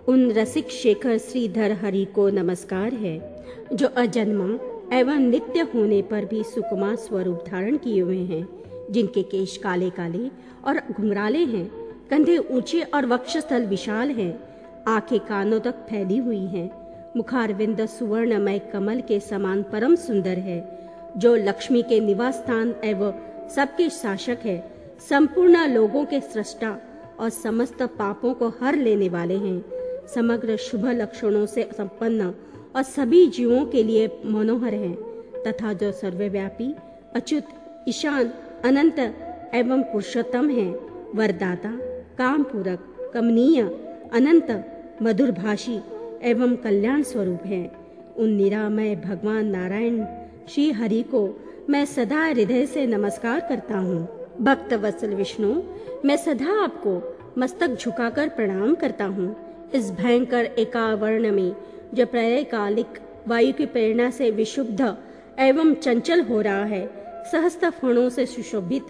उन रसिक शेखर श्रीधर हरि को नमस्कार है, जो अजन्मा एवं नित्य होने पर भी सुकुमार स्वरूप धारण किए हुए हैं, जिनके केश काले काले और घुंघराले हैं। कंधे ऊँचे और वक्षस्थल विशाल हैं। आँखें कानों तक फैली हुई हैं। मुखारविंद सुवर्णमय कमल के समान परम सुंदर है, जो लक्ष्मी के निवास स्थान एवं सबके शासक है। संपूर्ण लोगों के सृष्टा और समस्त पापों को हर लेने वाले हैं। समग्र शुभ लक्षणों से संपन्न और सभी जीवों के लिए मनोहर हैं, तथा जो सर्वव्यापी, अच्युत, ईशान, अनंत एवं पुरुषोत्तम है। वरदाता, काम पूरक, कमनीय, अनंत, मधुरभाषी एवं कल्याण स्वरूप है। उन निरामय भगवान नारायण श्री हरि को मैं सदा हृदय से नमस्कार करता हूँ। भक्त वत्सल विष्णु, मैं सदा आपको मस्तक झुकाकर प्रणाम करता हूँ। इस भयंकर एकावर्ण में जो प्रलयकालिक वायु की प्रेरणा से विशुद्ध एवं चंचल हो रहा है, सहस्त्र फणों से सुशोभित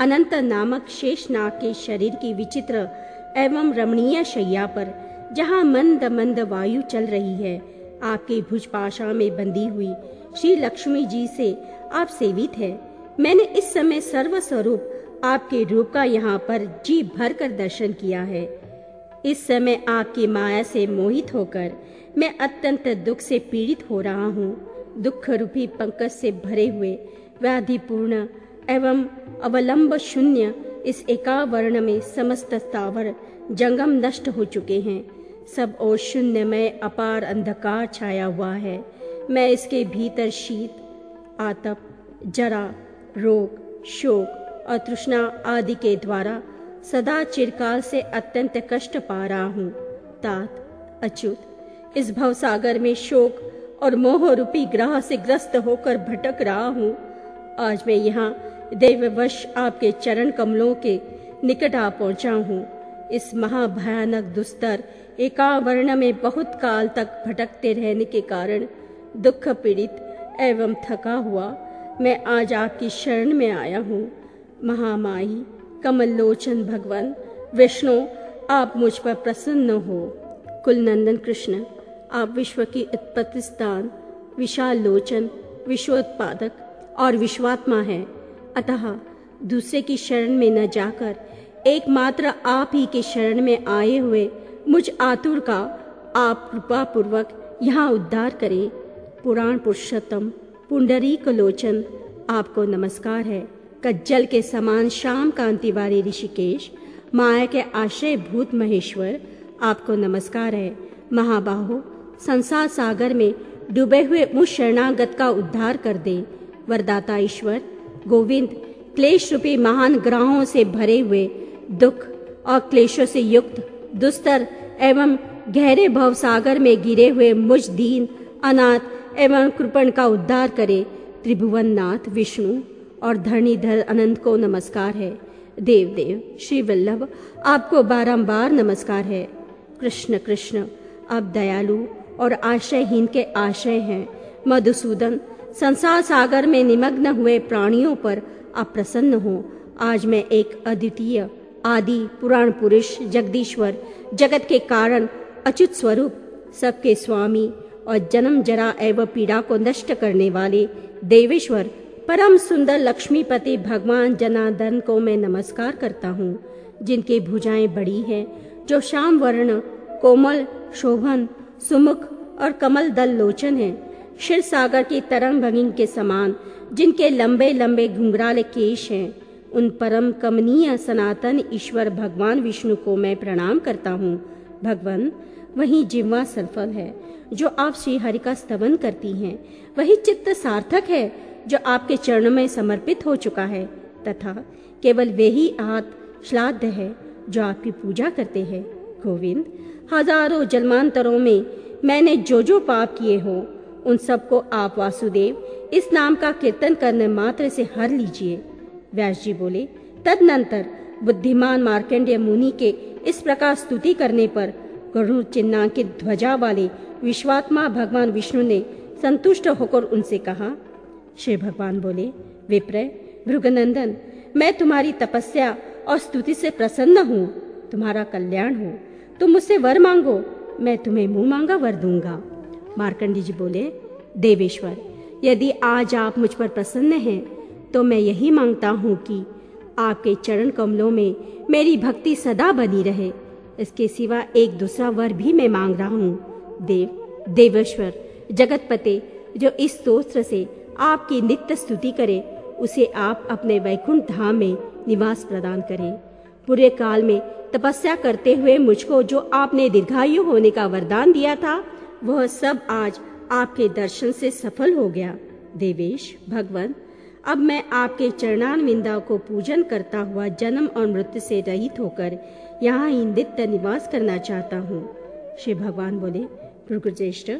अनंत नामक शेष नाग के शरीर की विचित्र एवं रमणीय शैया पर जहाँ मंद मंद वायु चल रही है, आपकी भुजपाशा में बंधी हुई श्री लक्ष्मी जी से आप सेवित है। मैंने इस समय सर्व स्वरूप आपके रूप का यहाँ पर जी भर कर दर्शन किया है। इस समय आपकी माया से मोहित होकर मैं अत्यंत दुख से पीड़ित हो रहा हूँ। दुख रूपी पंकज से भरे हुए, व्याधिपूर्ण एवं अवलंब शून्य इस एकावर्ण में समस्त स्थावर जंगम नष्ट हो चुके हैं। सब और शून्य में अपार अंधकार छाया हुआ है। मैं इसके भीतर शीत, आतप, जरा, रोग, शोक और तृष्णा आदि के द्वारा सदा चिरकाल से अत्यंत कष्ट पा रहा हूँ। तात, अच्युत, इस भवसागर में शोक और मोह रूपी ग्रह से ग्रस्त होकर भटक रहा हूँ। आज मैं यहाँ देववश आपके चरण कमलों के निकट आ पहुँचा हूँ। इस महाभयानक दुस्तर एकावर्ण में बहुत काल तक भटकते रहने के कारण दुख पीड़ित एवं थका हुआ मैं आज आपकी शरण में आया हूँ। महामाई कमल लोचन भगवान, विष्णु, आप मुझ पर प्रसन्न हो। कुलनंदन कृष्ण, आप विश्व की उत्पत्ति स्थान विशाल लोचन विश्वोत्पादक और विश्वात्मा है। अतः दूसरे की शरण में न जाकर, एकमात्र आप ही के शरण में आए हुए मुझ आतुर का आप कृपा पूर्वक यहाँ उद्धार करें। पुराण पुरुषोत्तम पुंडरी लोचन, आपको नमस्कार है। कज्जल के समान श्याम कांति वाले ऋषिकेश, माया के आश्रय भूत महेश्वर, आपको नमस्कार है। महाबाहो, संसार सागर में डूबे हुए उस शरणागत का उद्धार कर दे। वरदाता ईश्वर, गोविंद, क्लेश रूपी महान ग्रहों से भरे हुए दुख और क्लेशों से युक्त दुस्तर एवं गहरे भव सागर में गिरे हुए मुझ दीन अनाथ एवं कृपण का उद्धार करे। त्रिभुवन नाथ विष्णु और धरणीधर अनंत को नमस्कार है। देव देव श्री वल्लभ, आपको बारंबार नमस्कार है। कृष्ण कृष्ण, आप दयालु और आश्रयहीन के आश्रय हैं। मधुसूदन, संसार सागर में निमग्न हुए प्राणियों पर आप प्रसन्न हो। आज मैं एक अद्वितीय आदि पुराण पुरुष जगदीश्वर जगत के कारण अच्युत स्वरूप सबके स्वामी और जन्म जरा एवं पीड़ा को नष्ट करने वाले देवेश्वर परम सुंदर लक्ष्मीपति भगवान जनार्दन को मैं नमस्कार करता हूँ, जिनकी भुजाएँ बड़ी हैं, जो श्याम वर्ण, कोमल, शोभन, सुमुख और कमल दल लोचन है क्षीर सागर की तरंग भंगिंग के समान, जिनके लंबे लंबे घुंघराले केश हैं। उन परम कमनीय सनातन ईश्वर भगवान विष्णु को मैं प्रणाम करता हूँ। भगवान, वही जिम्वा सफल है, जो आप श्री हरि का स्तवन करती हैं। वही चित्त सार्थक है, जो आपके चरणों में समर्पित हो चुका है। तथा केवल वे ही हाथ श्लाघ है, जो आपकी पूजा करते हैं। गोविंद, हज़ारों जन्मांतरों में मैंने जो जो पाप किए हो, उन सबको आप वासुदेव, इस नाम का कीर्तन करने मात्र से हर लीजिए। व्यास जी बोले, तदनंतर बुद्धिमान मार्कंडेय मुनि के इस प्रकार स्तुति करने पर गरुड़ चिन्हांकित ध्वजा वाले विश्वात्मा भगवान विष्णु ने संतुष्ट होकर उनसे कहा, श्री भगवान बोले, विप्रय, भृगनंदन, मैं तुम्हारी तपस्या और स्तुति से प्रसन्न हूँ, तुम्हारा कल्याण हो। तुम मुझसे वर मांगो, मैं तुम्हें मुँह मांगा वर दूँगा। मार्कंडी जी बोले, देवेश्वर, यदि आज आप मुझ पर प्रसन्न हैं तो मैं यही माँगता हूँ कि आपके चरण कमलों में मेरी भक्ति सदा बनी रहे। इसके सिवा एक दूसरा वर भी मैं मांग रहा हूँ। देव, देवेश्वर, जगतपते, जो इस स्तोत्र से आपकी नित्य स्तुति करे, उसे आप अपने वैकुंठ धाम में निवास प्रदान करें। पूरे काल में तपस्या करते हुए मुझको जो आपने दीर्घायु होने का वरदान दिया था, वह सब आज आपके दर्शन से सफल हो गया। देवेश, भगवान अब मैं आपके चरणान चरणानविंदा को पूजन करता हुआ जन्म और मृत्यु से रहित होकर यहाँ ही नित्य निवास करना चाहता हूँ। श्री भगवान बोले भृगुज्येष्ठ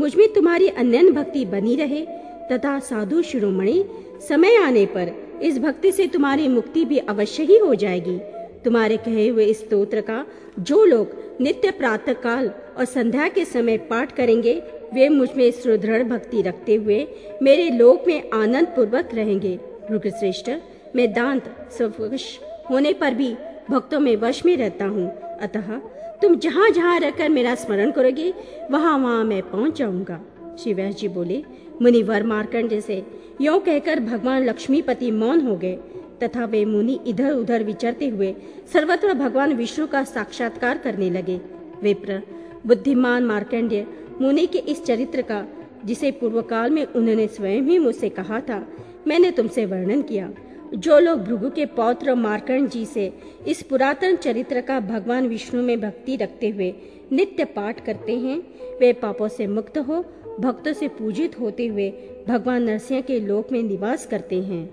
मुझमें तुम्हारी अन्य भक्ति बनी रहे तथा साधु शिरोमणि समय आने पर इस भक्ति से तुम्हारी मुक्ति भी अवश्य ही हो जाएगी। तुम्हारे कहे हुए इस स्तोत्र का जो लोग नित्य प्रातः काल और संध्या के समय पाठ करेंगे वे मुझमें सुदृढ़ भक्ति रखते हुए मेरे लोक में आनंद पूर्वक रहेंगे। श्रेष्ठ मैं दांत स्वश होने पर भी भक्तों में वश में रहता हूँ। अतः तुम जहाँ जहाँ रहकर मेरा स्मरण करोगे, वहाँ वहाँ मैं पहुँच जाऊँगा। शिवैश जी बोले मुनिवर मार्कंड जैसे यो कहकर भगवान लक्ष्मीपति मौन हो गए, तथा वे मुनि इधर उधर विचरते हुए सर्वत्र भगवान विष्णु का साक्षात्कार करने लगे। विप्र, बुद्धिमान मार्कंडेय मुनि के इस चरित्र का, जिसे पूर्व काल में उन्होंने स्वयं ही मुझसे कहा था, मैंने तुमसे वर्णन किया। जो लोग भृगु के पौत्र मार्कंड जी से इस पुरातन चरित्र का भगवान विष्णु में भक्ति रखते हुए नित्य पाठ करते हैं, वे पापों से मुक्त हो, भक्तों से पूजित होते हुए भगवान नरसिंह के लोक में निवास करते हैं।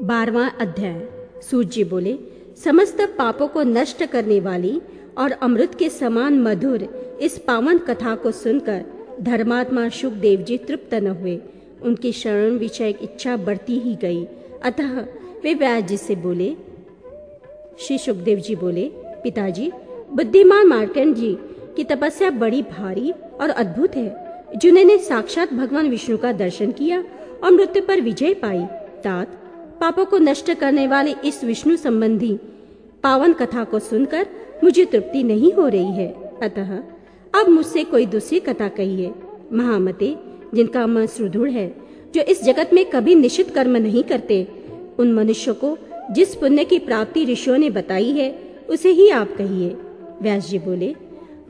बारवा अध्याय, सूर्य बोले, समस्त पापों को नष्ट करने वाली और अमृत के समान मधुर इस पावन कथा को सुनकर धर्मात्मा सुखदेव जी तृप्त न हुए। उनकी शरण विषय इच्छा बढ़ती ही गई। अतः वे व्यास जी से बोले, श्री सुखदेव जी बोले, पिताजी, बुद्धिमान मार्कंड जी की तपस्या बड़ी भारी और अद्भुत है। जिन्होंने साक्षात भगवान विष्णु का दर्शन किया और मृत्यु पर विजय पाई, तात पापों को नष्ट करने वाले इस विष्णु संबंधी पावन कथा को सुनकर मुझे तृप्ति नहीं हो रही है। अतः, अब मुझसे कोई दूसरी कथा कहिए। महामते, जिनका मन सुदृढ़ है, जो इस जगत में कभी निश्चित कर्म नहीं करते, उन मनुष्यों को जिस पुण्य की प्राप्ति ऋषियों ने बताई है, उसे ही आप कहिए। व्यास जी बोले,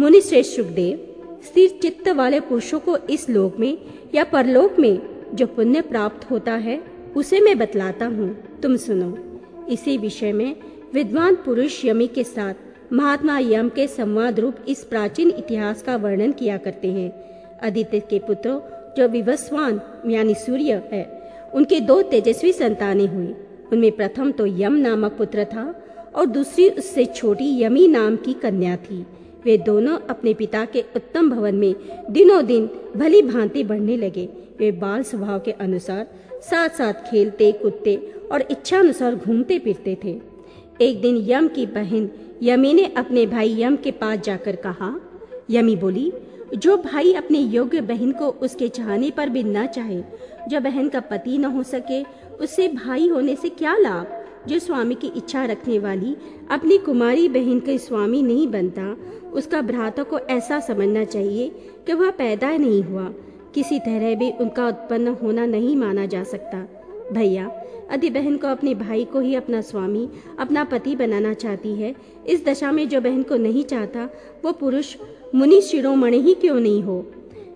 मुनि श्रेष्ठ सुखदेव, स्थिर चित्त वाले पुरुषों को इस लोक में या परलोक में जो पुण्य प्राप्त होता है, उसे मैं बतलाता हूँ। तुम सुनो, इसी विषय में विद्वान पुरुष यमी के साथ महात्मा यम के संवाद रूप इस प्राचीन इतिहास का वर्णन किया करते हैं। आदित्य के पुत्र, जो विवस्वान, यानी सूर्य है, उनके दो तेजस्वी संतानें हुई। उनमें प्रथम तो यम नामक पुत्र था और दूसरी उससे छोटी यमी नाम की कन्या थी। वे दोनों अपने पिता के उत्तम भवन में दिनों दिन भली भांति बढ़ने लगे। वे बाल स्वभाव के अनुसार साथ साथ खेलते, कूदते और इच्छानुसार घूमते फिरते थे। एक दिन यम की बहन यमी ने अपने भाई यम के पास जाकर कहा, यमी बोली, जो भाई अपने योग्य बहन को उसके चाहने पर भी न चाहे, जो बहन का पति न हो सके, उससे भाई होने से क्या लाभ? जो स्वामी की इच्छा रखने वाली अपनी कुमारी बहन के स्वामी नहीं बनता, उसका भ्राता को ऐसा समझना चाहिए कि वह पैदा नहीं हुआ। किसी तरह भी उनका उत्पन्न होना नहीं माना जा सकता। भैया यदि बहन को अपने भाई को ही अपना स्वामी, अपना पति बनाना चाहती है। इस दशा में जो बहन को नहीं चाहता, वो पुरुष मुनि शिरोमणि ही क्यों नहीं हो?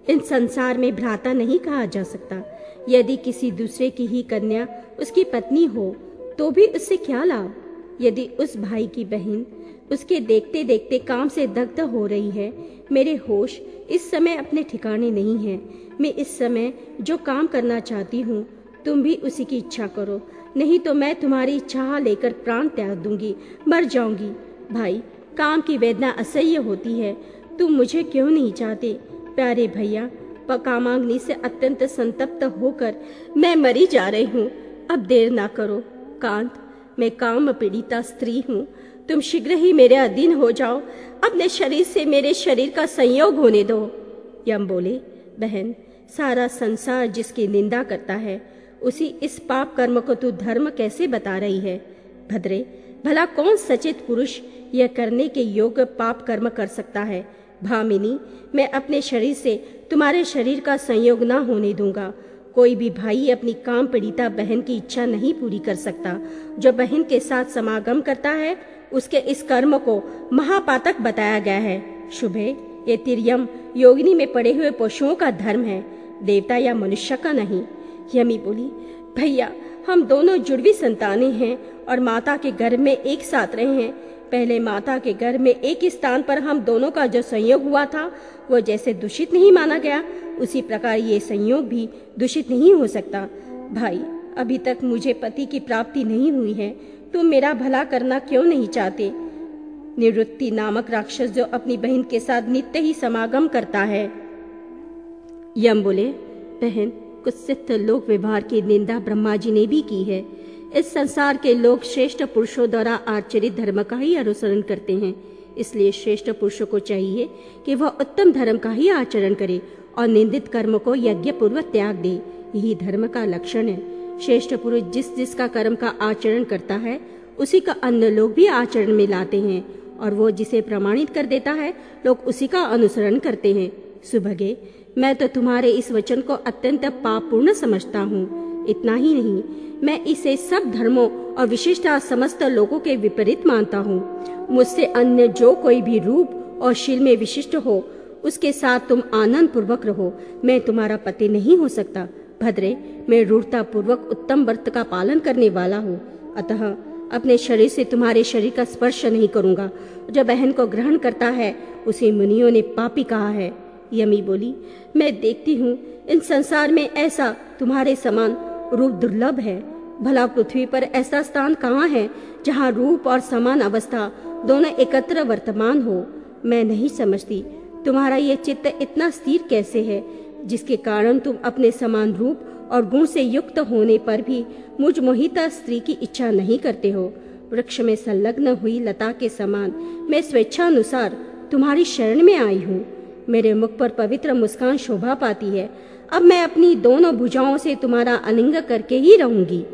इन संसार में भ्राता नहीं कहा जा सकता। यदि किसी दूसरे की ही कन्या उसकी पत्नी हो तो भी उससे क्या लाभ? यदि उस भाई की बहन उसके देखते देखते काम से दग्ध हो रही है, मेरे होश इस समय अपने ठिकाने नहीं है। मैं इस समय जो काम करना चाहती हूँ तुम भी उसी की इच्छा करो। नहीं तो मैं तुम्हारी इच्छा लेकर प्राण त्याग दूँगी, मर जाऊँगी। भाई, काम की वेदना असह्य होती है। तुम मुझे क्यों नहीं चाहते? प्यारे भैया कामाग्नि से अत्यंत संतप्त होकर मैं मरी जा रही हूँ। अब देर ना करो। कांत, मैं काम पीड़िता स्त्री हूँ। तुम शीघ्र ही मेरे अधीन हो जाओ। अपने शरीर से मेरे शरीर का संयोग होने दो। यम बोले, बहन, सारा संसार जिसकी निंदा करता है उसी इस पाप कर्म को तू धर्म कैसे बता रही है? भद्रे, भला कौन सचेत पुरुष यह करने के योग्य पाप कर्म कर सकता है? भामिनी, मैं अपने शरीर से तुम्हारे शरीर का संयोग न होने दूँगा। कोई भी भाई अपनी काम पीड़िता बहन की इच्छा नहीं पूरी कर सकता। जो बहन के साथ समागम करता है, उसके इस कर्म को महापातक बताया गया है। शुभे, ये तिरयम योगिनी में पड़े हुए पशुओं का धर्म है। देवता या मनुष्य का नहीं। यमी बोली, भैया, हम दोनों जुड़वी संतानें हैं और माता के घर में एक साथ रहे हैं। पहले माता के घर में एक स्थान पर हम दोनों का जो संयोग हुआ था, वो जैसे दूषित नहीं माना गया। उसी प्रकार ये संयोग भी दूषित नहीं हो सकता। भाई, अभी तक मुझे पति की प्राप्ति नहीं हुई है। तुम मेरा भला करना क्यों नहीं चाहते? निवृत्ति नामक राक्षस जो अपनी बहन के साथ नित्य ही समागम करता है। यम बोले, बहन कुत्सित लोक व्यवहार की निंदा ब्रह्मा जी ने भी की है। इस संसार के लोग श्रेष्ठ पुरुषों द्वारा आचरित धर्म का ही अनुसरण करते हैं। इसलिए श्रेष्ठ पुरुषों को चाहिए कि वह उत्तम धर्म का ही आचरण करे और निंदित कर्म को यज्ञ पूर्वक त्याग दे। यही धर्म का लक्षण है। श्रेष्ठ पुरुष जिस जिसका कर्म का आचरण करता है, उसी का अन्य लोग भी आचरण में लाते हैं और वो जिसे प्रमाणित कर देता है, लोग उसी का अनुसरण करते हैं। सुभगे मैं तो तुम्हारे इस वचन को अत्यंत पापपूर्ण समझता हूँ। इतना ही नहीं, मैं इसे सब धर्मों और विशिष्टता समस्त लोगों के विपरीत मानता हूँ। मुझसे अन्य जो कोई भी रूप और शील में विशिष्ट हो, उसके साथ तुम आनंद पूर्वक रहो। मैं तुम्हारा पति नहीं हो सकता। भद्रे, मैं रूढ़ता पूर्वक उत्तम व्रत का पालन करने वाला हूँ। अतः अपने शरीर से तुम्हारे शरीर का स्पर्श नहीं करूँगा। जो बहन को ग्रहण करता है, उसे मुनियों ने पापी कहा है। यमी बोली, मैं देखती हूँ, इन संसार में ऐसा तुम्हारे समान रूप दुर्लभ है। भला पृथ्वी पर ऐसा स्थान कहाँ है, जहाँ रूप और समान अवस्था दोनों एकत्र वर्तमान हो? मैं नहीं समझती, तुम्हारा ये चित्त इतना स्थिर कैसे है, जिसके कारण तुम अपने समान रूप और गुण से युक्त होने पर भी मुझ मोहिता स्त्री की इच्छा नहीं करते हो? वृक्ष में संलग्न हुई लता के समान मैं स्वेच्छानुसार तुम्हारी शरण में आई हूँ। मेरे मुख पर पवित्र मुस्कान शोभा पाती है। अब मैं अपनी दोनों भुजाओं से तुम्हारा अलिंग करके ही रहूँगी।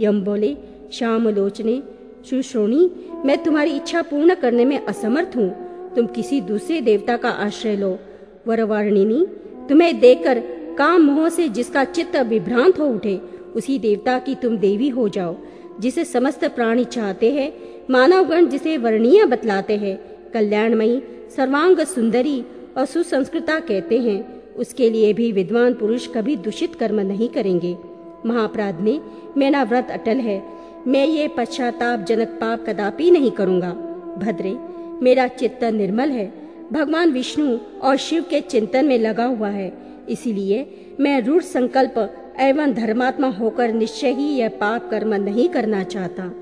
यम बोले, श्याम लोचने, सुश्रोणी, मैं तुम्हारी इच्छा पूर्ण करने में असमर्थ हूँ। तुम किसी दूसरे देवता का आश्रय लो। वरवारणिनी, तुम्हें देखकर काम मोह से जिसका चित्त विभ्रांत हो उठे, उसी देवता की तुम देवी हो जाओ, जिसे समस्त प्राणी चाहते हैं। मानवगण जिसे वर्णीय बतलाते हैं। कल्याणमयी, सर्वांग सुंदरी और सुसंस्कृता कहते हैं, उसके लिए भी विद्वान पुरुष कभी दूषित कर्म नहीं करेंगे। महापराध में मेरा व्रत अटल है। मैं ये पश्चाताप जनक पाप कदापि नहीं करूँगा। भद्रे, मेरा चित्त निर्मल है। भगवान विष्णु और शिव के चिंतन में लगा हुआ है। इसीलिए मैं रूढ़ संकल्प एवं धर्मात्मा होकर निश्चय ही यह पाप कर्म नहीं करना चाहता।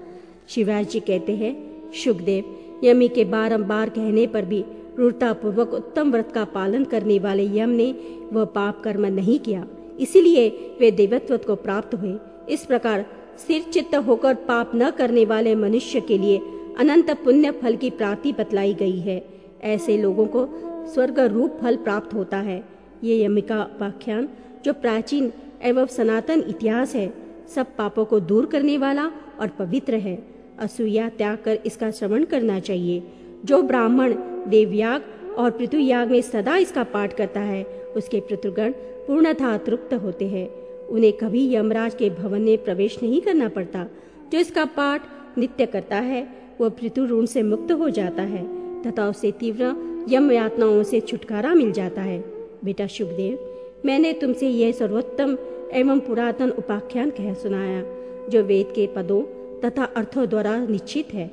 शिवराज जी कहते हैं, सुखदेव, यमी के बारंबार कहने पर भी रूढ़ता पूर्वक उत्तम व्रत का पालन करने वाले यम ने वह पाप कर्म नहीं किया। इसीलिए वे देवत्व को प्राप्त हुए। इस प्रकार स्थिर चित्त होकर पाप न करने वाले मनुष्य के लिए अनंत पुण्य फल की प्राप्ति बतलाई गई है। ऐसे लोगों को स्वर्ग रूप फल प्राप्त होता है। ये यमिका व्याख्यान जो प्राचीन एवं सनातन इतिहास है, सब पापों को दूर करने वाला और पवित्र है। असूया त्याग कर इसका श्रवण करना चाहिए। जो ब्राह्मण देवयाग और पृथुयाग में सदा इसका पाठ करता है। उसके पितृगण पूर्णतः तृप्त होते हैं। उन्हें कभी यमराज के भवन में प्रवेश नहीं करना पड़ता। जो इसका पाठ नित्य करता है, वह पृथु ऋण से मुक्त हो जाता है, तथा उसे तीव्र यम यातनाओं से छुटकारा मिल जाता है। बेटा शुभदेव मैंने तुमसे यह सर्वोत्तम एवं पुरातन उपाख्यान कह सुनाया, जो वेद के पदों तथा अर्थों द्वारा निश्चित है।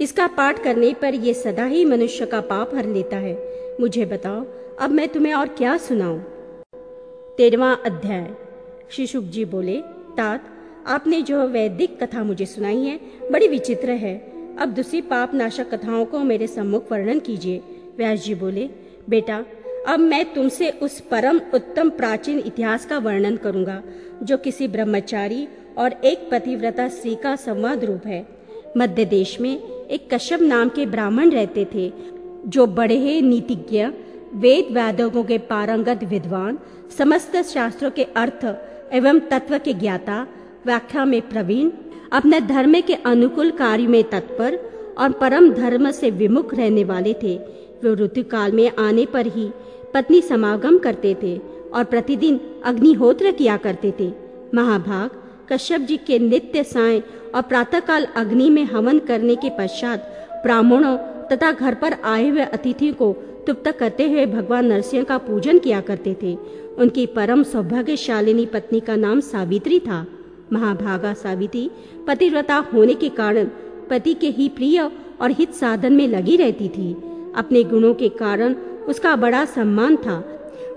इसका पाठ करने पर यह सदा ही मनुष्य का पाप हर लेता है। मुझे बताओ, अब मैं तुम्हें और क्या सुनाऊं? तेरवा अध्याय। श्री शुक जी बोले, तात, आपने जो वैदिक कथा मुझे सुनाई है, बड़ी विचित्र है। अब दूसरी पाप नाशक कथाओं को मेरे सम्मुख वर्णन कीजिए। व्यास जी बोले, बेटा, अब मैं तुमसे उस परम उत्तम प्राचीन इतिहास का वर्णन करूँगा, जो किसी ब्रह्मचारी और एक पतिव्रता स्त्री का संवाद रूप है। मध्य देश में एक कश्यप नाम के ब्राह्मण रहते थे, जो बड़े ही नीतिज्ञ, वेद वेदों के पारंगत विद्वान, समस्त शास्त्रों के अर्थ एवं तत्व के ज्ञाता, व्याख्या में प्रवीण, अपने धर्म के अनुकूल कार्य में तत्पर और परम धर्म से विमुख रहने वाले थे। वे ऋतुकाल में आने पर ही पत्नी समागम करते थे और प्रतिदिन अग्निहोत्र किया करते थे। महाभाग कश्यप जी के नित्य साय और प्रातःकाल अग्नि में हवन करने के पश्चात ब्राह्मणों तथा घर पर आए हुए अतिथि को तुप्त करते हुए भगवान नरसिंह का पूजन किया करते थे। उनकी परम सौभाग्यशालिनी पत्नी का नाम सावित्री था। महाभागा सावित्री पतिव्रता होने के कारण पति के ही प्रिय और हित साधन में लगी रहती थी। अपने गुणों के कारण उसका बड़ा सम्मान था।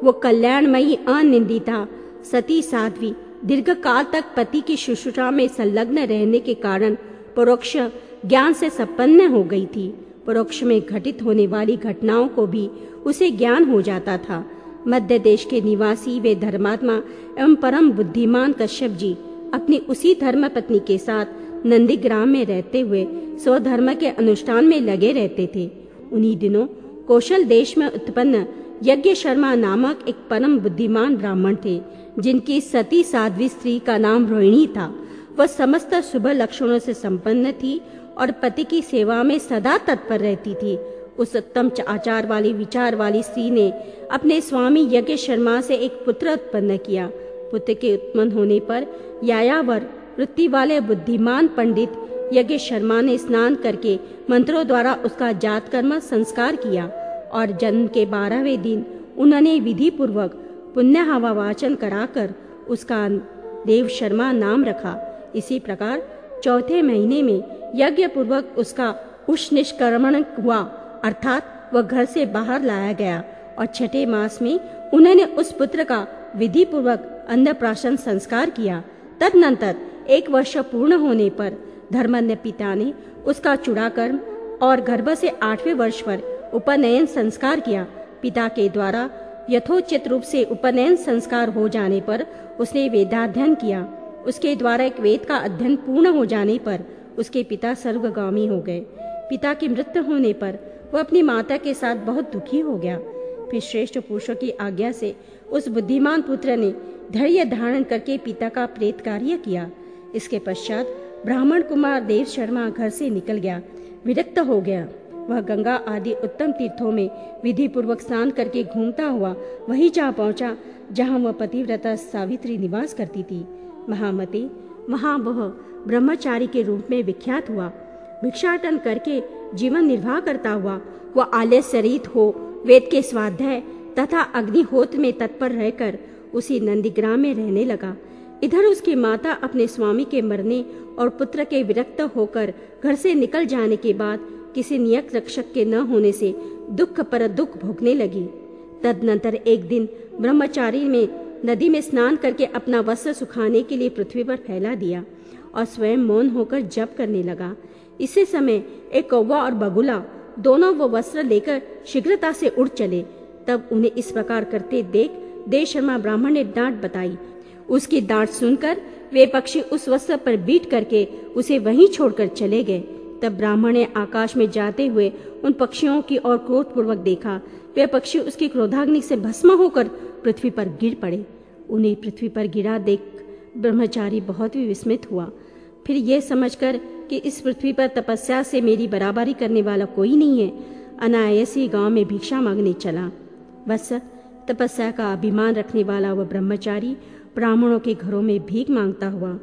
वो कल्याणमयी अनिंदिता सती साध्वी दीर्घ काल तक पति की शुश्रूषा में संलग्न रहने के कारण परोक्ष ज्ञान से संपन्न हो गई थी। परोक्ष में घटित होने वाली घटनाओं को भी उसे ज्ञान हो जाता था। मध्य देश के निवासी वे धर्मात्मा एवं परम बुद्धिमान कश्यप जी अपनी उसी धर्म पत्नी के साथ नंदीग्राम में रहते हुए स्वधर्म के अनुष्ठान में लगे रहते थे। उन्हीं दिनों कौशल देश में उत्पन्न यज्ञ शर्मा नामक एक परम बुद्धिमान ब्राह्मण थे। जिनकी सती साध्वी स्त्री का नाम रोहिणी था, वह समस्त शुभ लक्षणों से संपन्न थी और पति की सेवा में सदा तत्पर रहती थी। उस उत्तम आचार वाली, विचार वाली स्त्री ने अपने स्वामी यज्ञ शर्मा से एक पुत्र उत्पन्न किया। पुत्र के उत्पन्न होने पर यायावर, वृत्ति वाले बुद्धिमान पंडित यज्ञ शर्मा ने स्नान करके मंत्रों द्वारा उसका जात कर्म संस्कार किया और जन्म के बारहवें दिन उन्होंने विधि पूर्वक पुण्य हवा वाचन कराकर उसका देव शर्मा नाम रखा। इसी प्रकार चौथे महीने में यज्ञ पूर्वक उसका उष निष्क्रमण हुआ। अर्थात वह घर से बाहर लाया गया और छठे मास में उन्होंने उस पुत्र का विधि पूर्वक अन्नप्राशन संस्कार किया। तदनंतर एक वर्ष पूर्ण होने पर धर्मन्य पिता ने उसका चुड़ाकर्म और गर्भ से आठवें वर्ष पर उपनयन संस्कार किया। पिता के द्वारा यथोचित रूप से उपनयन संस्कार हो जाने पर उसने वेदाध्ययन किया। उसके द्वारा एक वेद का अध्ययन पूर्ण हो जाने पर उसके पिता सर्वगामी हो गए। पिता की मृत्यु होने पर वह अपनी माता के साथ बहुत दुखी हो गया। फिर श्रेष्ठ पुरुषों की आज्ञा से उस बुद्धिमान पुत्र ने धैर्य धारण करके पिता का प्रेत कार्य किया। इसके पश्चात ब्राह्मण कुमार देव शर्मा घर से निकल गया। विरक्त हो गया। वह गंगा आदि उत्तम तीर्थों में विधि पूर्वक स्नान करके घूमता हुआ वही जा पहुँचा, जहाँ वह पतिव्रता सावित्री निवास करती थी। महामती वहाँ वह ब्रह्मचारी के रूप में विख्यात हुआ। भिक्षाटन करके जीवन निर्वाह करता हुआ, वह आलय सरित हो, वेद के स्वाध्याय तथा अग्निहोत्र में तत्पर रहकर उसी नंदीग्राम में रहने लगा। इधर उसकी माता अपने स्वामी के मरने और पुत्र के विरक्त होकर घर से निकल जाने के बाद किसी नियत रक्षक के न होने से दुख पर दुख भोगने लगी। तदनंतर एक दिन ब्रह्मचारी में नदी में स्नान करके अपना वस्त्र सुखाने के लिए पृथ्वी पर फैला दिया और स्वयं मौन होकर जप करने लगा। इसी समय एक कौवा और बगुला दोनों वो वस्त्र लेकर शीघ्रता से उड़ चले। तब उन्हें इस प्रकार करते देख देव शर्मा ब्राह्मण ने डांट बताई। उसकी डांट सुनकर वे पक्षी उस वस्त्र पर बीट करके उसे वहीं छोड़कर चले गए। तब ब्राह्मण ने आकाश में जाते हुए उन पक्षियों की ओर क्रोधपूर्वक देखा। वे पक्षी उसकी क्रोधाग्नि से भस्म होकर पृथ्वी पर गिर पड़े। उन्हें पृथ्वी पर गिरा देख ब्रह्मचारी बहुत ही विस्मित हुआ। फिर यह समझकर कि इस पृथ्वी पर तपस्या से मेरी बराबरी करने वाला कोई नहीं है, अनायास ही गाँव में भिक्षा मांगने चला। बस तपस्या का अभिमान रखने वाला वह ब्रह्मचारी ब्राह्मणों के घरों में भीख माँगता हुआ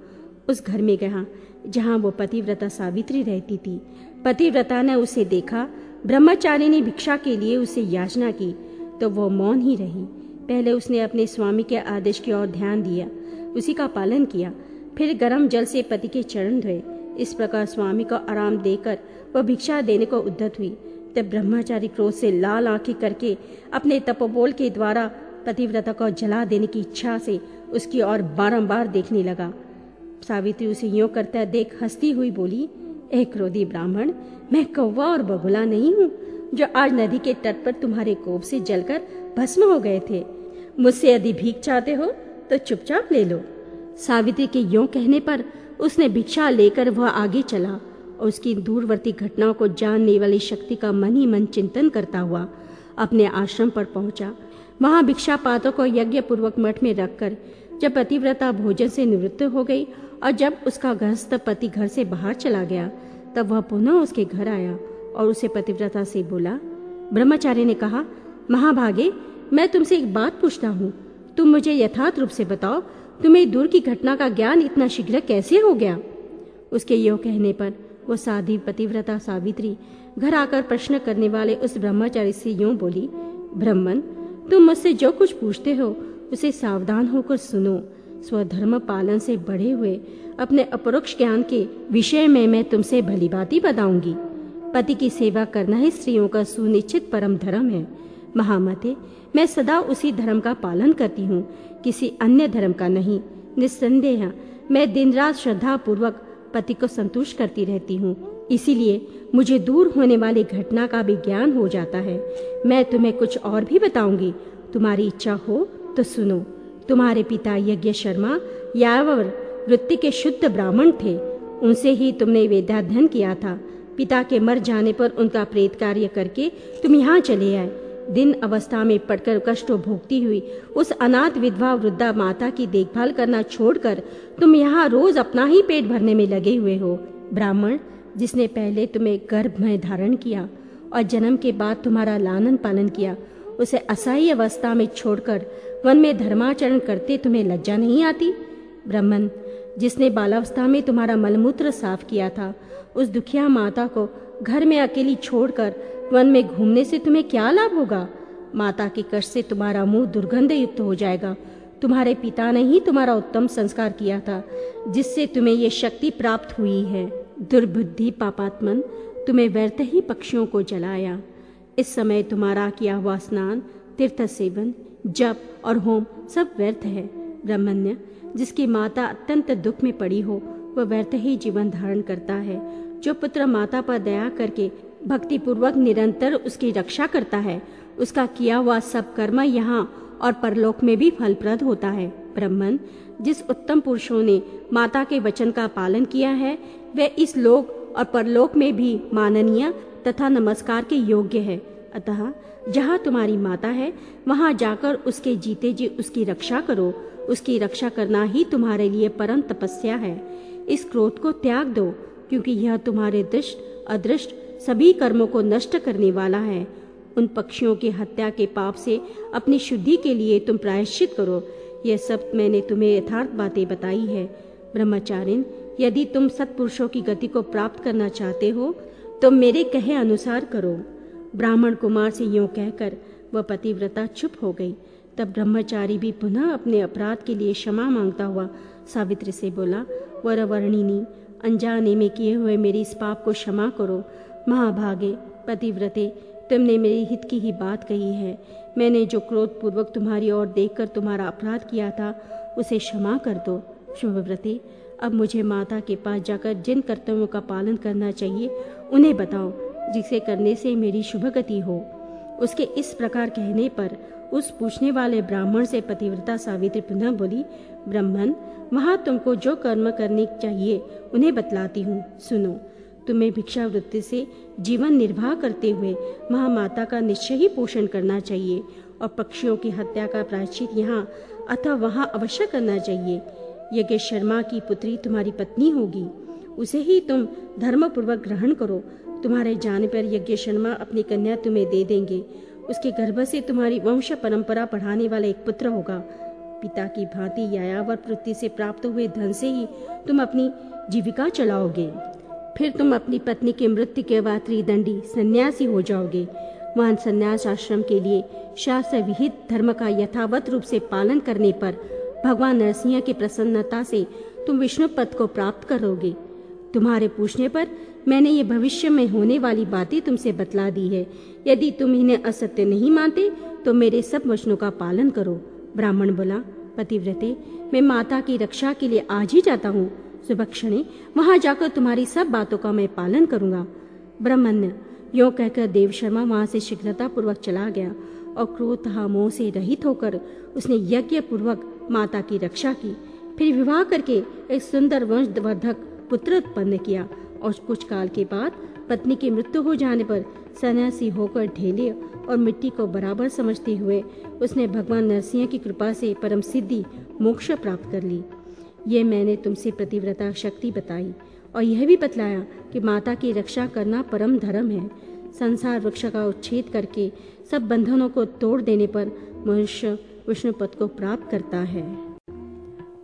उस घर में गया। जहाँ वो पतिव्रता सावित्री रहती थी। पतिव्रता ने उसे देखा ब्रह्मचारी ने भिक्षा के लिए उसे याचना की तो वह मौन ही रही। पहले उसने अपने स्वामी के आदेश की ओर ध्यान दिया, उसी का पालन किया, फिर गर्म जल से पति के चरण धोए। इस प्रकार स्वामी को आराम देकर वह भिक्षा देने को उद्धत हुई। तब ब्रह्मचारी क्रोध से लाल आँखें करके अपने तपोबोल के द्वारा पतिव्रता को जला देने की इच्छा से उसकी ओर बारंबार देखने लगा। सावित्री उसे यो करता देख हंसती हुई बोली एक क्रोधी ब्राह्मण, मैं कौवा और बगुला नहीं हूँ, जो आज नदी के तट पर तुम्हारे कोप से जलकर भस्म हो गए थे। मुझसे यदि भीख चाहते हो तो चुपचाप ले लो। सावित्री के यो कहने पर उसने भिक्षा लेकर वह आगे चला और उसकी दूरवर्ती घटनाओं को जानने वाली शक्ति का मन ही मन चिंतन करता हुआ अपने आश्रम पर पहुँचा। वहाँ भिक्षा पात्रों को यज्ञ पूर्वक मठ में रखकर जब पतिव्रता भोजन से निवृत्त हो गई और जब उसका गृहस्थ पति घर से बाहर चला गया, तब वह पुनः उसके घर आया और उसे पतिव्रता से बोला ब्रह्मचार्य ने कहा, महाभागे, मैं तुमसे एक बात पूछता हूँ। तुम मुझे यथार्थ रूप से बताओ, तुम्हें दूर की घटना का ज्ञान इतना शीघ्र कैसे हो गया? उसके यो कहने पर वो साधी पतिव्रता सावित्री घर आकर प्रश्न करने वाले उस ब्रह्मचारी से यूँ बोली, ब्रह्मन, तुम मुझसे जो कुछ पूछते हो, उसे सावधान होकर सुनो। स्वधर्म पालन से बढ़े हुए अपने अपरोक्ष ज्ञान के विषय में मैं तुमसे भली बाती बताऊँगी। पति की सेवा करना ही स्त्रियों का सुनिश्चित परम धर्म है। महामते, मैं सदा उसी धर्म का पालन करती हूँ, किसी अन्य धर्म का नहीं। निस्संदेह, मैं दिन रात श्रद्धा पूर्वक पति को संतुष्ट करती रहती हूँ। इसीलिए मुझे दूर होने वाली घटना का भी ज्ञान हो जाता है। मैं तुम्हें कुछ और भी बताऊँगी। तुम्हारी इच्छा हो तो सुनो। तुम्हारे पिता यज्ञ शर्मा यावर वृत्ति के शुद्ध ब्राह्मण थे। उनसे ही तुमने वेदाध्ययन किया था। पिता के मर जाने पर उनका प्रेत कार्य करके तुम यहाँ चले आए। दिन अवस्था में पड़कर कष्ट भोगती हुई उस अनाथ विधवा वृद्धा माता की देखभाल करना छोड़कर तुम यहाँ रोज अपना ही पेट भरने में लगे हुए हो। ब्राह्मण, जिसने पहले तुम्हें गर्भ में धारण किया और जन्म के बाद तुम्हारा लालन पालन किया, उसे असहाय अवस्था में छोड़कर वन में धर्माचरण करते तुम्हें लज्जा नहीं आती? ब्राह्मण, जिसने बालावस्था में तुम्हारा मलमूत्र साफ़ किया था, उस दुखिया माता को घर में अकेली छोड़कर वन में घूमने से तुम्हें क्या लाभ होगा? माता के कष्ट से तुम्हारा मुँह दुर्गंध युक्त हो जाएगा। तुम्हारे पिता ने ही तुम्हारा उत्तम संस्कार किया था, जिससे तुम्हें ये शक्ति प्राप्त हुई है। दुर्बुद्धि पापात्मन, तुम्हें व्यर्थ ही पक्षियों को जलाया। इस समय तुम्हारा किया हुआ स्नान, तीर्थ सेवन जप और होम सब व्यर्थ है। ब्रह्मण्य, जिसकी माता अत्यंत दुख में पड़ी हो, वह व्यर्थ ही जीवन धारण करता है। जो पुत्र माता पर दया करके भक्ति पूर्वक निरंतर उसकी रक्षा करता है, उसका किया हुआ सब कर्म यहाँ और परलोक में भी फलप्रद होता है। ब्रह्मन जिस उत्तम पुरुषों ने माता के वचन का पालन किया है वह इस लोक और परलोक में भी माननीय तथा नमस्कार के योग्य है। अतः जहाँ तुम्हारी माता है, वहाँ जाकर उसके जीते जी उसकी रक्षा करो। उसकी रक्षा करना ही तुम्हारे लिए परम तपस्या है। इस क्रोध को त्याग दो, क्योंकि यह तुम्हारे दृष्ट, अदृष्ट सभी कर्मों को नष्ट करने वाला है। उन पक्षियों की हत्या के पाप से अपनी शुद्धि के लिए तुम प्रायश्चित करो। यह सब मैंने तुम्हें यथार्थ बातें बताई है। ब्रह्मचारिन, यदि तुम सत्पुरुषों की गति को प्राप्त करना चाहते हो तो मेरे कहे अनुसार करो। ब्राह्मण कुमार से यूँ कहकर वह पतिव्रता चुप हो गई। तब ब्रह्मचारी भी पुनः अपने अपराध के लिए क्षमा माँगता हुआ सावित्री से बोला वर वर्णिनी अनजाने में किए हुए मेरे इस पाप को क्षमा करो। महाभागे, पतिव्रते, तुमने मेरे हित की ही बात कही है। मैंने जो क्रोध पूर्वक तुम्हारी ओर देखकर तुम्हारा अपराध किया था, उसे क्षमा कर दो। शुभव्रते, अब मुझे माता के पास जाकर जिन कर्तव्यों का पालन करना चाहिए, उन्हें बताओ। जिसे करने से मेरी शुभ गति हो। उसके इस प्रकार कहने पर उस पूछने वाले ब्राह्मण से पतिव्रता सावित्री पुनः बोली, ब्राह्मण, वहाँ तुमको जो कर्म करने चाहिए, उन्हें बतलाती हूँ। सुनो, तुम्हें भिक्षा वृत्ति से जीवन निर्वाह करते हुए महा माता का निश्चय ही पोषण करना चाहिए और पक्षियों की हत्या का प्रायश्चित यहाँ अथवा वहाँ अवश्य करना चाहिए। यज्ञ शर्मा की पुत्री तुम्हारी पत्नी होगी। उसे ही तुम धर्म पूर्वक ग्रहण करो। तुम्हारे जाने पर यज्ञ शर्मा अपनी कन्या तुम्हें दे देंगे। उसके गर्भ से तुम्हारी वंश परंपरा बढ़ाने वाला एक पुत्र होगा। पिता की भांति यायावर वृत्ति से प्राप्त हुए धन से ही तुम अपनी जीविका चलाओगे। फिर तुम अपनी पत्नी की मृत्यु के बाद त्रिदंडी सन्यासी हो जाओगे। वहाँ संन्यास आश्रम के लिए शास्त्र विहित धर्म का यथावत रूप से पालन करने पर भगवान नरसिंह की प्रसन्नता से तुम विष्णु पद को प्राप्त करोगे। तुम्हारे पूछने पर मैंने ये भविष्य में होने वाली बातें तुमसे बतला दी है। यदि तुम इन्हें असत्य नहीं मानते तो मेरे सब वचनों का पालन करो। ब्राह्मण बोला, पतिव्रते, मैं माता की रक्षा के लिए आज ही जाता हूँ। सुबक्षणे वहाँ जाकर तुम्हारी सब बातों का मैं पालन करूँगा। ब्रह्मण्य, यो कहकर देव शर्मा वहाँ से शीघ्रता पूर्वक चला गया और क्रोध मोह से रहित होकर उसने यज्ञ पूर्वक माता की रक्षा की। फिर विवाह करके एक सुंदर वंशवर्धक पुत्र उत्पन्न किया। और कुछ काल के बाद पत्नी की मृत्यु हो जाने पर सन्यासी होकर ढेले और मिट्टी को बराबर समझते हुए उसने भगवान नरसिंह की कृपा से परम सिद्धि मोक्ष प्राप्त कर ली। ये मैंने तुमसे प्रतिव्रता शक्ति बताई और यह भी बतलाया कि माता की रक्षा करना परम धर्म है। संसार वृक्ष का उच्छेद करके सब बंधनों को तोड़ देने पर मनुष्य विष्णु पद को प्राप्त करता है।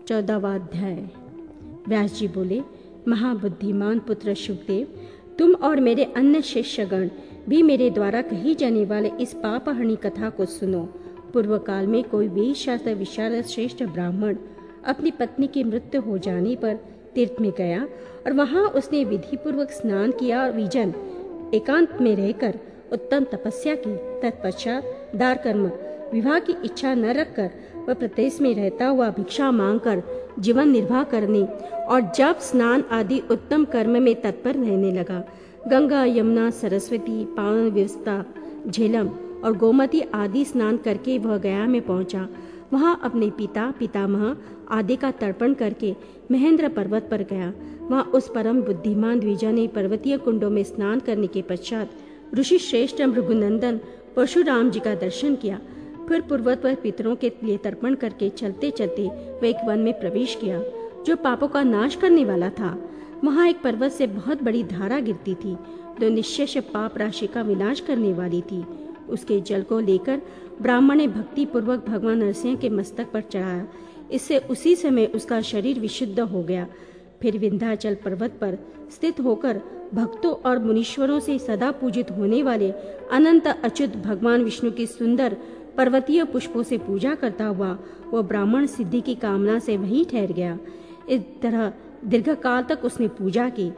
चौदहवा अध्याय। व्यास जी बोले महाबुद्धिमान पुत्र शुभदेव, तुम और मेरे अन्य शिष्यगण भी मेरे द्वारा कही जाने वाले इस पापहरणी कथा को सुनो। पूर्व काल में कोई वेद शास्त्र विशाल श्रेष्ठ ब्राह्मण अपनी पत्नी की मृत्यु हो जाने पर तीर्थ में गया और वहाँ उसने विधि पूर्वक स्नान किया और विजन, एकांत में रहकर उत्तम तपस्या की। तत्पश्चात दार कर्म विवाह की इच्छा न रखकर वह प्रदेश में रहता हुआ भिक्षा मांगकर जीवन निर्वाह करने और जब स्नान आदि उत्तम कर्म में तत्पर रहने लगा। गंगा, यमुना, सरस्वती, पावन व्यवस्था, झेलम और गोमती आदि स्नान करके वह गया में पहुँचा। वहाँ अपने पिता, पितामह आदि का तर्पण करके महेंद्र पर्वत पर गया। वहाँ उस परम बुद्धिमान द्विजा ने पर्वतीय कुंडों में स्नान करने के पश्चात ऋषि श्रेष्ठ मृगुनंदन परशुराम जी का दर्शन किया। फिर पूर्वत पर पितरों के लिए तर्पण करके चलते चलते वह एक वन में प्रवेश किया, जो पापों का नाश करने वाला था। वहाँ एक पर्वत से बहुत बड़ी धारा गिरती थी, जो निश्चेष पाप राशि का विनाश करने वाली थी। उसके जल को लेकर ब्राह्मण ने भक्ति पूर्वक भगवान नरसिंह के मस्तक पर चढ़ाया। इससे उसी समय उसका शरीर विशुद्ध हो गया। फिर विंध्याचल पर्वत पर स्थित होकर भक्तों और मुनीश्वरों से सदा पूजित होने वाले अनंत अच्युत भगवान विष्णु की सुंदर पर्वतीय पुष्पों से पूजा करता हुआ वह ब्राह्मण सिद्धि की कामना से वहीं ठहर गया। इस तरह दीर्घ काल तक उसने पूजा की।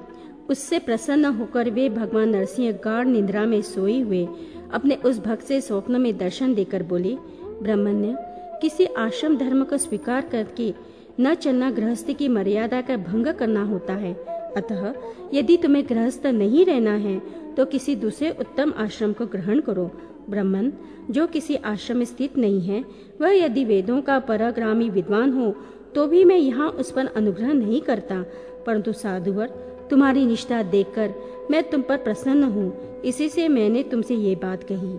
उससे प्रसन्न होकर वे भगवान नरसिंह गाढ़ निंद्रा में सोए हुए अपने उस भक्त से स्वप्न में दर्शन देकर बोले, ब्रह्मण्य, किसी आश्रम धर्म को स्वीकार करके न चलना गृहस्थी की मर्यादा का भंग करना होता है। अतः यदि तुम्हें गृहस्थ नहीं रहना है तो किसी दूसरे उत्तम आश्रम को ग्रहण करो। ब्राह्मण जो किसी आश्रम स्थित नहीं है, वह यदि वेदों का पराग्रामी विद्वान हो तो भी मैं यहाँ उस पर अनुग्रह नहीं करता। परंतु साधुवर, तुम्हारी निष्ठा देखकर मैं तुम पर प्रसन्न हूँ। इसी से मैंने तुमसे ये बात कही।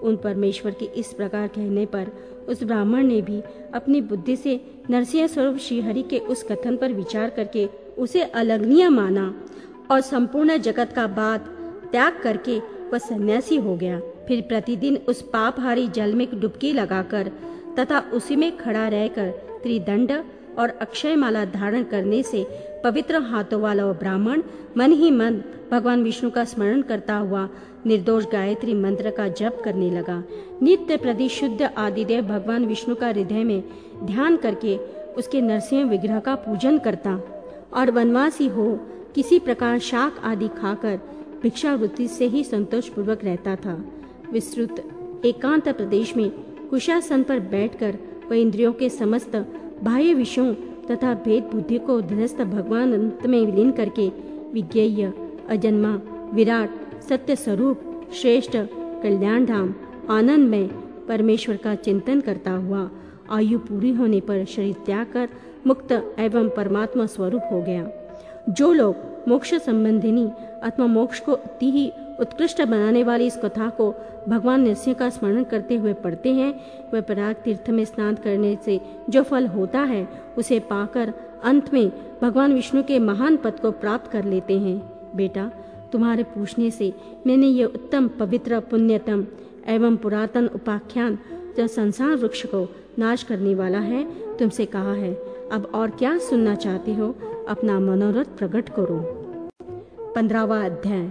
उन परमेश्वर के इस प्रकार कहने पर उस ब्राह्मण ने भी अपनी बुद्धि से नरसिंह स्वरूप श्रीहरि के उस कथन पर विचार करके उसे अलग्नीय माना और संपूर्ण जगत का बात त्याग करके वह सन्यासी हो गया। फिर प्रतिदिन उस पापहारी जल में डुबकी लगाकर तथा उसी में खड़ा रहकर त्रिदंड और अक्षय माला धारण करने से पवित्र हाथों वाला वह ब्राह्मण मन ही मन भगवान विष्णु का स्मरण करता हुआ निर्दोष गायत्री मंत्र का जप करने लगा। नित्य प्रति शुद्ध आदिदेव भगवान विष्णु का हृदय में ध्यान करके उसके नरसिंह विग्रह का पूजन करता और वनवासी हो किसी प्रकार शाक आदि खाकर भिक्षावृत्ति से ही संतोष पूर्वक रहता था। विस्तृत। एकांत प्रदेश में कुशासन पर बैठकर वह इंद्रियों के समस्त बाह्य विषयों तथा भेद बुद्धि को ध्वस्त भगवान अंत में विलीन करके विज्ञेय, अजन्मा, विराट, सत्य स्वरूप, श्रेष्ठ, कल्याण धाम आनंद में परमेश्वर का चिंतन करता हुआ आयु पूरी होने पर शरीर त्याग कर मुक्त एवं परमात्मा स्वरूप हो गया। जो लोग मोक्ष संबंधिनी अथवा मोक्ष को अति ही उत्कृष्ट बनाने वाली इस कथा को भगवान नरसिंह का स्मरण करते हुए पढ़ते हैं। वह पराग तीर्थ में स्नान करने से जो फल होता है, उसे पाकर अंत में भगवान विष्णु के महान पद को प्राप्त कर लेते हैं। बेटा, तुम्हारे पूछने से मैंने ये उत्तम, पवित्र, पुण्यतम एवं पुरातन उपाख्यान जो संसार वृक्ष को नाश करने वाला है, तुमसे कहा है। अब और क्या सुनना चाहते हो? अपना मनोरथ प्रकट करो। पंद्रहवा अध्याय।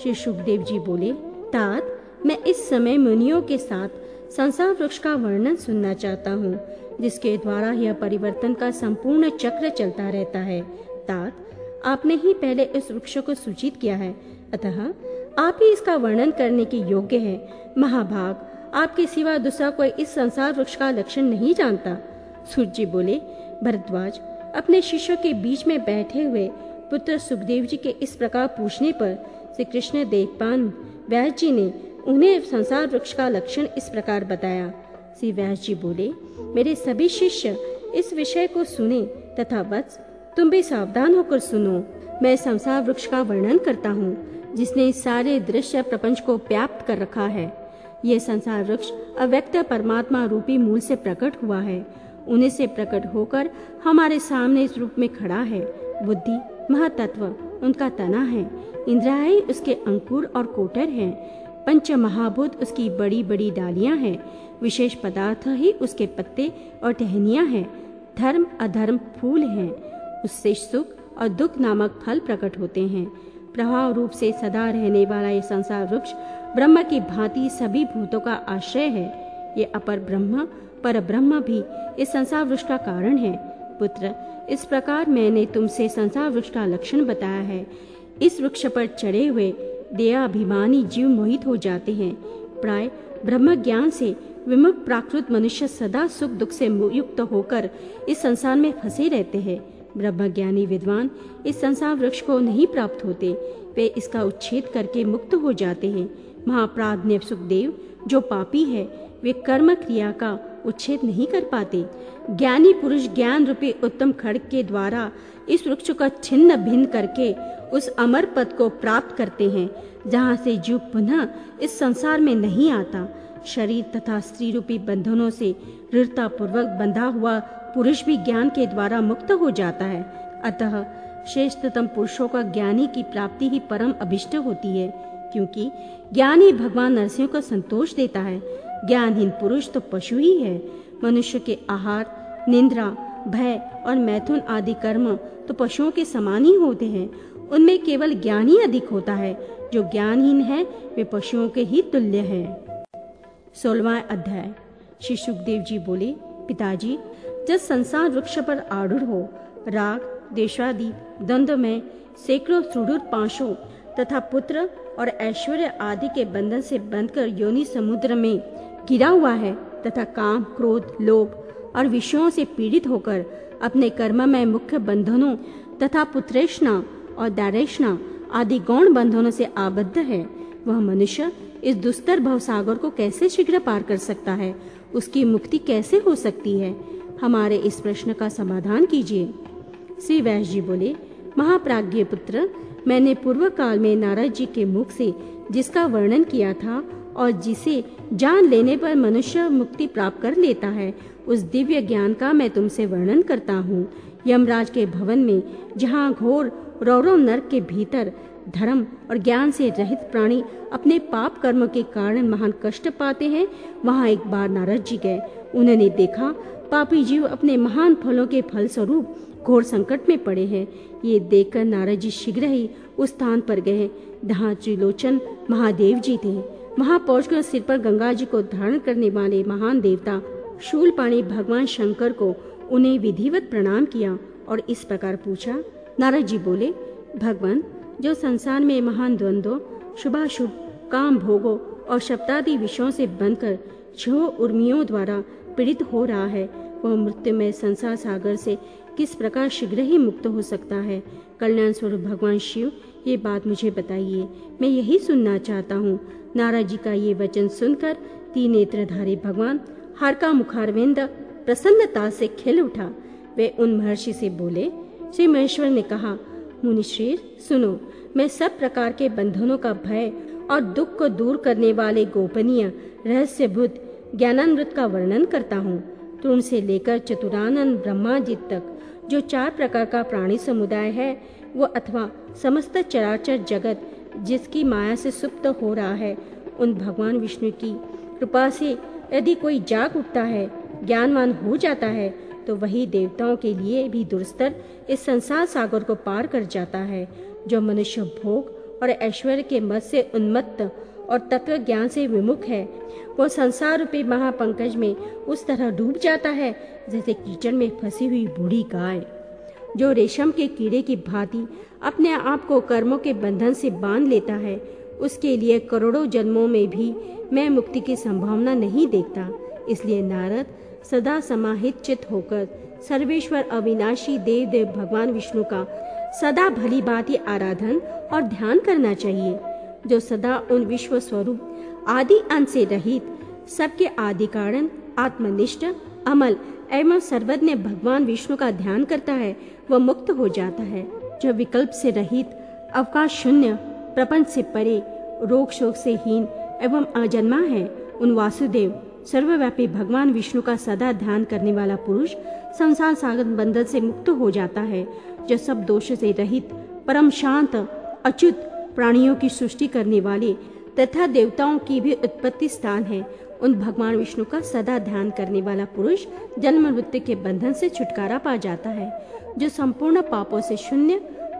श्री सुखदेव जी बोले, तात मैं इस समय मुनियों के साथ संसार वृक्ष का वर्णन सुनना चाहता हूँ, जिसके द्वारा यह परिवर्तन का संपूर्ण चक्र चलता रहता है। तात, आपने ही पहले इस वृक्ष को सूचित किया है। अतः, आप ही इसका वर्णन करने के योग्य है। महाभाग, आपके सिवा दूसरा कोई इस संसार वृक्ष का लक्षण नहीं जानता। सूर्य बोले, भरद्वाज, अपने शिष्यों के बीच में बैठे हुए पुत्र सुखदेव जी के इस प्रकार पूछने पर श्री कृष्ण देवपान व्यास जी ने उन्हें संसार वृक्ष का लक्षण इस प्रकार बताया। श्री व्यास जी बोले, मेरे सभी शिष्य इस विषय को सुने तथा वत्स तुम भी सावधान होकर सुनो। मैं संसार वृक्ष का वर्णन करता हूँ, जिसने सारे दृश्य प्रपंच को व्याप्त कर रखा है। यह संसार वृक्ष अव्यक्त परमात्मा रूपी मूल से प्रकट हुआ है। उन्हें से प्रकट होकर हमारे सामने इस रूप में खड़ा है। बुद्धि, महातत्व, उनका तना है। इंद्रियाएँ उसके अंकुर और कोटर हैं। पंच महाभूत उसकी बड़ी बड़ी डालियाँ हैं। विशेष पदार्थ ही उसके पत्ते और टहनियाँ हैं। धर्म अधर्म फूल हैं। उससे सुख और दुख नामक फल प्रकट होते हैं। प्रभाव रूप से सदा रहने वाला ये संसार वृक्ष ब्रह्म की भांति सभी भूतों का आश्रय है। ये अपर ब्रह्म, पर ब्रह्म भी इस संसार वृक्ष का कारण है। पुत्र, इस प्रकार मैंने तुमसे संसार वृक्ष का लक्षण बताया है। इस वृक्ष पर चढ़े हुए दयाभिमानी जीव मोहित हो जाते हैं। प्राय ब्रह्म ज्ञान से विमुख प्राकृत मनुष्य सदा सुख दुख से युक्त होकर इस संसार में फंसे रहते हैं। ब्रह्म ज्ञानी विद्वान इस संसार वृक्ष को नहीं प्राप्त होते। वे इसका उच्छेद करके मुक्त हो जाते हैं। महाप्राज्ञ सुखदेव जो पापी है, वे कर्म क्रिया का उच्छेद नहीं कर पाते। ज्ञानी पुरुष ज्ञान रूपी उत्तम खड़ग के द्वारा इस वृक्ष का छिन्न भिन्न करके उस अमर पद को प्राप्त करते हैं, जहाँ से जीव पुनः इस संसार में नहीं आता। शरीर तथा स्त्री रूपी बंधनों से दृढ़ता पूर्वक बंधा हुआ पुरुष भी ज्ञान के द्वारा मुक्त हो जाता है। अतः श्रेष्ठतम पुरुषों का ज्ञानी की प्राप्ति ही परम अभिष्ट होती है, क्योंकि ज्ञान ही भगवान नरसिंह को संतोष देता है। ज्ञानहीन पुरुष तो पशु ही है। मनुष्य के आहार, निंद्रा, भय और मैथुन आदि कर्म तो पशुओं के समान ही होते हैं उनमें केवल ज्ञान ही अधिक होता है। जो ज्ञानहीन है, वे पशुओं के ही तुल्य है। सोलवा अध्याय। श्री सुखदेव जी बोले, पिताजी, जब संसार वृक्ष पर आरूढ़ हो, राग, देशादि द्वंद में सैकड़ों सुदूर पाँचों तथा पुत्र और ऐश्वर्य आदि के बंधन से बंधकर योनि समुद्र में गिरा हुआ है तथा काम, क्रोध, लोभ और विषयों से पीड़ित होकर अपने कर्म में मुख्य बंधनों तथा पुत्रेष्णा और दारेष्णा आदि गौण बंधनों से आबद्ध है। वह मनुष्य इस दुस्तर भवसागर को कैसे शीघ्र पार कर सकता है? उसकी मुक्ति कैसे हो सकती है? हमारे इस प्रश्न का समाधान कीजिए। श्री व्यास जी बोले, महाप्राज्ञ पुत्र, मैंने पूर्व काल में नारद जी के मुख से जिसका वर्णन किया था और जिसे जान लेने पर मनुष्य मुक्ति प्राप्त कर लेता है, उस दिव्य ज्ञान का मैं तुमसे वर्णन करता हूँ। यमराज के भवन में जहाँ घोर रौरव नर्क के भीतर धर्म और ज्ञान से रहित प्राणी अपने पाप कर्म के कारण महान कष्ट पाते हैं, वहाँ एक बार नारद जी गए। उन्होंने देखा, पापी जीव अपने महान फलों के फल स्वरूप घोर संकट में पड़े हैं। ये देखकर नारद जी शीघ्र ही उस स्थान पर गए। जहाँ त्रिलोचन महादेव जी थे, वहाँ पहुंचकर सिर पर गंगा जी को धारण करने वाले महान देवता शूलपाणी भगवान शंकर को उन्हें विधिवत प्रणाम किया और इस प्रकार पूछा नारद जी बोले, भगवान, जो संसार में महान द्वंद्व, शुभाशुभ, काम भोगो और शब्दादि विषयों से बनकर छो उर्मियों द्वारा पीड़ित हो रहा है, वह मृत्युमय संसार सागर से किस प्रकार शीघ्र ही मुक्त हो सकता है? कल्याण स्वरूप भगवान शिव, ये बात मुझे बताइए। मैं यही सुनना चाहता हूँ। नाराज़ जी का ये वचन सुनकर तीन नेत्रधारी भगवान हर का मुखारविंद प्रसन्नता से खिल उठा। वे उन महर्षि से बोले श्री महेश्वर ने कहा मुनिश्री सुनो, मैं सब प्रकार के बंधनों का भय और दुख को दूर करने वाले गोपनीय रहस्यभूत ज्ञानामृत का वर्णन करता हूँ। तृण से लेकर चतुरानंद ब्रह्मा जी तक, जो चार प्रकार का प्राणी समुदाय है, वो अथवा समस्त चराचर जगत, जिसकी माया से सुप्त हो रहा है, उन भगवान विष्णु की कृपा से यदि कोई जाग उठता है, ज्ञानवान हो जाता है तो वही देवताओं के लिए भी दुर्स्तर इस संसार सागर को पार कर जाता है, जो मनुष्य भोग और ऐश्वर्य के मत से उन्मत्त और तत्व ज्ञान से विमुख है। वो संसार रूपी महापंकज में उस तरह डूब जाता है, जैसे कीचड़ में फंसी हुई बूढ़ी गाय, जो रेशम के कीड़े की भांति अपने आप को कर्मों के बंधन से बाँध लेता है। उसके लिए करोड़ों जन्मों में भी मैं मुक्ति की संभावना नहीं देखता, इसलिए नारद सदा समाहित चित होकर सर्वेश्वर अविनाशी देव देव भगवान विष्णु का सदा भली भांति आराधन और ध्यान करना चाहिए, जो सदा उन विश्व स्वरूप आदि अंत से रहित सबके आदि कारण आत्मनिष्ठ, अमल एवं सर्वज्ञ भगवान विष्णु का ध्यान करता है, वह मुक्त हो जाता है। जो विकल्प से रहित, अवकाश शून्य, प्रपंच से परे, रोग शोक से हीन एवं अजन्मा है, उन वासुदेव सर्वव्यापी भगवान विष्णु का सदा ध्यान करने वाला पुरुष संसार सागर बंधन से मुक्त हो जाता है, जो सब दोष से रहित, परम शांत, अच्युत प्राणियों की सृष्टि करने वाले तथा देवताओं की भी उत्पत्ति स्थान है। उन भगवान विष्णु का सदा ध्यान करने वाला पुरुष जन्म मृत्यु के बंधन से छुटकारा पा जाता है, जो संपूर्ण पापों से शून्य,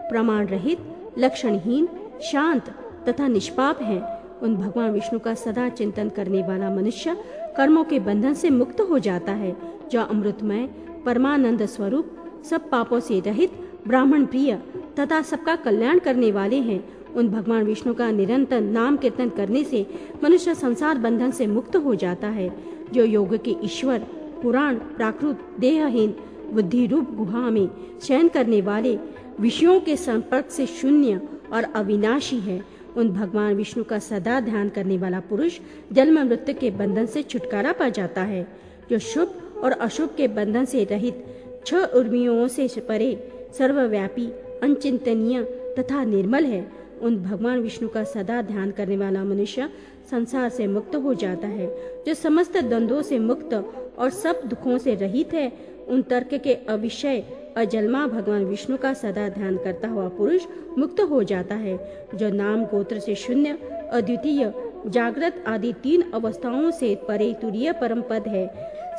प्रमाण रहित, लक्षणहीन, शांत तथा निष्पाप है। उन भगवान विष्णु का सदा चिंतन करने वाला मनुष्य कर्मों के बंधन से मुक्त हो जाता है, जो अमृतमय, परमानंद स्वरूप, सब पापों से रहित, ब्राह्मण प्रिय तथा सबका कल्याण करने वाले हैं। उन भगवान विष्णु का निरंतर नाम कीर्तन करने से मनुष्य संसार बंधन से मुक्त हो जाता है, जो योग के ईश्वर, पुराण, प्राकृत, देहहीन बुद्धि रूप गुहा में शयन करने वाले विषयों के संपर्क से शून्य और अविनाशी है। उन भगवान विष्णु का सदा ध्यान करने वाला पुरुष जन्म मृत्यु के बंधन से छुटकारा पा जाता है। जो शुभ और अशुभ के बंधन से रहित छह उर्मियों से परे सर्वव्यापी अनचिंतनीय तथा निर्मल है, उन भगवान विष्णु का सदा ध्यान करने वाला मनुष्य संसार से मुक्त हो जाता है। जो समस्त द्वंद्वों से मुक्त और सब दुखों से रहित है उन तर्क के अविषय अजलमा भगवान विष्णु का सदा ध्यान करता हुआ पुरुष मुक्त हो जाता है, जो नाम गोत्र से शून्य, अद्वितीय, जागृत आदि तीन अवस्थाओं से परे तुरीय परम पद है।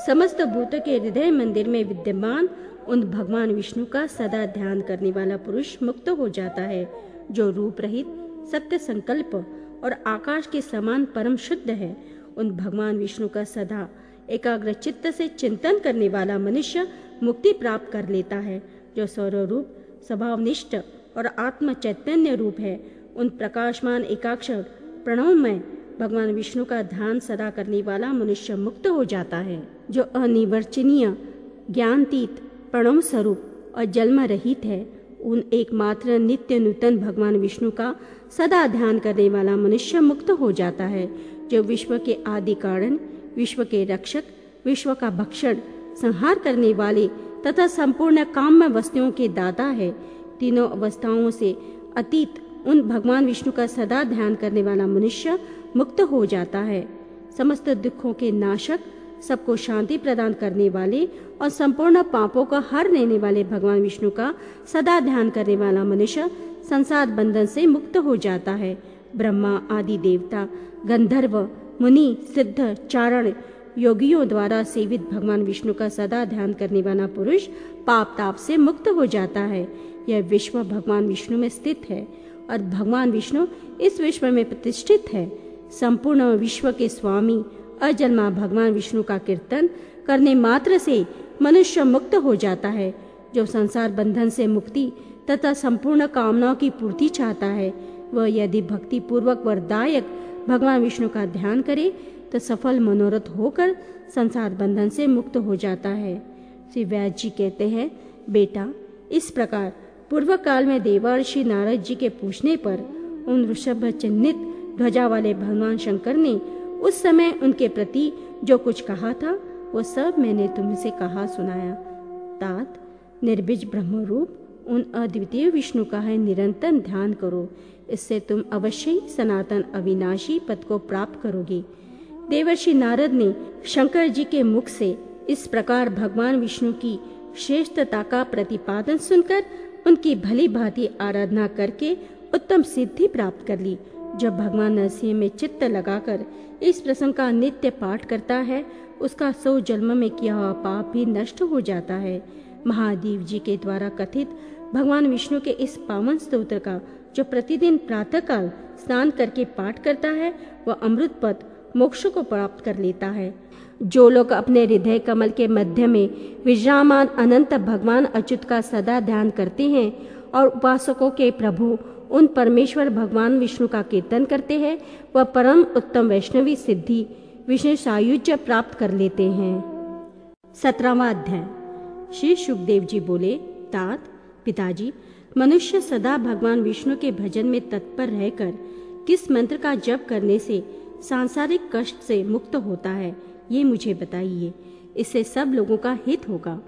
समस्त भूत के हृदय मंदिर में विद्यमान उन भगवान विष्णु का सदा ध्यान करने वाला पुरुष मुक्त हो जाता है, जो रूप रहित, सत्य संकल्प और आकाश के समान परम शुद्ध है। उन भगवान विष्णु का सदा एकाग्र चित्त से चिंतन करने वाला मनुष्य मुक्ति प्राप्त कर लेता है, जो स्वरूप स्वभावनिष्ठ और आत्म चैतन्य रूप है। उन प्रकाशमान एकाक्षर प्रणवमय भगवान विष्णु का ध्यान सदा करने वाला मनुष्य मुक्त हो जाता है, जो अनिवर्चनीय, ज्ञानतीत, प्रणव स्वरूप और जन्म रहित है। उन एकमात्र नित्य नूतन भगवान विष्णु का सदा ध्यान करने वाला मनुष्य मुक्त हो जाता है, जो विश्व के आदि कारण विश्व के रक्षक, विश्व का भक्षण, संहार करने वाले तथा संपूर्ण काम्य वस्तुओं के दाता है। तीनों अवस्थाओं से अतीत उन भगवान विष्णु का सदा ध्यान करने वाला मनुष्य मुक्त हो जाता है। समस्त दुखों के नाशक, सबको शांति प्रदान करने वाले और संपूर्ण पापों का हर लेने वाले भगवान विष्णु का सदा ध्यान करने वाला मनुष्य संसार बंधन से मुक्त हो जाता है। ब्रह्मा, आदि देवता, गंधर्व मुनि, सिद्ध, चारण योगियों द्वारा सेवित भगवान विष्णु का सदा ध्यान करने वाला पुरुष पाप ताप से मुक्त हो जाता है। यह विश्व भगवान विष्णु में स्थित है और भगवान विष्णु इस विश्व में प्रतिष्ठित है। संपूर्ण विश्व के स्वामी, अजन्मा भगवान विष्णु का कीर्तन करने मात्र से मनुष्य मुक्त हो जाता है, जो संसार बंधन से मुक्ति तथा संपूर्ण कामनाओं की पूर्ति चाहता है। वह यदि भक्ति पूर्वक वरदायक भगवान विष्णु का ध्यान करे तो सफल मनोरथ होकर संसार बंधन से मुक्त हो जाता है। श्री वैद जी कहते हैं, बेटा, इस प्रकार पूर्व काल में देवर्षि नारद जी के पूछने पर उन वृषभ चिन्हित ध्वजा वाले भगवान शंकर ने उस समय उनके प्रति जो कुछ कहा था, वो सब मैंने तुमसे कहा सुनाया। तात निर्बिज ब्रह्म रूप उन अद्वितीय विष्णु का है, निरंतर ध्यान करो। इससे तुम अवश्य ही सनातन अविनाशी पद को प्राप्त करोगे। देवर्षि नारद ने शंकर जी के मुख से इस प्रकार भगवान विष्णु की श्रेष्ठता का प्रतिपादन सुनकर उनकी भली भांति आराधना करके उत्तम सिद्धि प्राप्त कर ली। जब भगवान नरसिंह में चित्त लगाकर इस प्रसंग का नित्य पाठ करता है, उसका सौ जन्म में किया हुआ पाप भी नष्ट हो जाता है। महादेव जी के द्वारा कथित भगवान विष्णु के इस पावन स्तोत्र का, जो प्रतिदिन प्रातःकाल स्नान करके पाठ करता है, वह अमृत पथ मोक्ष को प्राप्त कर लेता है। जो लोग अपने हृदय कमल के मध्य में विश्रामान अनंत भगवान अच्युत का सदा ध्यान करते हैं और उपासकों के प्रभु उन परमेश्वर भगवान विष्णु का कीर्तन करते हैं, वह परम उत्तम वैष्णवी सिद्धि विष्णु सायुज्य प्राप्त कर लेते हैं। सत्रहवा अध्याय। श्री सुखदेव जी बोले, तात पिताजी, मनुष्य सदा भगवान विष्णु के भजन में तत्पर रहकर किस मंत्र का जप करने से सांसारिक कष्ट से मुक्त होता है, ये मुझे बताइए। इससे सब लोगों का हित होगा।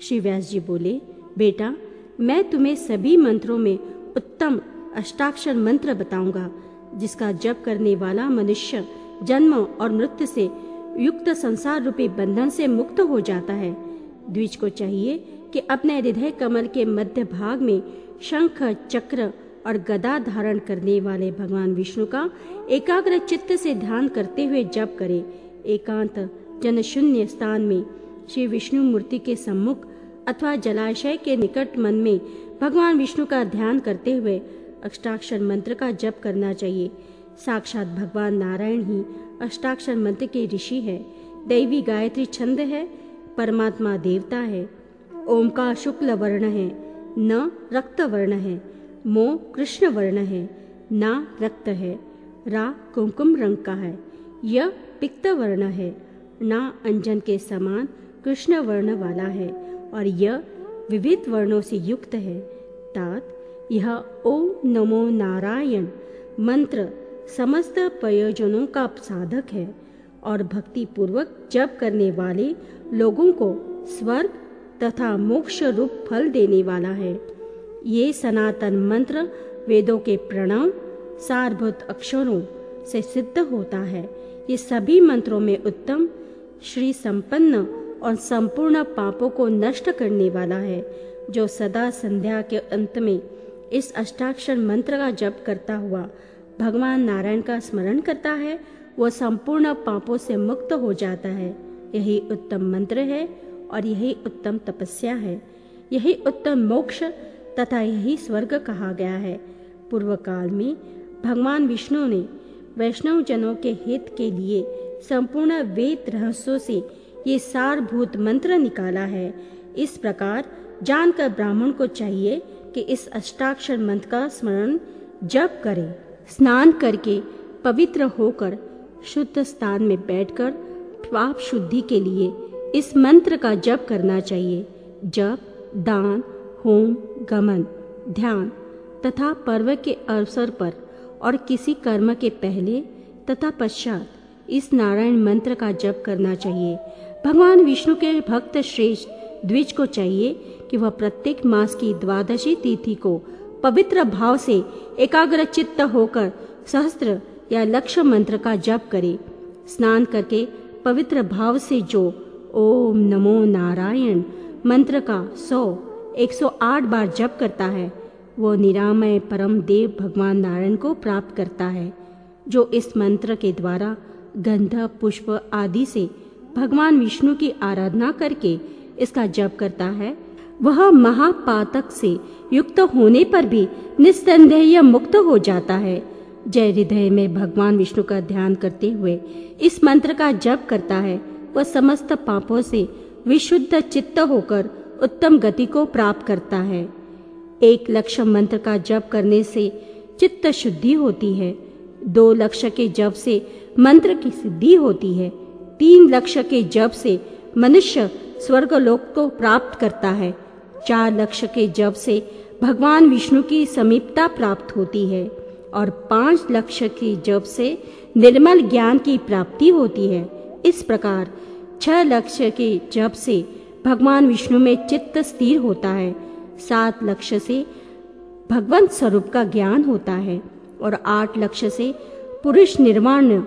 श्री व्यास जी बोले, बेटा, मैं तुम्हें सभी मंत्रों में उत्तम अष्टाक्षर मंत्र बताऊँगा, जिसका जप करने वाला मनुष्य जन्म और मृत्यु से युक्त संसार रूपी बंधन से मुक्त हो जाता है। द्विज को चाहिए कि अपने हृदय कमल के मध्य भाग में शंख, चक्र और गदा धारण करने वाले भगवान विष्णु का एकाग्र चित्त से ध्यान करते हुए जप करे। एकांत जनशून्य स्थान में श्री विष्णु मूर्ति के सम्मुख अथवा जलाशय के निकट मन में भगवान विष्णु का ध्यान करते हुए अष्टाक्षर मंत्र का जप करना चाहिए। साक्षात भगवान नारायण ही अष्टाक्षर मंत्र के ऋषि है। दैवी गायत्री छंद है, परमात्मा देवता है। ओम का शुक्ल वर्ण है न रक्त वर्ण है मो कृष्ण वर्ण है ना रक्त है रा कुमकुम रंग का है यह पिक्त वर्ण है ना अंजन के समान कृष्ण वर्ण वाला है और यह विविध वर्णों से युक्त है तात, यह ओम नमो नारायण मंत्र समस्त प्रयोजनों का साधक है, और भक्ति पूर्वक जप करने वाले लोगों को स्वर्ग तथा मोक्ष रूप फल देने वाला है। ये सनातन मंत्र वेदों के प्रणव सारभूत अक्षरों से सिद्ध होता है। ये सभी मंत्रों में उत्तम, श्री संपन्न और संपूर्ण पापों को नष्ट करने वाला है, जो सदा संध्या के अंत में इस अष्टाक्षर मंत्र का जप करता हुआ भगवान नारायण का स्मरण करता है, वह संपूर्ण पापों से मुक्त हो जाता है। यही उत्तम मंत्र है। और यही उत्तम तपस्या है। यही उत्तम मोक्ष तथा यही स्वर्ग कहा गया है। पूर्व काल में भगवान विष्णु ने वैष्णव जनों के हित के लिए संपूर्ण वेद रहस्यों से ये सारभूत मंत्र निकाला है। इस प्रकार जानकर ब्राह्मण को चाहिए कि इस अष्टाक्षर मंत्र का स्मरण जप करे। स्नान करके पवित्र होकर शुद्ध स्थान में बैठकर पाप शुद्धि के लिए इस मंत्र का जप करना चाहिए। जप, दान, होम, गमन, ध्यान तथा पर्व के अवसर पर और किसी कर्म के पहले तथा पश्चात इस नारायण मंत्र का जप करना चाहिए। भगवान विष्णु के भक्त श्रेष्ठ द्विज को चाहिए कि वह प्रत्येक मास की द्वादशी तिथि को पवित्र भाव से एकाग्र चित्त होकर सहस्त्र या लक्ष्य मंत्र का जप करे। स्नान करके पवित्र भाव से जो ओम नमो नारायण। मंत्र का सौ 108 बार जप करता है। वो निरामय परम देव भगवान नारायण को प्राप्त करता है, जो इस मंत्र के द्वारा गंध, पुष्प आदि से भगवान विष्णु की आराधना करके इसका जप करता है। वह महापातक से युक्त होने पर भी निस्संदेह मुक्त हो जाता है। जय हृदय में भगवान विष्णु का ध्यान करते हुए इस मंत्र का जप करता है। वह समस्त पापों से विशुद्ध चित्त होकर उत्तम गति को प्राप्त करता है। एक लक्ष्य मंत्र का जप करने से चित्त शुद्धि होती है। दो लक्ष्य के जप से मंत्र की सिद्धि होती है। तीन लक्ष्य के जप से मनुष्य स्वर्ग लोक को प्राप्त करता है। चार लक्ष्य के जप से भगवान विष्णु की समीपता प्राप्त होती है। और पाँच लक्ष्य की जप से निर्मल ज्ञान की प्राप्ति होती है। इस प्रकार छह लक्ष्य के जप से भगवान विष्णु में चित्त स्थिर होता है। सात लक्ष्य से भगवंत स्वरूप का ज्ञान होता है और आठ लक्ष्य से पुरुष निर्माण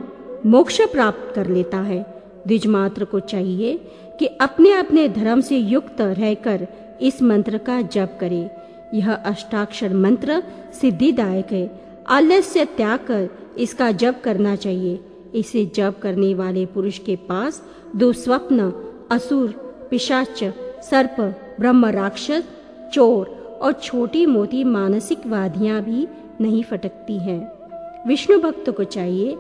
मोक्ष प्राप्त कर लेता है। द्विजमात्र को चाहिए कि अपने अपने धर्म से युक्त रहकर इस मंत्र का जप करे। यह अष्टाक्षर मंत्र सिद्धिदायक है। आलस्य त्याग कर इसका जप करना चाहिए। इसे जप करने वाले पुरुष के पास दो स्वप्न, असुर, पिशाच, सर्प, ब्रह्म राक्षस, चोर और छोटी मोटी मानसिक वादियाँ भी नहीं फटकती हैं। विष्णु भक्त को चाहिए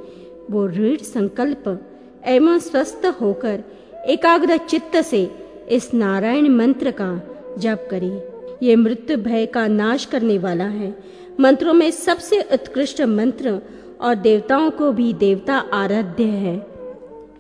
वो ऋण संकल्प, एवं स्वस्थ होकर एकाग्र चित्त से इस नारायण मंत्र का जप करे। ये मृत्यु भय का नाश करने वाला है। मंत्रों में सबसे उत्कृष्ट मंत्र और देवताओं को भी देवता आराध्य है।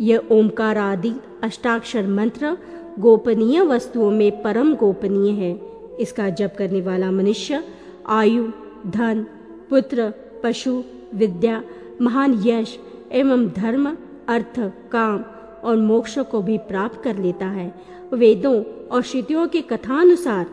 यह ओमकार आदि अष्टाक्षर मंत्र गोपनीय वस्तुओं में परम गोपनीय है। इसका जप करने वाला मनुष्य आयु, धन, पुत्र, पशु, विद्या, महान यश एवं धर्म, अर्थ, काम और मोक्ष को भी प्राप्त कर लेता है। वेदों और श्रुतियों के कथानुसार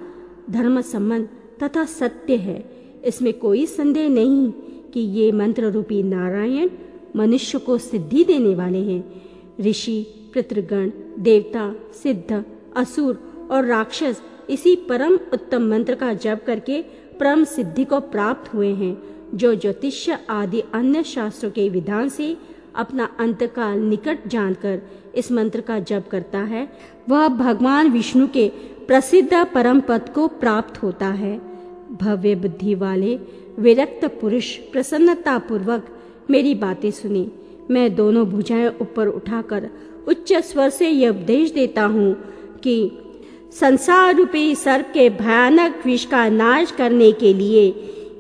धर्म संबंध तथा सत्य है। इसमें कोई संदेह नहीं कि ये मंत्र रूपी नारायण मनुष्य को सिद्धि देने वाले हैं। ऋषि, पितृगण, देवता, सिद्ध, असुर और राक्षस इसी परम उत्तम मंत्र का जप करके परम सिद्धि को प्राप्त हुए हैं, जो ज्योतिष आदि अन्य शास्त्रों के विधान से अपना अंतकाल निकट जानकर इस मंत्र का जप करता है। वह भगवान विष्णु के प्रसिद्ध परम पद को प्राप्त होता है। भव्य बुद्धि वाले विरक्त पुरुष प्रसन्नता पूर्वक मेरी बातें सुने। मैं दोनों भुजाएँ ऊपर उठाकर उच्च स्वर से यह उपदेश देता हूँ कि संसार रूपी सर्प के भयानक विष का नाश करने के लिए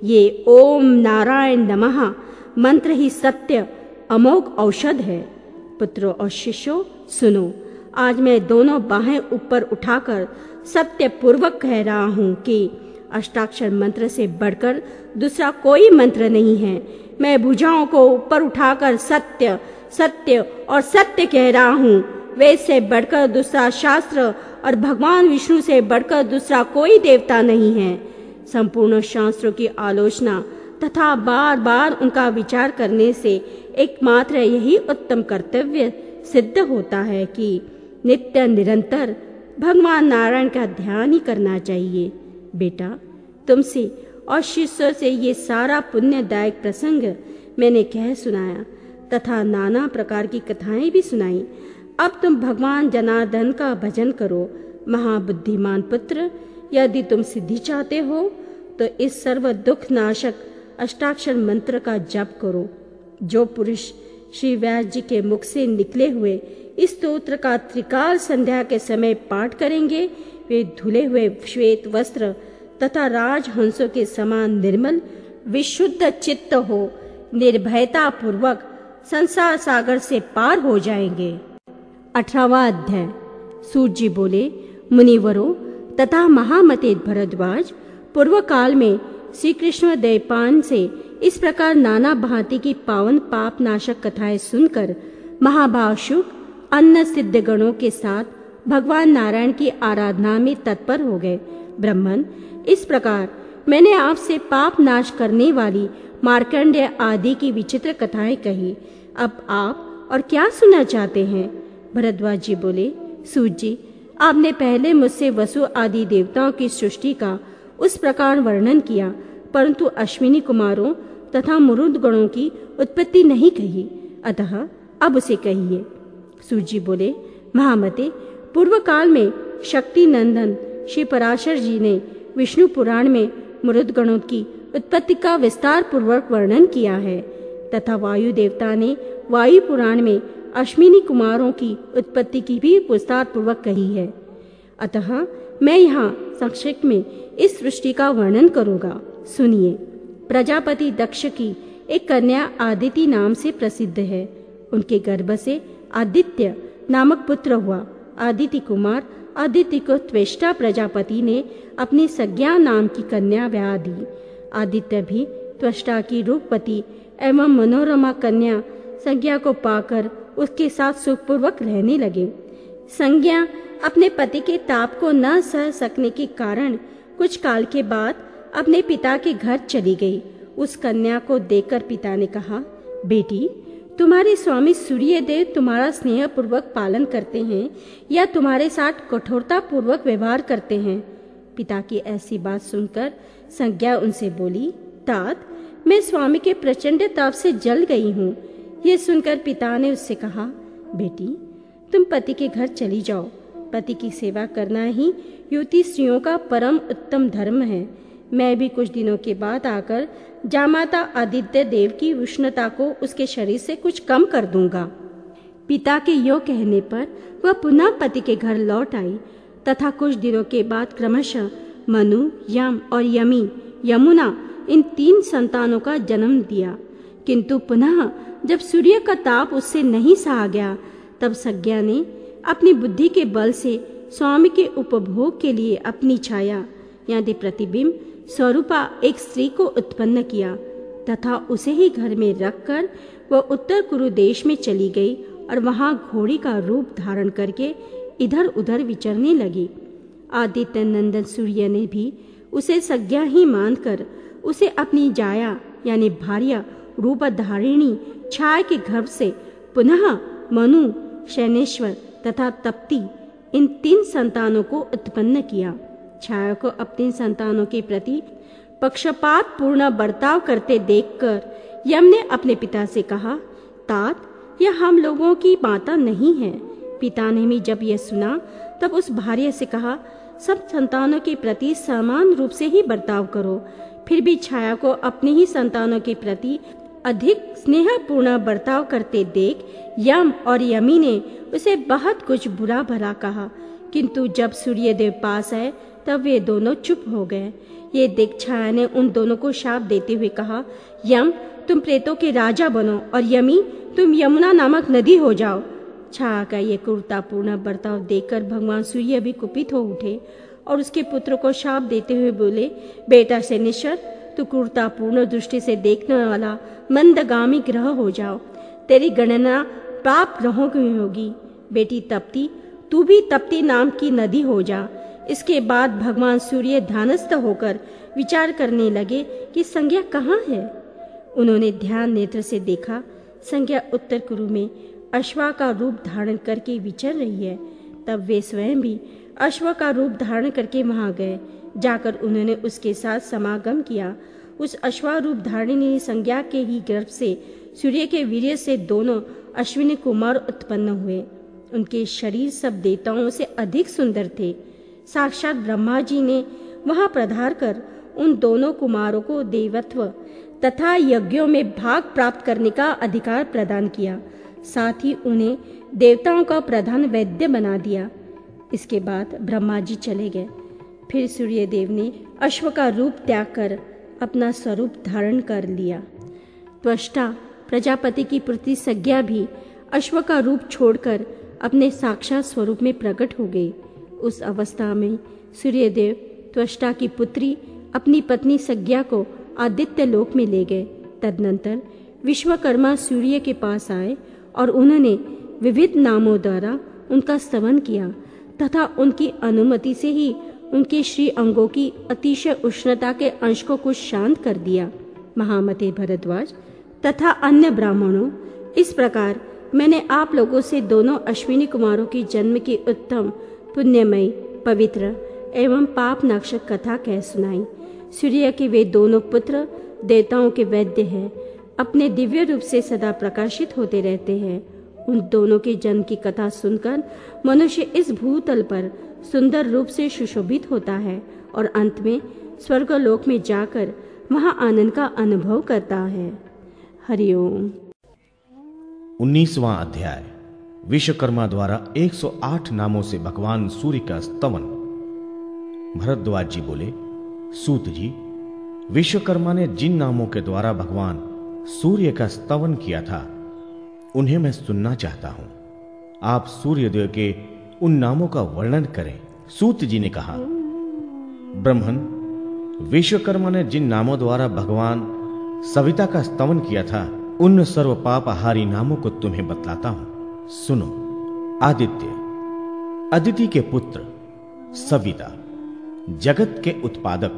ये ओम नारायण नमः मंत्र ही सत्य अमोघ औषध है। पुत्रों और शिष्यों, सुनो, आज मैं दोनों बाहें ऊपर उठाकर सत्य पूर्वक कह रहा हूँ कि अष्टाक्षर मंत्र से बढ़कर दूसरा कोई मंत्र नहीं है। मैं भुजाओं को ऊपर उठाकर सत्य सत्य और सत्य कह रहा हूँ। वेद से बढ़कर दूसरा शास्त्र और भगवान विष्णु से बढ़कर दूसरा कोई देवता नहीं है। संपूर्ण शास्त्रों की आलोचना तथा बार बार उनका विचार करने से एकमात्र यही उत्तम कर्तव्य सिद्ध होता है कि नित्य निरंतर भगवान नारायण का ध्यान ही करना चाहिए। बेटा, तुमसे और शिष्यों से ये सारा पुण्यदायक प्रसंग मैंने कह सुनाया, तथा नाना प्रकार की कथाएँ भी सुनाई। अब तुम भगवान जनार्दन का भजन करो, महाबुद्धिमान पुत्र, यदि तुम सिद्धि चाहते हो तो इस सर्व दुख नाशक अष्टाक्षर मंत्र का जप करो। जो पुरुष श्री व्यास जी के मुख से निकले हुए इस स्तोत्र का त्रिकाल संध्या के समय पाठ करेंगे वे धुले हुए श्वेत वस्त्र तथा राजहंसों के समान निर्मल, विशुद्ध चित्त हो निर्भयता पूर्वक संसार सागर से पार हो जाएँगे। अठारवा अध्याय। सूर्य जी बोले, मुनिवरों तथा महामते भरद्वाज पूर्व काल में श्री कृष्ण दयपान से इस प्रकार नाना भांति की पावन पाप नाशक कथाएँ सुनकर महाभाव अन्य सिद्ध गणों के साथ भगवान नारायण की आराधना में तत्पर हो गए। ब्रह्मन इस प्रकार मैंने आपसे पाप नाश करने वाली मार्कंडेय आदि की विचित्र कथाएँ कही। अब आप और क्या सुनना चाहते हैं? भरद्वाज जी बोले, सूत जी, आपने पहले मुझसे वसु आदि देवताओं की सृष्टि का उस प्रकार वर्णन किया, परंतु अश्विनी कुमारों तथा मुरुद गणों की उत्पत्ति नहीं कही। अतः अब उसे कहिए। सूजी बोले, महामते पूर्व काल में शक्ति नंदन श्री पराशर जी ने विष्णु पुराण में मृद गणों की उत्पत्ति का विस्तार पूर्वक वर्णन किया है, तथा वायु देवता ने वायु पुराण में अश्विनी कुमारों की उत्पत्ति की भी विस्तार पूर्वक कही है। अतः मैं यहाँ संक्षिप्त में इस सृष्टि का वर्णन करूँगा। सुनिए। प्रजापति दक्ष की एक कन्या आदिति नाम से प्रसिद्ध है। उनके गर्भ से आदित्य नामक पुत्र हुआ। आदित्य कुमार आदित्य को त्वेष्टा प्रजापति ने अपनी सज्ञा नाम की कन्या ब्याह दी। आदित्य भी त्वष्टा की रूपवती एवं मनोरमा कन्या संज्ञा को पाकर उसके साथ सुखपूर्वक रहने लगे। संज्ञा अपने पति के ताप को न सह सकने के कारण कुछ काल के बाद अपने पिता के घर चली गई। उस कन्या को देखकर पिता ने कहा, बेटी तुम्हारे स्वामी सूर्य देव तुम्हारा स्नेह पूर्वक पालन करते हैं या तुम्हारे साथ कठोरता पूर्वक व्यवहार करते हैं? पिता की ऐसी बात सुनकर संज्ञा उनसे बोली, तात, मैं स्वामी के प्रचंड ताप से जल गई हूँ। ये सुनकर पिता ने उससे कहा, बेटी, तुम पति के घर चली जाओ। पति की सेवा करना ही युवती स्त्रियों का परम उत्तम धर्म है। मैं भी कुछ दिनों के बाद आकर जामाता आदित्य देव की उष्णता को उसके शरीर से कुछ कम कर दूँगा। पिता के यो कहने पर वह पुनः पति के घर लौट आई, तथा कुछ दिनों के बाद क्रमशः मनु, यम और यमी, यमुना, इन तीन संतानों का जन्म दिया। किंतु पुनः जब सूर्य का ताप उससे नहीं सहा गया, तब सज्ञा ने अपनी बुद्धि के बल से स्वामी के उपभोग के लिए अपनी छाया, यानी प्रतिबिंब स्वरूपा एक स्त्री को उत्पन्न किया, तथा उसे ही घर में रखकर वह उत्तर कुरु देश में चली गई और वहाँ घोड़ी का रूप धारण करके इधर उधर विचरने लगी। आदित्य नंदन सूर्य ने भी उसे संज्ञा ही मानकर उसे अपनी जाया, यानी भार्या रूप धारिणी छाया के गर्भ से पुनः मनु, शैनेश्वर तथा तप्ती इन तीन संतानों को उत्पन्न किया। छाया को अपनी संतानों के प्रति पक्षपात पूर्ण बर्ताव करते देखकर यम ने अपने पिता से कहा, तात, यह हम लोगों की माता नहीं है। पिता ने भी जब यह सुना, तब उस भार्य से कहा, सब संतानों के प्रति समान रूप से ही बर्ताव करो। फिर भी छाया को अपने ही संतानों के प्रति अधिक स्नेहपूर्ण बर्ताव करते देख, यम और यमी ने उसे बहुत कुछ बुरा भरा कहा। किंतु जब सूर्यदेव पास आए तब वे दोनों चुप हो गए। ये छाया ने उन दोनों को शाप देते हुए कहा, यम, तुम प्रेतों के राजा बनो और यमी, तुम यमुना नामक नदी हो जाओ छाया का ये क्रूरतापूर्ण बर्ताव देखकर भगवान सूर्य भी कुपित हो उठे और उसके पुत्र को शाप देते हुए बोले, बेटा से निश्चर तू क्रूरतापूर्ण दृष्टि से देखने वाला मंदगामी ग्रह हो जाओ। तेरी गणना पाप ग्रहों की होगी। बेटी तप्ती, तू भी तप्ती नाम की नदी हो जा। इसके बाद भगवान सूर्य ध्यानस्थ होकर विचार करने लगे कि संज्ञा कहाँ है। उन्होंने ध्यान नेत्र से देखा, संज्ञा उत्तर कुरु में अश्वा का रूप धारण करके विचर रही है। तब वे स्वयं भी अश्व का रूप धारण करके वहाँ गए, जाकर उन्होंने उसके साथ समागम किया। उस अश्वारूप धारिणी संज्ञा के ही गर्भ से सूर्य के वीर्य से दोनों अश्विनी कुमार उत्पन्न हुए। उनके शरीर सब देवताओं से अधिक सुंदर थे। साक्षात ब्रह्मा जी ने वहाँ प्रधार कर उन दोनों कुमारों को देवत्व तथा यज्ञों में भाग प्राप्त करने का अधिकार प्रदान किया। साथ ही उन्हें देवताओं का प्रधान वैद्य बना दिया। इसके बाद ब्रह्मा जी चले गए। फिर सूर्यदेव ने अश्व का रूप त्याग कर अपना स्वरूप धारण कर लिया। त्वष्टा, प्रजापति की प्रतिज्ञा भी अश्व का रूप छोड़कर अपने साक्षात स्वरूप में प्रकट हो गई। उस अवस्था में सूर्यदेव, त्वष्टा की पुत्री, अपनी पत्नी सज्ञा को आदित्य लोक में ले गए। तदनंतर विश्वकर्मा सूर्य के पास आए और उन्होंने विविध नामों द्वारा उनका स्तवन किया तथा उनकी अनुमति से ही उनके श्री अंगों की अतिशय उष्णता के अंश को कुछ शांत कर दिया। महामते भरद्वाज तथा अन्य ब्राह्मणों, इस प्रकार मैंने आप लोगों से दोनों अश्विनी कुमारों की जन्म की उत्तम पुण्यमयी, पवित्र एवं पाप नाक्षक कथा कह सुनाई। सूर्य के वे दोनों पुत्र, देवताओं के वैद्य हैं, अपने दिव्य रूप से सदा प्रकाशित होते रहते हैं। उन दोनों के जन्म की कथा सुनकर मनुष्य इस भूतल पर सुंदर रूप से सुशोभित होता है और अंत में स्वर्गलोक में जाकर वहाँ आनंद का अनुभव करता है। हरिओम उन्नीसवां अध्याय। विश्वकर्मा द्वारा 108 नामों से भगवान सूर्य का स्तवन। भरद्वाज जी बोले, सूत जी, विश्वकर्मा ने जिन नामों के द्वारा भगवान सूर्य का स्तवन किया था, उन्हें मैं सुनना चाहता हूँ। आप सूर्यदेव के उन नामों का वर्णन करें। सूत जी ने कहा, ब्रह्मन, विश्वकर्मा ने जिन नामों द्वारा भगवान सविता का स्तवन किया था, उन सर्व पापहारी नामों को तुम्हें बतलाता हूँ। सुनो, आदित्य, अदिति के पुत्र, सविता, जगत के उत्पादक,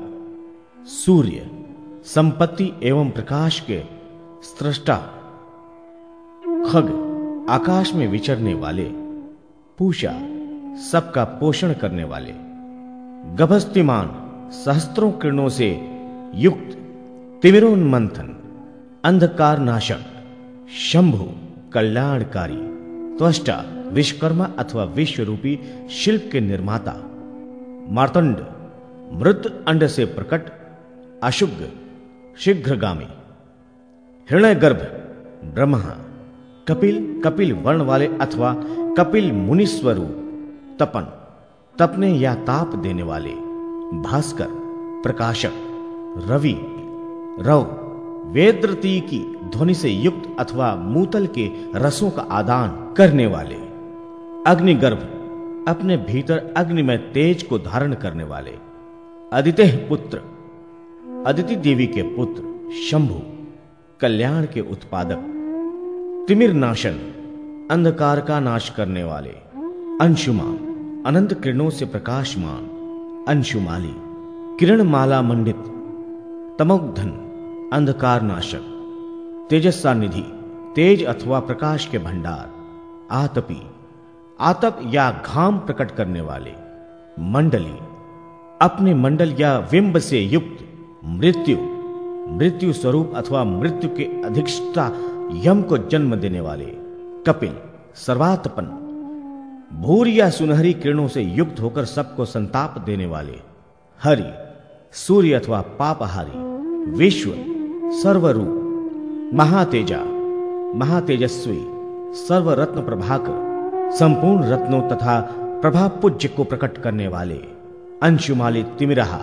सूर्य, संपत्ति एवं प्रकाश के सृष्टा खग, आकाश में विचरने वाले, पूषा, सबका पोषण करने वाले, गभस्तिमान, सहस्त्रों किरणों से युक्त तिमिरोन्मंथन अंधकार नाशक शंभु, कल्याणकारी त्वष्टा विश्वकर्मा अथवा विश्व रूपी शिल्प के निर्माता मार्तंड मृत अंड से प्रकट अशुभ शीघ्रगामी हृणय गर्भ ब्रह्मा कपिल कपिल वर्ण वाले अथवा कपिल मुनिस्वरूप तपन तपने या ताप देने वाले भास्कर प्रकाशक रवि रव वेद्रती की ध्वनि से युक्त अथवा मूतल के रसों का आदान करने वाले। अग्निगर्भ अपने भीतर अग्नि में तेज को धारण करने वाले। अदित्य पुत्र अदिति देवी के पुत्र शंभु, कल्याण के उत्पादक तिमिर नाशन अंधकार का नाश करने वाले। अंशुमान अनंत किरणों से प्रकाशमान। अंशुमाली किरण माला मंडित तमोधन अंधकार नाशक तेजस्सा निधि तेज अथवा प्रकाश के भंडार, आतपी, आतप या घाम प्रकट करने वाले, मंडली, अपने मंडल या विंब से युक्त, मृत्यु मृत्यु स्वरूप अथवा मृत्यु के अधिष्ठता यम को जन्म देने वाले, कपिल, सर्वातपन, भूर या सुनहरी किरणों से युक्त होकर सबको संताप देने वाले, हरि, सूर्य अथवा पापहारी विश्व सर्वरूप, महातेजा, महातेजस्वी, सर्वरत्न प्रभाकर, संपूर्ण रत्नों तथा प्रभा पूज्य को प्रकट करने वाले अंशुमाली तिमिरहा,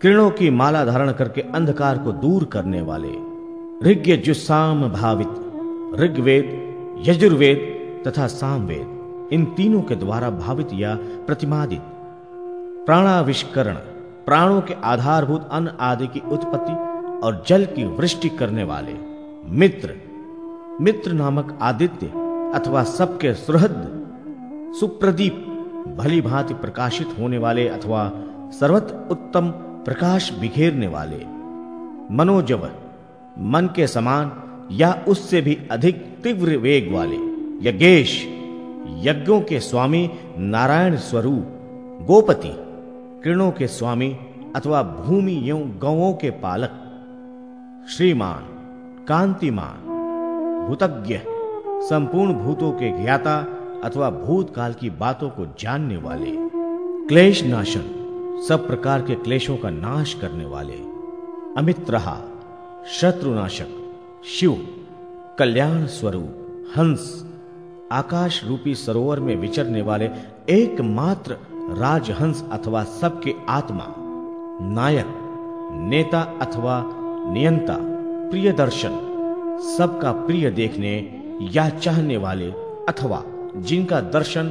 किरणों की माला धारण करके अंधकार को दूर करने वाले ऋग्यजुस्साम भावित, ऋग्वेद, यजुर्वेद तथा सामवेद, इन तीनों के द्वारा भावित या प्रतिमादित प्राणाविष्करण प्राणों के आधारभूत अन्न आदि की उत्पत्ति और जल की वृष्टि करने वाले मित्र। मित्र नामक आदित्य अथवा सबके सुहृद, सुप्रदीप भली भांति प्रकाशित होने वाले अथवा सर्वत उत्तम प्रकाश बिखेरने वाले मनोजव मन के समान या उससे भी अधिक तीव्र वेग वाले, यज्ञेश, यज्ञों के स्वामी नारायण स्वरूप, गोपति किरणों के स्वामी अथवा भूमि एवं गौों के पालक। श्रीमान, कांतिमान, भूतज्ञ, संपूर्ण भूतों के ज्ञाता अथवा भूतकाल की बातों को जानने वाले, क्लेश नाशन, सब प्रकार के क्लेशों का नाश करने वाले अमित रहा शत्रुनाशक, शिव, कल्याण स्वरूप, हंस, आकाश रूपी सरोवर में विचरने वाले एकमात्र राजहंस अथवा सबके आत्मा, नायक, नेता अथवा नियंता प्रिय दर्शन सबका प्रिय देखने या चाहने वाले अथवा जिनका दर्शन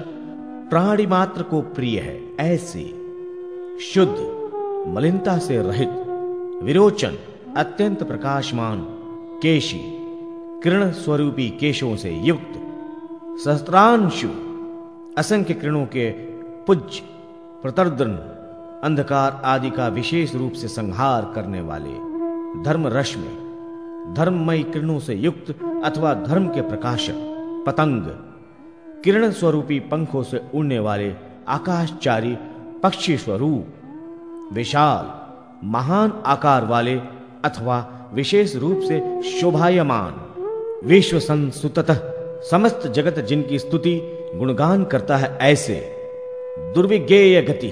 प्राणी मात्र को प्रिय है, ऐसे शुद्ध, मलिनता से रहित, विरोचन, अत्यंत प्रकाशमान, केशी, किरण स्वरूपी केशों से युक्त, सहस्त्रांशु, असंख्य किरणों के पुज प्रतर्दन, अंधकार आदि का विशेष रूप से संहार करने वाले धर्म रश में, धर्ममय किरणों से युक्त अथवा धर्म के प्रकाशक, पतंग, किरण स्वरूपी पंखों से उड़ने वाले आकाशचारी पक्षी स्वरूप, विशाल, महान आकार वाले अथवा विशेष रूप से शोभायमान विश्व संसुततः समस्त जगत जिनकी स्तुति, गुणगान करता है ऐसे। दुर्विज्ञेय गति,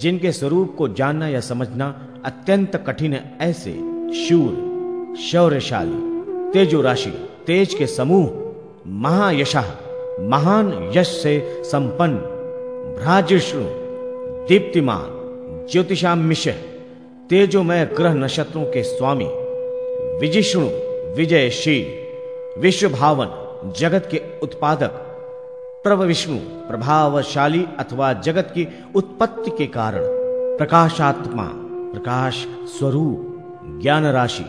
जिनके स्वरूप को जानना या समझना अत्यंत कठिन है, ऐसे शूर, शौर्यशाली तेजो राशि तेज के समूह, महायशा, महान यश से संपन्न, भ्राजिष्णु, दीप्तिमान ज्योतिषामिश तेजोमय ग्रह नक्षत्रों के स्वामी, विजिष्णु, विजयशील विश्व भावन जगत के उत्पादक प्रभ विष्णु, प्रभावशाली अथवा जगत की उत्पत्ति के कारण प्रकाशात्मा, प्रकाश स्वरूप ज्ञान राशि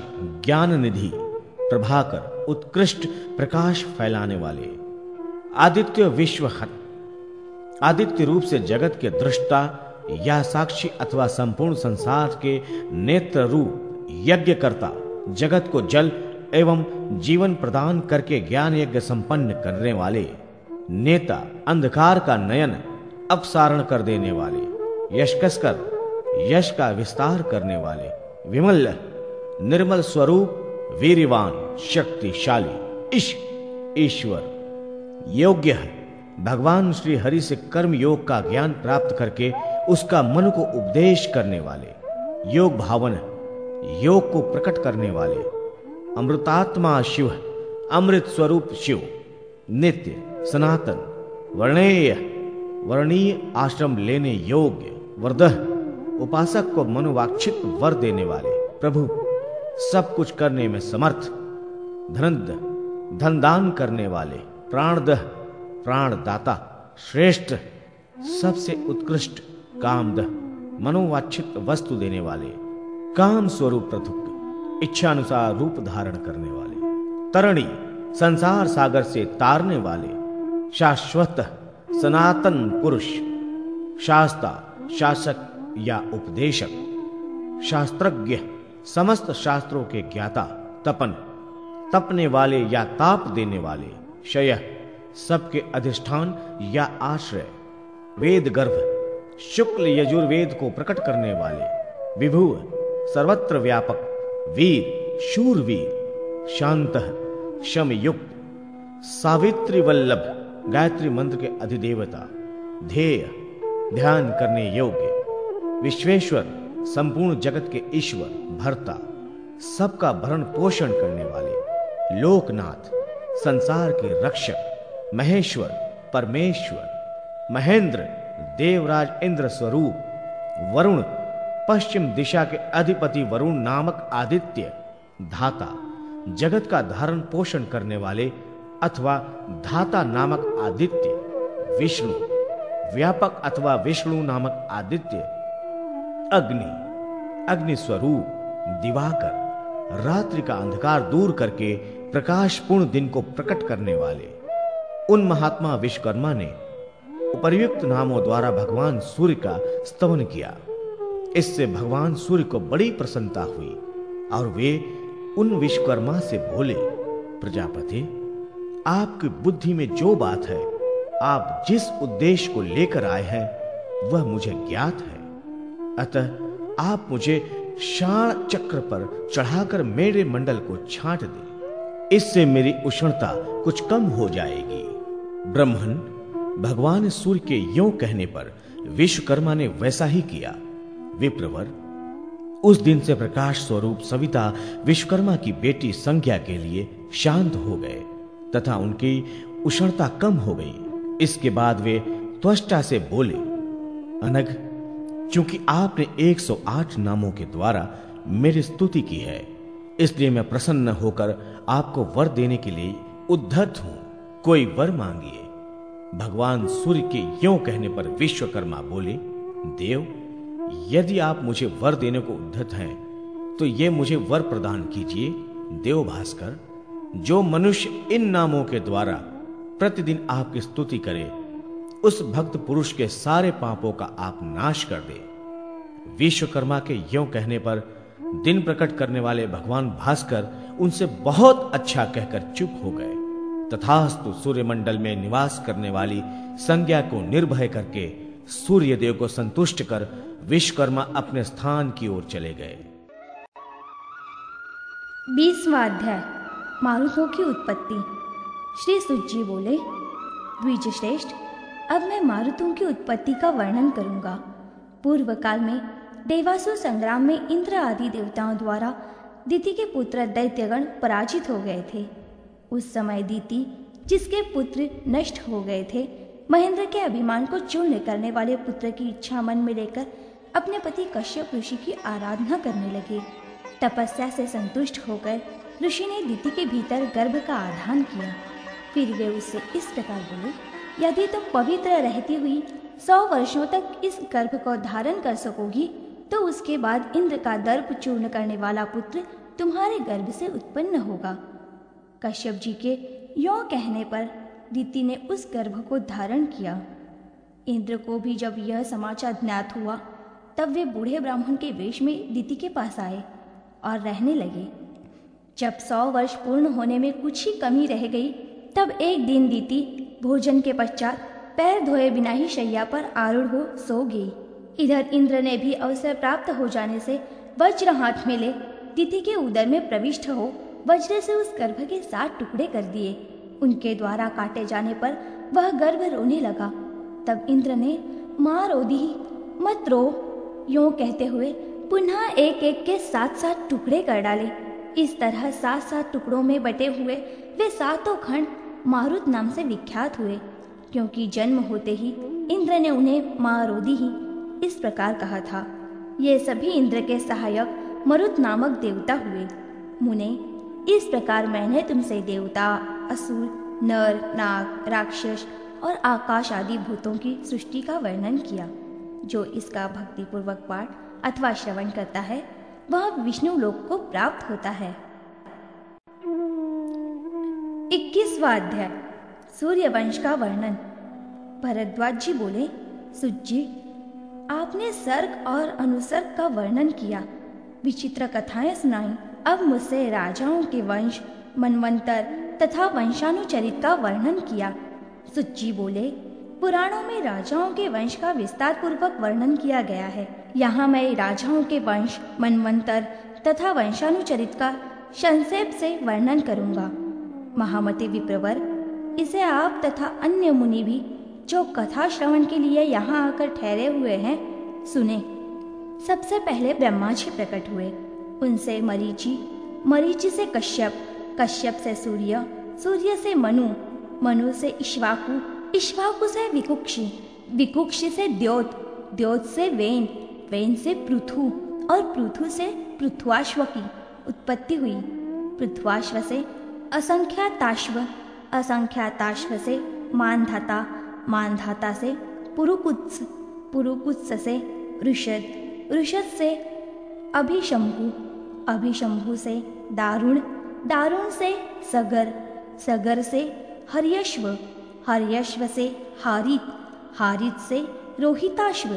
ज्ञान निधि प्रभाकर उत्कृष्ट प्रकाश फैलाने वाले। आदित्य विश्व आदित्य रूप से जगत के दृष्टा, या साक्षी अथवा संपूर्ण संसार के नेत्र रूप यज्ञ करता जगत को जल एवं जीवन प्रदान करके ज्ञान यज्ञ संपन्न करने वाले। नेता अंधकार का नयन अपसारण कर देने वाले यशकस्कर यश का विस्तार करने वाले, विमल, निर्मल स्वरूप, वीरवान, शक्तिशाली, इश्क, ईश्वर। योग्य है। भगवान श्री हरि से कर्म योग का ज्ञान प्राप्त करके उसका मन को उपदेश करने वाले, योग भावन योग को प्रकट करने वाले, अमृतात्मा शिव अमृत स्वरूप शिव। नित्य। सनातन, वर्णेय, वर्णीय आश्रम लेने योग्य, वरदह, उपासक को मनोवाक्षित वर देने वाले, प्रभु, सब कुछ करने में समर्थ, धनद धन दान करने वाले, प्राणदह, प्राणदाता, श्रेष्ठ, सबसे उत्कृष्ट, कामदह मनोवाक्षित वस्तु देने वाले, काम स्वरूप प्रथुक इच्छा अनुसार रूप धारण करने वाले, तरणी, संसार सागर से तारने वाले शाश्वत सनातन पुरुष, शास्ता, शासक या उपदेशक, शास्त्रज्ञ, समस्त शास्त्रों के ज्ञाता, तपन, तपने वाले या ताप देने वाले शय सबके अधिष्ठान या आश्रय, वेद गर्भ, शुक्ल यजुर्वेद को प्रकट करने वाले, विभु, सर्वत्र व्यापक, वीर, शूरवीर, शांत, शमयुक्त, सावित्री वल्लभ गायत्री मंत्र के अधिदेवता, ध्येय, ध्यान करने योग्य, विश्वेश्वर, संपूर्ण जगत के ईश्वर, भरता, सबका भरण पोषण करने वाले, लोकनाथ, संसार के रक्षक, महेश्वर, परमेश्वर, महेंद्र, देवराज इंद्र स्वरूप, वरुण, पश्चिम दिशा के अधिपति वरुण नामक आदित्य, धाता, जगत का धारण पोषण करने वाले अथवा धाता नामक आदित्य, विष्णु, व्यापक अथवा विष्णु नामक आदित्य, अग्नि अग्नि स्वरूप दिवाकर, रात्रि का अंधकार दूर करके प्रकाशपूर्ण दिन को प्रकट करने वाले। उन महात्मा विश्वकर्मा ने उपर्युक्त नामों द्वारा भगवान सूर्य का स्तवन किया। इससे भगवान सूर्य को बड़ी प्रसन्नता हुई और वे उन विश्वकर्मा से बोले, प्रजापति आपकी बुद्धि में जो बात है, आप जिस उद्देश्य को लेकर आए हैं, वह मुझे ज्ञात है। अतः आप मुझे शाण चक्र पर चढ़ाकर मेरे मंडल को छांट दे। इससे मेरी उष्णता कुछ कम हो जाएगी। ब्रह्मन, भगवान सूर्य के यो कहने पर विश्वकर्मा ने वैसा ही किया। विप्रवर, उस दिन से प्रकाश स्वरूप सविता विश्वकर्मा की बेटी संज्ञा के लिए शांत हो गए। तथा उनकी उष्णता कम हो गई। इसके बाद वे त्वष्टा से बोले अनग क्योंकि आपने 108 नामों के द्वारा मेरी स्तुति की है, इसलिए मैं प्रसन्न होकर आपको वर देने के लिए उद्धत हूँ। कोई वर मांगिए। भगवान सूर्य के यो कहने पर विश्वकर्मा बोले, देव, यदि आप मुझे वर देने को उद्धत हैं तो ये मुझे वर प्रदान कीजिए, देव भास्कर। जो मनुष्य इन नामों के द्वारा प्रतिदिन आपकी स्तुति करे, उस भक्त पुरुष के सारे पापों का आप नाश कर दे। विश्वकर्मा के यो कहने पर दिन प्रकट करने वाले भगवान भास्कर उनसे बहुत अच्छा कहकर चुप हो गए। तथास्तु सूर्यमंडल में निवास करने वाली संज्ञा को निर्भय करके सूर्यदेव को संतुष्ट कर विश्वकर्मा अपने स्थान की ओर चले गए। बीसवा अध्याय। मारुतों की उत्पत्ति। श्री सुजी बोले द्विज श्रेष्ठ अब मैं मारुतों की उत्पत्ति का वर्णन करूँगा। पूर्व काल में देवासुर संग्राम में इंद्र आदि देवताओं द्वारा दीति के पुत्र दैत्यगण पराजित हो गए थे। उस समय दीति, जिसके पुत्र नष्ट हो गए थे, महेंद्र के अभिमान को चूर्ण करने वाले पुत्र की इच्छा मन में लेकर अपने पति कश्यप ऋषि की आराधना करने लगे। तपस्या से संतुष्ट होकर ऋषि ने दीति के भीतर गर्भ का आधान किया। फिर वे उससे इस प्रकार बोले, यदि तुम पवित्र रहती हुई सौ वर्षों तक इस गर्भ को धारण कर सकोगी तो उसके बाद इंद्र का दर्प चूर्ण करने वाला पुत्र तुम्हारे गर्भ से उत्पन्न होगा। कश्यप जी के यो कहने पर दीति ने उस गर्भ को धारण किया। इंद्र को भी जब यह समाचार ज्ञात हुआ, तब वे बूढ़े ब्राह्मण के वेश में दीति के पास आए और रहने लगे। जब सौ वर्ष पूर्ण होने में कुछ ही कमी रह गई, तब एक दिन दीति भोजन के पश्चात पैर धोए बिना ही शैया पर आरूढ़ हो सो गई। इधर इंद्र ने भी अवसर प्राप्त हो जाने से वज्र हाथ में ले, तिथि के उदर में प्रविष्ट हो, वज्र से उस गर्भ के सात टुकड़े कर दिए। उनके द्वारा काटे जाने पर वह गर्भ रोने लगा। तब इंद्र ने माँ रोधी मत रो। यो कहते हुए पुनः एक एक के साथ साथ टुकड़े कर डाले। इस तरह सात सात टुकड़ों में बटे हुए वे सातों खंड मारुत नाम से विख्यात हुए, क्योंकि जन्म होते ही इंद्र ने उन्हें मारोदी ही इस प्रकार कहा था। ये सभी इंद्र के सहायक मरुत नामक देवता हुए। मुने, इस प्रकार मैंने तुमसे देवता, असुर, नर, नाग, राक्षस और आकाश आदि भूतों की सृष्टि का वर्णन किया, जो इसका भक्तिपूर्वक पाठ अथवा श्रवण करता है वह विष्णु लोक को प्राप्त होता है। इक्कीसवा अध्याय सूर्य वंश का वर्णन। भरद्वाज जी बोले सुजी आपने सर्ग और अनुसर्ग का वर्णन किया। विचित्र कथाएँ सुनाई। अब मुझसे राजाओं के वंश, मनवंतर तथा वंशानुचरित का वर्णन किया। सुच्ची बोले, पुराणों में राजाओं के वंश का विस्तार पूर्वक वर्णन किया गया है। यहाँ मैं राजाओं के वंश, मनवंतर तथा वंशानुचरित का संक्षेप से वर्णन करूँगा। महामति विप्रवर, इसे आप तथा अन्य मुनि भी जो कथा श्रवण के लिए यहाँ आकर ठहरे हुए हैं, सुने। सबसे पहले ब्रह्मा जी प्रकट हुए। उनसे मरीचि मरीचि से कश्यप कश्यप से सूर्य सूर्य से मनु मनु से इश्वाकु इश्वाकु से विकुक्षी विकुक्षी से द्योत द्योत से वेन वेन से पृथु और पृथु से पृथ्वाश्व की उत्पत्ति हुई। पृथ्वाश्व से असंख्याताश्व असंख्याताश्व से मानधाता मानधाता से पुरुकुत्स पुरुकुत्स से ऋषद ऋषद से अभिशंभु अभिशंभु से दारुण दारुण से सगर सगर से हर्यश्व हर्यश्व से हारित हारित से रोहिताश्व।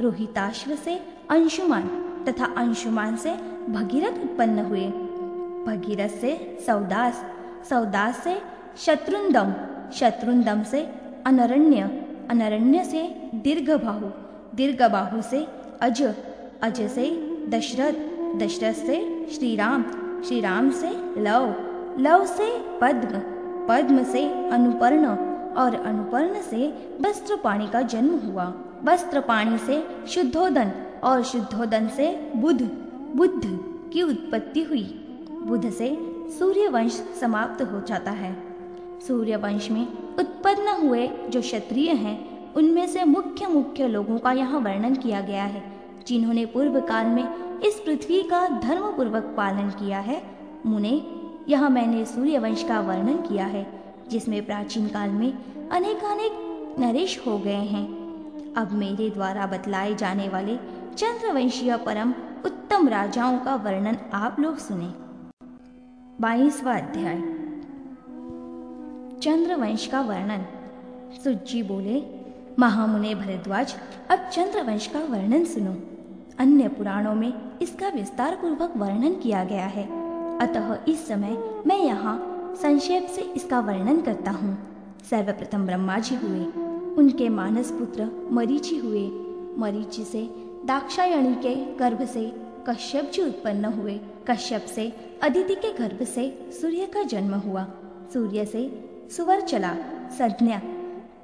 रोहिताश्व से अंशुमान तथा अंशुमान से भगीरथ उत्पन्न हुए। भगीरथ से सौदास सौदास से शत्रुंदम शत्रुंदम से अनरण्य अनरण्य से दीर्घ बाहु दीर्घ बाहु से अज अज से दशरथ दशरथ से श्री राम श्री राम से लव लव से पद्म पद्म से अनुपर्ण और अनुपर्ण से वस्त्र पाणी का जन्म हुआ। वस्त्र पाणी से शुद्धोदन और शुद्धोदन से बुध बुद्ध की उत्पत्ति हुई। बुध से सूर्य वंश समाप्त हो जाता है। सूर्य वंश में उत्पन्न हुए जो क्षत्रिय हैं, उनमें से मुख्य मुख्य लोगों का यहाँ वर्णन किया गया है, जिन्होंने पूर्व काल में इस पृथ्वी का धर्म पूर्वक पालन किया है। मुने, यहाँ मैंने सूर्य वंश का वर्णन किया है, जिसमें प्राचीन काल में अनेकानेक नरेश हो गए हैं। अब मेरे द्वारा बतलाए जाने वाले चंद्रवंशीय परम उत्तम राजाओं का वर्णन आप लोग सुने। बाईसवा अध्याय। चंद्रवंश का वर्णन। सुज्जी बोले, महामुने भरद्वाज, अब चंद्रवंश का वर्णन सुनो। अन्य पुराणों में इसका विस्तार पूर्वक वर्णन किया गया है। अतः इस समय मैं यहाँ संक्षेप से इसका वर्णन करता हूँ। सर्वप्रथम ब्रह्मा जी हुए। उनके मानस पुत्र मरीचि हुए। मरीचि से दाक्षायणी के गर्भ से कश्यप जी उत्पन्न हुए। कश्यप से अदिति के गर्भ से सूर्य का जन्म हुआ। सूर्य से सुवर चला। संज्ञा,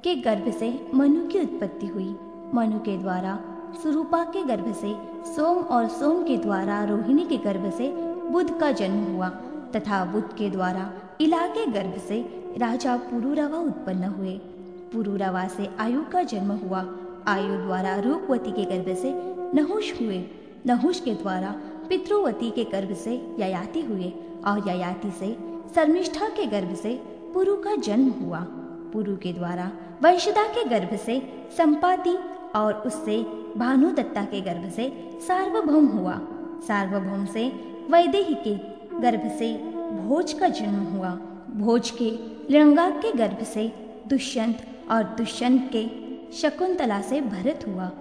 के गर्भ से मनु की उत्पत्ति हुई। मनु के द्वारा सुरूपा के गर्भ से सोम और सोम के द्वारा रोहिणी के गर्भ से बुध का जन्म हुआ। तथा बुध के द्वारा इला के गर्भ से राजा पुरुरवा उत्पन्न हुए। पुरुरवा से आयु का जन्म हुआ। आयु द्वारा रूपवती के गर्भ से नहुष हुए। नहुष के द्वारा पितृवती के गर्भ से ययाति हुए और ययाति से शर्मिष्ठा के गर्भ से पुरु का जन्म हुआ। पुरु के द्वारा वंशदा के गर्भ से संपाति और उससे भानुदत्ता के गर्भ से सार्वभौम हुआ। सार्वभौम से वैदेही के गर्भ से भोज का जन्म हुआ। भोज के लिंगा के गर्भ से दुष्यंत और दुष्यंत के शकुंतला से भरत हुआ।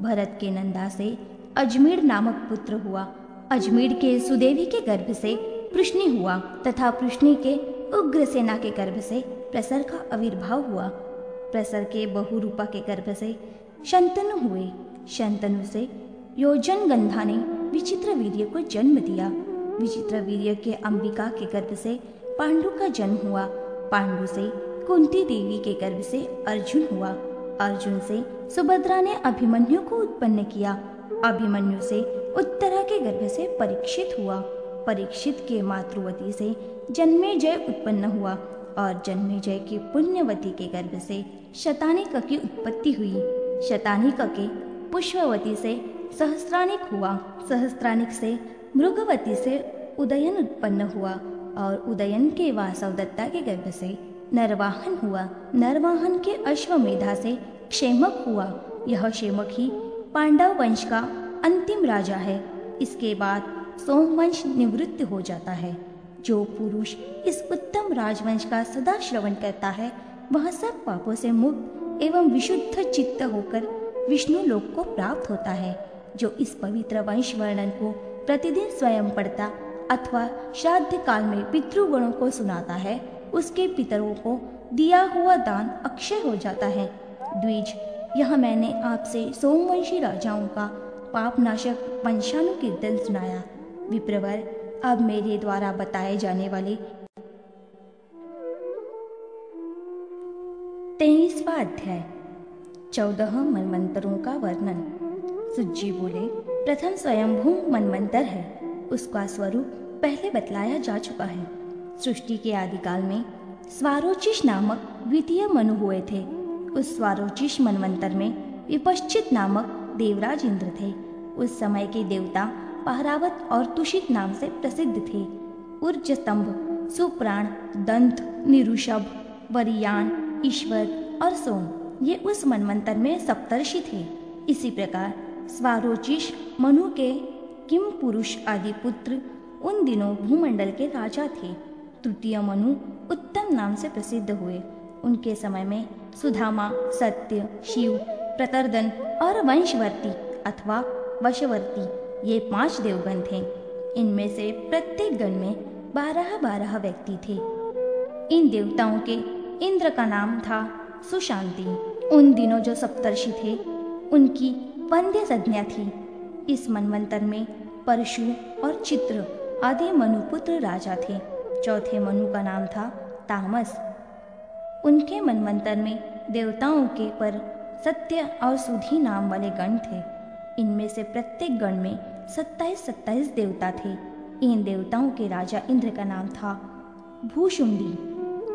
भरत के नंदा से अजमेर नामक पुत्र हुआ। अजमेर के सुदेवी के गर्भ से पृष्णि हुआ तथा पृष्णि के उग्र सेना के गर्भ से प्रसर का आविर्भाव हुआ। प्रसर के बहुरूपा के गर्भ से शंतनु हुए। शंतनु से योजन गंधा ने विचित्र वीर्य को जन्म दिया। विचित्र वीर्य के अंबिका के गर्भ से पांडु का जन्म हुआ। पांडु से कुंती देवी के गर्भ से अर्जुन हुआ। अर्जुन से सुभद्रा ने अभिमन्यु को उत्पन्न किया। अभिमन्यु से उत्तरा के गर्भ से परीक्षित हुआ। परीक्षित के मातृवती से जन्मे जय उत्पन्न हुआ और जन्मे जय की पुण्यवती के गर्भ से शतानिक की उत्पत्ति हुई। शतानिक के पुष्पवती से सहस्रानिक हुआ। सहस्त्रानिक से मृगवती से उदयन उत्पन्न हुआ और उदयन के वासव दत्ता के गर्भ से नरवाहन हुआ। नरवाहन के अश्वमेधा से क्षेमक हुआ। यह क्षेमक ही पांडव वंश का अंतिम राजा है। इसके बाद सोमवंश निवृत्त हो जाता है। जो पुरुष इस उत्तम राजवंश का सदा श्रवण करता है, वह सब पापों से मुक्त एवं विशुद्ध चित्त होकर विष्णु लोक को प्राप्त होता है, जो इस पवित्र वंश वर्णन को प्रतिदिन स्वयं पढ़ता अथवा श्राद्ध काल में पितृगणों को सुनाता है। उसके पितरों को दिया हुआ दान अक्षय हो जाता है। द्विज, यह मैंने आपसे सोमवंशी राजाओं का पापनाशक वंशानु कीर्तन सुनाया। विप्रवर, अब मेरे द्वारा बताए जाने वाले तेईसवा अध्याय, चौदह मनमंत्रों का वर्णन। सुज्जी बोले, प्रथम स्वयंभू मनमंत्र है, उसका स्वरूप पहले बतलाया जा चुका है। सृष्टि के आदिकाल में स्वारोचिश नामक द्वितीय मनु हुए थे। उस स्वारोचिश मनवंतर में विपश्चित नामक देवराज इंद्र थे। उस समय के देवता पहरावत और तुषित नाम से प्रसिद्ध थे। ऊर्ज स्तंभ, सुप्राण, दंत, निरुषभ, वरियान, ईश्वर और सोम, ये उस मनवंतर में सप्तर्षि थे। इसी प्रकार स्वारोचिश मनु के किम पुरुष आदि पुत्र उन दिनों भूमंडल के राजा थे। तृतीय मनु उत्तम नाम से प्रसिद्ध हुए। उनके समय में सुधामा, सत्य, शिव, प्रतरदन और वंशवर्ती अथवा वशवर्ती ये पाँच देवगण थे। इनमें से प्रत्येक गण में बारह बारह व्यक्ति थे। इन देवताओं के इंद्र का नाम था सुशांति। उन दिनों जो सप्तर्षि थे, उनकी वंद्य संज्ञा थी। इस मनवंतर में परशु और चित्र आदि मनुपुत्र राजा थे। चौथे मनु का नाम था तामस। उनके मनवंतर में देवताओं के पर सत्य और सुधी नाम वाले गण थे। इनमें से प्रत्येक गण में सत्ताईस सत्ताईस देवता थे। इन देवताओं के राजा इंद्र का नाम था भूशुंडी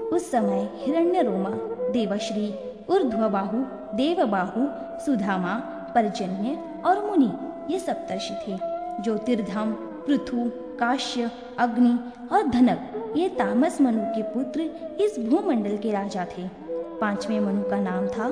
उस समय हिरण्य रोमा देवश्री, ऊर्ध्वबाहु, देवबाहु, सुधामा, परजन्य और मुनि, ये सप्तर्षि थे, ज्योतिर्धाम पृथु, काश्य, अग्नि और धनक, ये तामस मनु के पुत्र इस भूमंडल के राजा थे। पाँचवें मनु का नाम था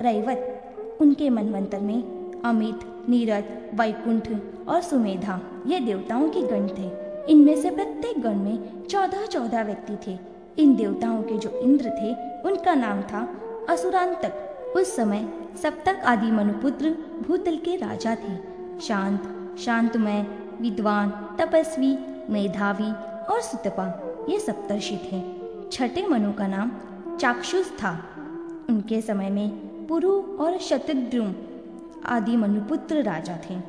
रैवत। उनके मनवंतर में अमित, नीरज, वैकुंठ और सुमेधा, ये देवताओं के गण थे। इनमें से प्रत्येक गण में चौदह चौदह व्यक्ति थे। इन देवताओं के जो इंद्र थे, उनका नाम था असुरांतक। उस समय सप्तक आदि मनुपुत्र भूतल के राजा थे। शांत, शांतमय विद्वान, तपस्वी, मेधावी और सुतपा, ये सप्तर्षि थे। छठे मनु का नाम चाक्षुष था। उनके समय में पुरु और शतद्रुम आदि मनुपुत्र राजा थे।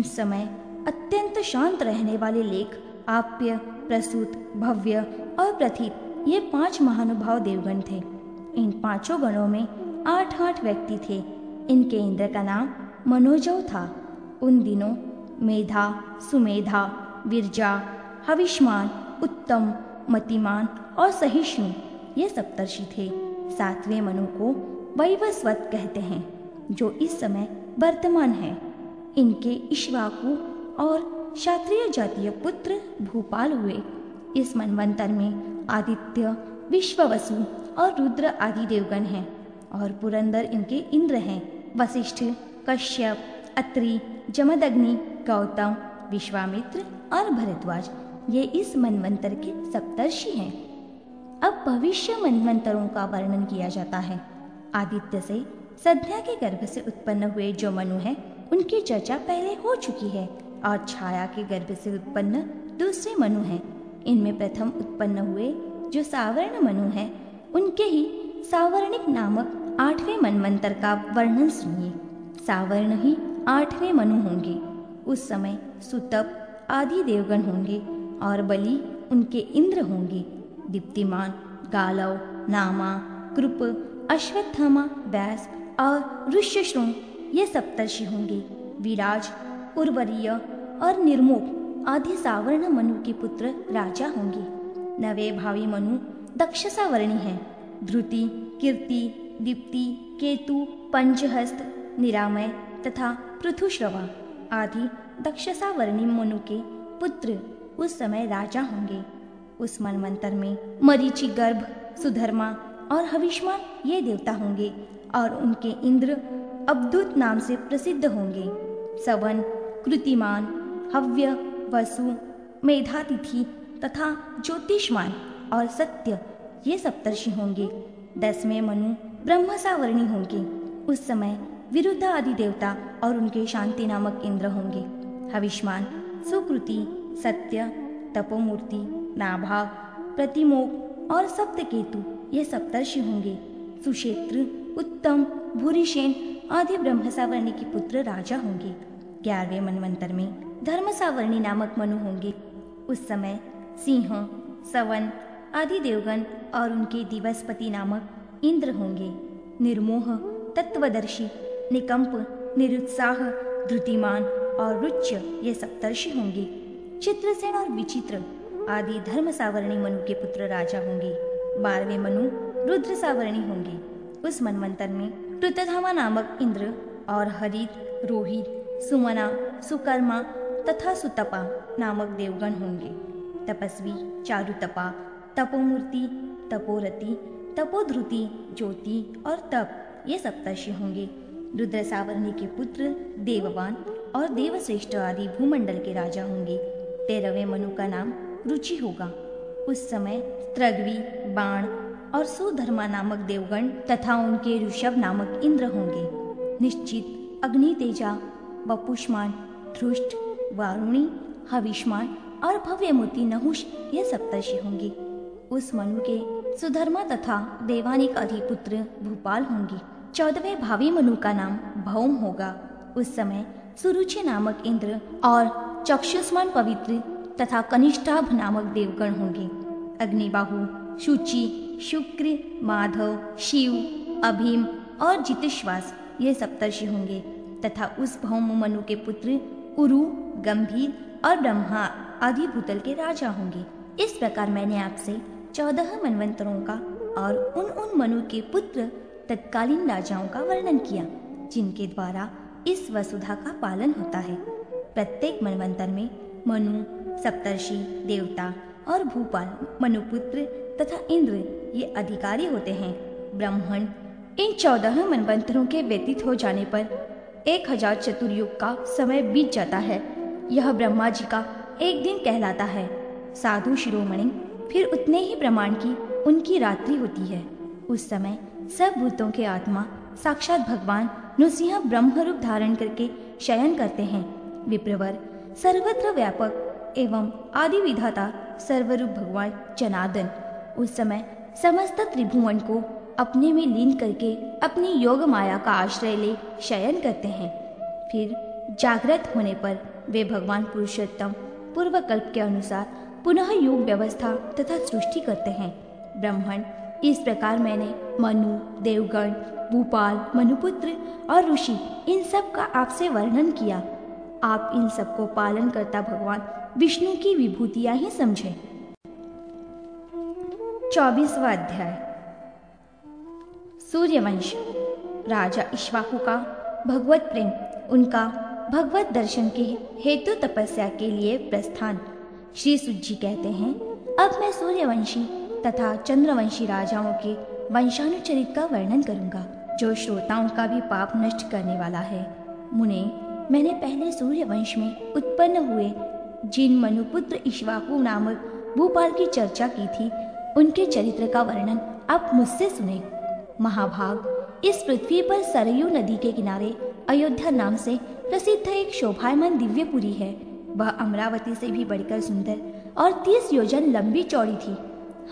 उस समय अत्यंत शांत रहने वाले लेख, आप्य, प्रसूत, भव्य और प्रथित ये पाँच महानुभाव देवगण थे। इन पाँचों गणों में आठ आठ व्यक्ति थे। इनके इंद्र का नाम मनोजव था। उन दिनों मेधा, सुमेधा, विरजा, हविष्मान, उत्तम, मतिमान और सहिष्णु, ये सप्तर्षि थे। सातवें मनु को वैवस्वत कहते हैं, जो इस समय वर्तमान है। इनके इश्वाकु और क्षत्रिय जातीय पुत्र भूपाल हुए। इस मनवंतर में आदित्य, विश्ववसु और रुद्र आदि देवगण हैं और पुरंदर इनके इंद्र हैं। वशिष्ठ, कश्यप अत्रि, जमदग्नि, गौतम, विश्वामित्र और भरद्वाज, ये इस मनवंतर के सप्तर्षि हैं। अब भविष्य मनवंतरों का वर्णन किया जाता है। आदित्य से, सध्या के गर्भ से उत्पन्न हुए जो मनु हैं, उनकी चर्चा पहले हो चुकी है और छाया के गर्भ से उत्पन्न दूसरे मनु हैं। इनमें प्रथम उत्पन्न हुए जो सावर्ण मनु हैं, उनके ही सावर्णिक नामक आठवें मनवंतर का वर्णन सुनिए। सावर्ण ही आठवें मनु होंगे। उस समय सुतप, आदि देवगण होंगे और बलि उनके इंद्र होंगे। दीप्तिमान, गालव, नामा, कृप, अश्वत्थामा व्यास और ऋष्यशृंग ये सप्तर्षि होंगे। विराज, उर्वरीय और निर्मुख आदि सावर्ण मनु के पुत्र राजा होंगे। नवे भावी मनु दक्ष सावर्णी हैं। ध्रुति कीर्ति, दीप्ति, केतु, पंचहस्त निरामय तथा पृथुश्रवा आदि दक्षसा वर्णी मनु के पुत्र उस समय राजा होंगे। उस मनवंतर में मरीचि गर्भ, सुधर्मा और हविष्मान ये देवता होंगे और उनके इंद्र अब्दुत नाम से प्रसिद्ध होंगे। सवन, कृतिमान, हव्य, वसु, मेधातिथि तथा ज्योतिषमान और सत्य ये सप्तर्षि होंगे। दसवें मनु ब्रह्मसावर्णी होंगे। उस समय विरुद्ध आदि देवता और उनके शांति नामक इंद्र होंगे। हविष्मान, सुकृति, सत्य, तपोमूर्ति, नाभा प्रतिमोक और सप्तकेतु, ये सप्तर्षि होंगे। सुक्षेत्र, उत्तम भूरिशेन आदि ब्रह्म ब्रह्मसावर्णी के पुत्र राजा होंगे। ग्यारहवें मनवंतर में धर्मसावर्णी नामक मनु होंगे। उस समय सिंह, सवन आदि देवगण और उनके दिवसपति नामक इंद्र होंगे। निर्मोह, तत्वदर्शी निकंप, निरुत्साह, धृतिमान और रुच्य ये सप्तर्षि होंगे। चित्रसेन और विचित्र आदि धर्म सावरणी मनु के पुत्र राजा होंगे। बारहवें मनु रुद्र सावरणी होंगे। उस मनवंतर में कृतधामा नामक इंद्र और हरित, रोहित, सुमना, सुकर्मा तथा सुतपा नामक देवगण होंगे। तपस्वी, चारुतपा, तपोमूर्ति तपोरति तपोध्रुति ज्योति और तप ये सप्तर्षि होंगे। रुद्र सावरणी के पुत्र, देववान और देवश्रेष्ठ आदि भूमंडल के राजा होंगे। तेरहवें मनु का नाम रुचि होगा। उस समय त्रग्वी बाण और सुधर्मा नामक देवगण तथा उनके ऋषभ नामक इंद्र होंगे। निश्चित अग्नि तेजा वपुष्मान धृष्ट, वारुणी हविष्मान और भव्यमूर्ति नहुष ये सप्तर्षि होंगे। उस मनु के सुधर्मा तथा देवानिक अधिपुत्र भूपाल होंगे। चौदहवें भावी मनु का नाम भौम होगा। उस समय सुरुचि नामक इंद्र और चक्षुष्मान पवित्र तथा कनिष्ठाभ नामक देवगण होंगे। अग्निबाहु, शुचि, शुक्र, माधव, शिव, अभीम और जितेश्वास ये सप्तर्षि होंगे तथा उस भौम मनु के पुत्र उरु गंभीर और ब्रह्मा आदि भूतल के राजा होंगे। इस प्रकार मैंने आपसे चौदह मनवंतरों का और उन उन मनु के पुत्र तत्कालीन राजाओं का वर्णन किया, जिनके द्वारा इस वसुधा का पालन होता है। प्रत्येक मनवंतर में मनु, सप्तर्षि, देवता और भूपाल, मनुपुत्र तथा इंद्र ये अधिकारी होते हैं। ब्राह्मण, इन चौदह मनवंतरों के व्यतीत हो जाने पर एक हज़ार चतुर्युग का समय बीत जाता है। यह ब्रह्मा जी का एक दिन कहलाता है। साधु शिरोमणि फिर उतने ही प्रमाण की उनकी रात्रि होती है। उस समय सब भूतों के आत्मा साक्षात भगवान नृसिंह ब्रह्म रूप धारण करके शयन करते हैं। विप्रवर, सर्वत्र व्यापक एवं आदि विधाता सर्वरूप भगवान जनार्दन, उस समय समस्त त्रिभुवन को अपने में लीन करके अपनी योग माया का आश्रय ले शयन करते हैं। फिर जागृत होने पर वे भगवान पुरुषोत्तम पूर्व कल्प के अनुसार पुनः योग व्यवस्था तथा सृष्टि करते हैं। ब्राह्मण इस प्रकार मैंने मनु, देवगण, भूपाल, मनुपुत्र और ऋषि, इन सब का आपसे वर्णन किया। आप इन सबको पालन करता भगवान विष्णु की विभूतियाँ ही समझे। चौबीसवा अध्याय। सूर्यवंश। राजा इश्वाकु का भगवत प्रेम, उनका भगवत दर्शन के हेतु तपस्या के लिए प्रस्थान। श्री सुजी कहते हैं, अब मैं सूर्यवंशी तथा चंद्रवंशी राजाओं के वंशानुचरित का वर्णन करूँगा, जो श्रोताओं का भी पाप नष्ट करने वाला है। मुने, मैंने पहले सूर्यवंश में उत्पन्न हुए जिन मनुपुत्र इश्वाकु नामक भूपाल की चर्चा की थी, उनके चरित्र का वर्णन आप मुझसे सुने। महाभाग, इस पृथ्वी पर सरयू नदी के किनारे अयोध्या नाम से प्रसिद्ध एक शोभायमान दिव्यपुरी है। वह अमरावती से भी बढ़कर सुंदर और तीस योजन लंबी चौड़ी थी।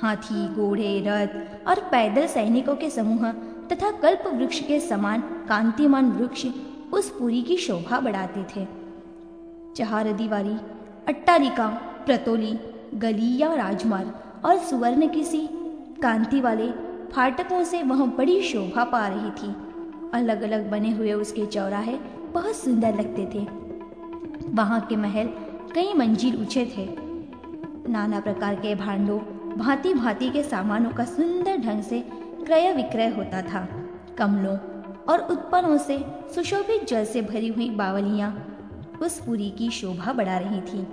हाथी, घोड़े, रथ और पैदल सैनिकों के समूह तथा कल्प वृक्ष के समान कांतिमान वृक्ष उस पुरी की शोभा बढ़ाते थे। चहार दीवारी अट्टालिका प्रतोली गली या राजमार्ग और सुवर्ण किसी कांति वाले फाटकों से वह बड़ी शोभा पा रही थी। अलग अलग बने हुए उसके चौराहे बहुत सुंदर लगते थे। वहाँ के महल कई मंजिल ऊँचे थे। नाना प्रकार के भांडों भांति भांति के सामानों का सुंदर ढंग से क्रय विक्रय होता था। कमलों और उत्पन्नों से सुशोभित जल से भरी हुई बावलियाँ उस पुरी की शोभा बढ़ा रही थी।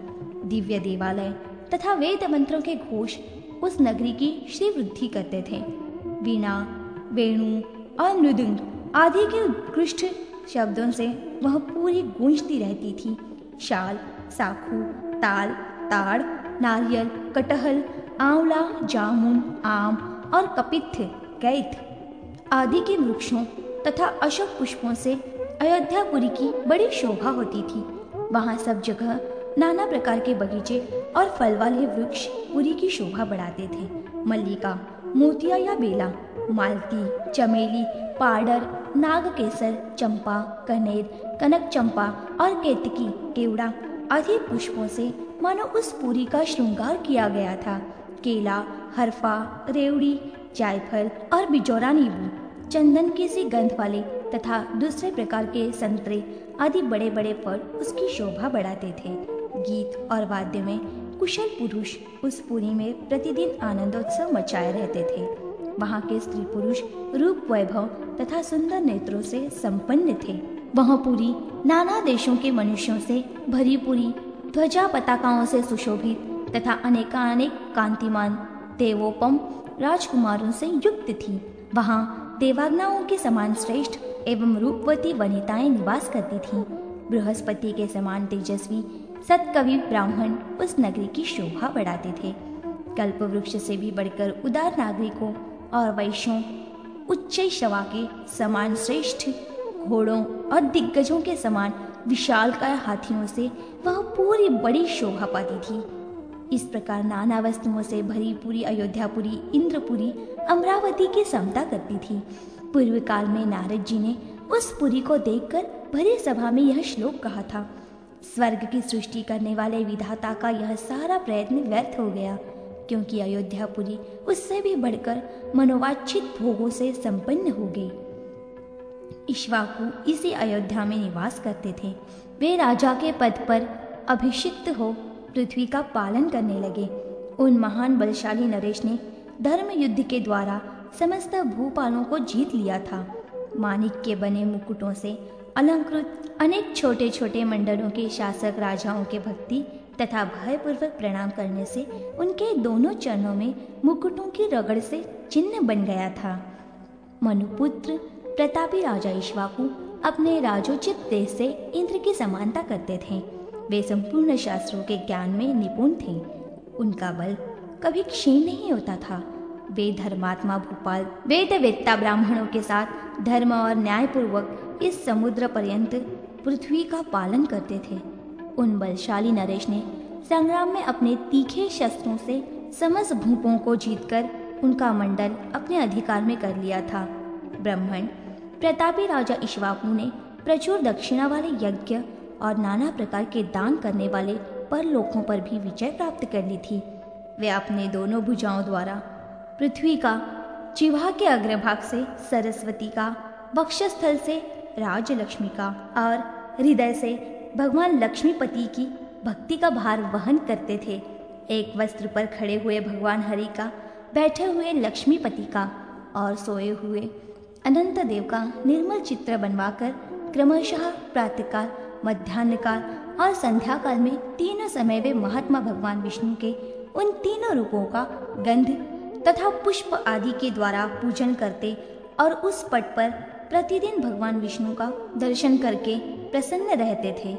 दिव्य देवालय तथा वेद मंत्रों के घोष उस नगरी की श्री वृद्धि करते थे। वीणा, वेणु और मृदुंग आदि के उत्कृष्ट शब्दों से वह पूरी गूंजती रहती थी। शाल, साखू, ताल, ताड़, नारियल, कटहल आंवला, जामुन, आम और कपित्थ कैथ आदि के वृक्षों तथा अशोक पुष्पों से अयोध्यापुरी की बड़ी शोभा होती थी। वहाँ सब जगह नाना प्रकार के बगीचे और फल वाले वृक्ष पुरी की शोभा बढ़ाते थे। मल्लिका, मोतिया या बेला, मालती, चमेली, पाडर, नागकेसर, चंपा, कनेर कनक चंपा और केतकी, केवड़ा आदि पुष्पों से मानो उस पुरी का श्रृंगार किया गया था। केला, हरफा, रेवड़ी, जायफल और बिजोरा नींबू, चंदन के सी गंध वाले तथा दूसरे प्रकार के संतरे आदि बड़े बड़े फल उसकी शोभा बढ़ाते थे। गीत और वाद्य में कुशल पुरुष उस पुरी में प्रतिदिन आनंदोत्सव मचाए रहते थे। वहाँ के स्त्री पुरुष रूप वैभव तथा सुंदर नेत्रों से संपन्न थे। वह पूरी नाना देशों के मनुष्यों से भरी पूरी, ध्वजा पताकाओं से सुशोभित तथा अनेकानेक कांतिमान देवोपम राजकुमारों से युक्त थी। वहाँ देवाग्नाओं के समान श्रेष्ठ एवं रूपवती वनिताएँ निवास करती थीं। बृहस्पति के समान तेजस्वी सतकवि ब्राह्मण उस नगरी की शोभा बढ़ाते थे। कल्प वृक्ष से भी बढ़कर उदार नागरिकों और वैश्यों, उच्च शवा के समान श्रेष्ठ, घोड़ों और दिग्गजों के समान विशाल काय हाथियों से वह पूरी बड़ी शोभा पाती थी। इस प्रकार नाना वस्तुओं से भरी पूरी अयोध्यापुरी, इंद्रपुरी, अमरावती की समता करती थी। पूर्व काल में नारद जी ने उस पुरी को देखकर भरी सभा में यह श्लोक कहा था, स्वर्ग की सृष्टि करने वाले विधाता का यह सारा प्रयत्न व्यर्थ हो गया, क्योंकि अयोध्यापुरी उससे भी बढ़कर मनोवांछित भोगों से संपन्न हो गई। इश्वाकु इसी अयोध्या में निवास करते थे। वे राजा के पद पर अभिषिक्त हो पृथ्वी का पालन करने लगे। उन महान बलशाली नरेश ने धर्म युद्ध के द्वारा समस्त भूपालों को जीत लिया था। मानिक के बने मुकुटों से अलंकृत अनेक छोटे छोटे मंडलों के शासक राजाओं के भक्ति तथा भयपूर्वक प्रणाम करने से उनके दोनों चरणों में मुकुटों की रगड़ से चिन्ह बन गया था। मनुपुत्र, प्रतापी राजा ईश्वाकु अपने राजोचित देश से इंद्र की समानता करते थे। वे संपूर्ण शास्त्रों के ज्ञान में निपुण थे। उनका बल कभी क्षीण नहीं होता था। वे धर्मात्मा भोपाल, वेद वेत्ता ब्राह्मणों के साथ धर्म और न्यायपूर्वक इस समुद्र पर्यंत पृथ्वी का पालन करते थे। उन बलशाली नरेश ने संग्राम में अपने तीखे शस्त्रों से समस्त भूपों को जीतकर उनका मंडल अपने अधिकार में कर लिया था। ब्राह्मण, प्रतापी राजा इश्वाकु ने प्रचुर दक्षिणा वाले यज्ञ और नाना प्रकार के दान करने वाले परलोकों पर भी विजय प्राप्त कर ली थी। वे अपने दोनों भुजाओं द्वारा पृथ्वी का चिवा के अग्रभाग से सरस्वती का, वक्षस्थल से राजलक्ष्मी का और हृदय से भगवान लक्ष्मीपति की भक्ति का भार वहन करते थे। एक वस्त्र पर खड़े हुए भगवान हरि का, बैठे हुए लक्ष्मीपति का और सोए हुए अनंत देव का निर्मल चित्र बनवाकर क्रमशः प्रातःकाल मध्यान्ह काल और संध्या काल में तीनों समय वे महात्मा भगवान विष्णु के उन तीनों रूपों का गंध तथा पुष्प आदि के द्वारा पूजन करते और उस पट पर प्रतिदिन भगवान विष्णु का दर्शन करके प्रसन्न रहते थे।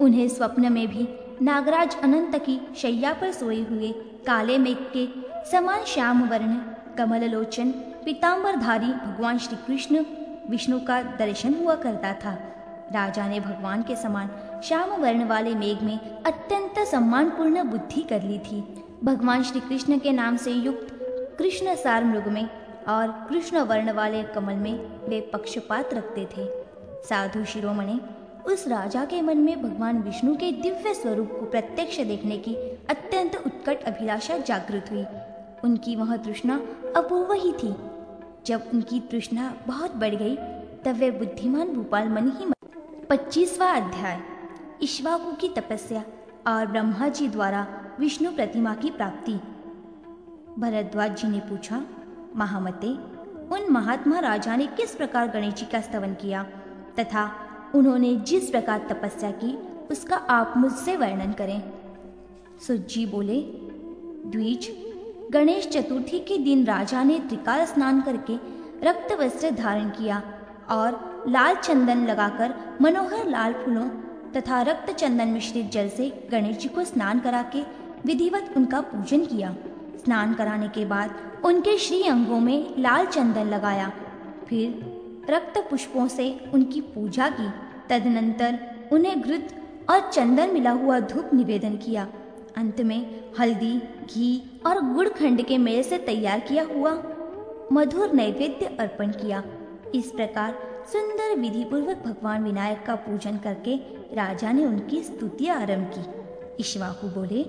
उन्हें स्वप्न में भी नागराज अनंत की शैया पर सोए हुए काले मेघ के समान श्याम वर्ण कमल लोचन पीताम्बरधारी भगवान श्री कृष्ण विष्णु का दर्शन हुआ करता था। राजा ने भगवान के समान श्याम वर्ण वाले मेघ में अत्यंत सम्मानपूर्ण बुद्धि कर ली थी। भगवान श्री कृष्ण के नाम से युक्त कृष्ण सार मृग में और कृष्ण वर्ण वाले कमल में वे पक्षपात रखते थे। साधु शिरोमणि, उस राजा के मन में भगवान विष्णु के दिव्य स्वरूप को प्रत्यक्ष देखने की अत्यंत उत्कट अभिलाषा जागृत हुई। उनकी वह तृष्णा अपूर्व ही थी। जब उनकी तृष्णा बहुत बढ़ गई, तब वे बुद्धिमान भूपाल मन ही पच्चीसवा अध्याय, ईश्वाकु की तपस्या और ब्रह्मा जी द्वारा विष्णु प्रतिमा की प्राप्ति। भरद्वाज जी ने पूछा, महामते, उन महात्मा राजा ने किस प्रकार गणेश जी का स्तवन किया तथा उन्होंने जिस प्रकार तपस्या की उसका आप मुझसे वर्णन करें? सुजी बोले, द्विज, गणेश चतुर्थी के दिन राजा ने त्रिकाल स्नान करके रक्त वस्त्र धारण किया और लाल चंदन लगाकर मनोहर लाल फूलों तथा रक्त चंदन मिश्रित जल से गणेश जी को स्नान करा के विधिवत उनका पूजन किया। स्नान कराने के बाद उनके श्री अंगों में लाल चंदन लगाया। फिर रक्त पुष्पों से उनकी पूजा की। तदनंतर उन्हें घृत और चंदन मिला हुआ धूप निवेदन किया। अंत में हल्दी, घी और गुड़ खंड के मेल से तैयार किया हुआ मधुर नैवेद्य अर्पण किया। इस प्रकार सुंदर विधि पूर्वक भगवान विनायक का पूजन करके राजा ने उनकी स्तुति आरंभ की। ईश्वाकु बोले,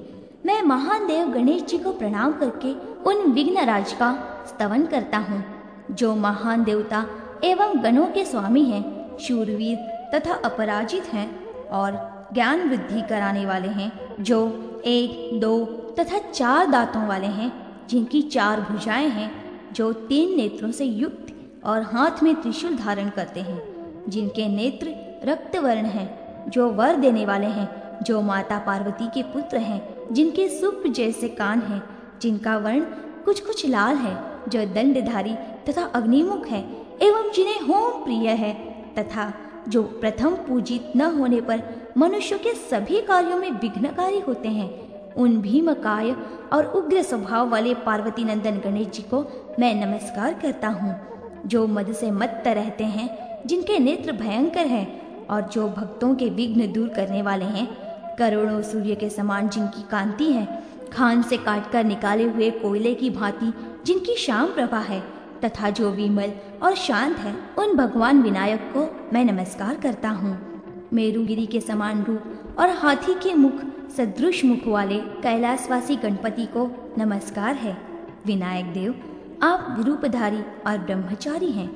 मैं महान देव गणेश जी को प्रणाम करके उन विघ्न राज का स्तवन करता हूँ, जो महान देवता एवं गणों के स्वामी हैं, शूरवीर तथा अपराजित हैं और ज्ञान वृद्धि कराने वाले हैं, जो एक, दो तथा चार दांतों वाले हैं, जिनकी चार भुजाएँ हैं, जो तीन नेत्रों से युक्त और हाथ में त्रिशूल धारण करते हैं, जिनके नेत्र रक्त वर्ण हैं, जो वर देने वाले हैं, जो माता पार्वती के पुत्र हैं, जिनके सुप्र जैसे कान हैं, जिनका वर्ण कुछ कुछ लाल है, जो दंडधारी तथा अग्निमुख है, एवं जिन्हें होम प्रिय है, तथा जो प्रथम पूजित न होने पर मनुष्य के सभी कार्यों में विघ्नकारी होते हैं। उन भीमकाय और उग्र स्वभाव वाले पार्वती नंदन गणेश जी को मैं नमस्कार करता हूँ। जो मद से मत्त रहते हैं, जिनके नेत्र भयंकर हैं और जो भक्तों के विघ्न दूर करने वाले हैं, करोड़ों सूर्य के समान जिनकी कांति है, खान से काटकर निकाले हुए कोयले की भांति जिनकी शाम प्रभा है, तथा जो विमल और शांत है, उन भगवान विनायक को मैं नमस्कार करता हूँ। मेरुगिरी के समान रूप और हाथी के मुख, सदृश मुख वाले कैलाशवासी गणपति को नमस्कार है। विनायक देव आप विरूपधारी और ब्रह्मचारी हैं।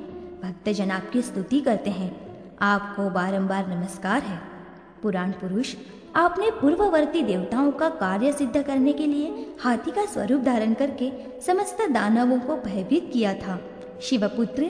भक्तजन आपकी स्तुति करते हैं। आपको बारंबार नमस्कार है। पुराण पुरुष, आपने पूर्ववर्ती देवताओं का कार्य सिद्ध करने के लिए हाथी का स्वरूप धारण करके समस्त दानवों को भयभीत किया था। शिवपुत्र,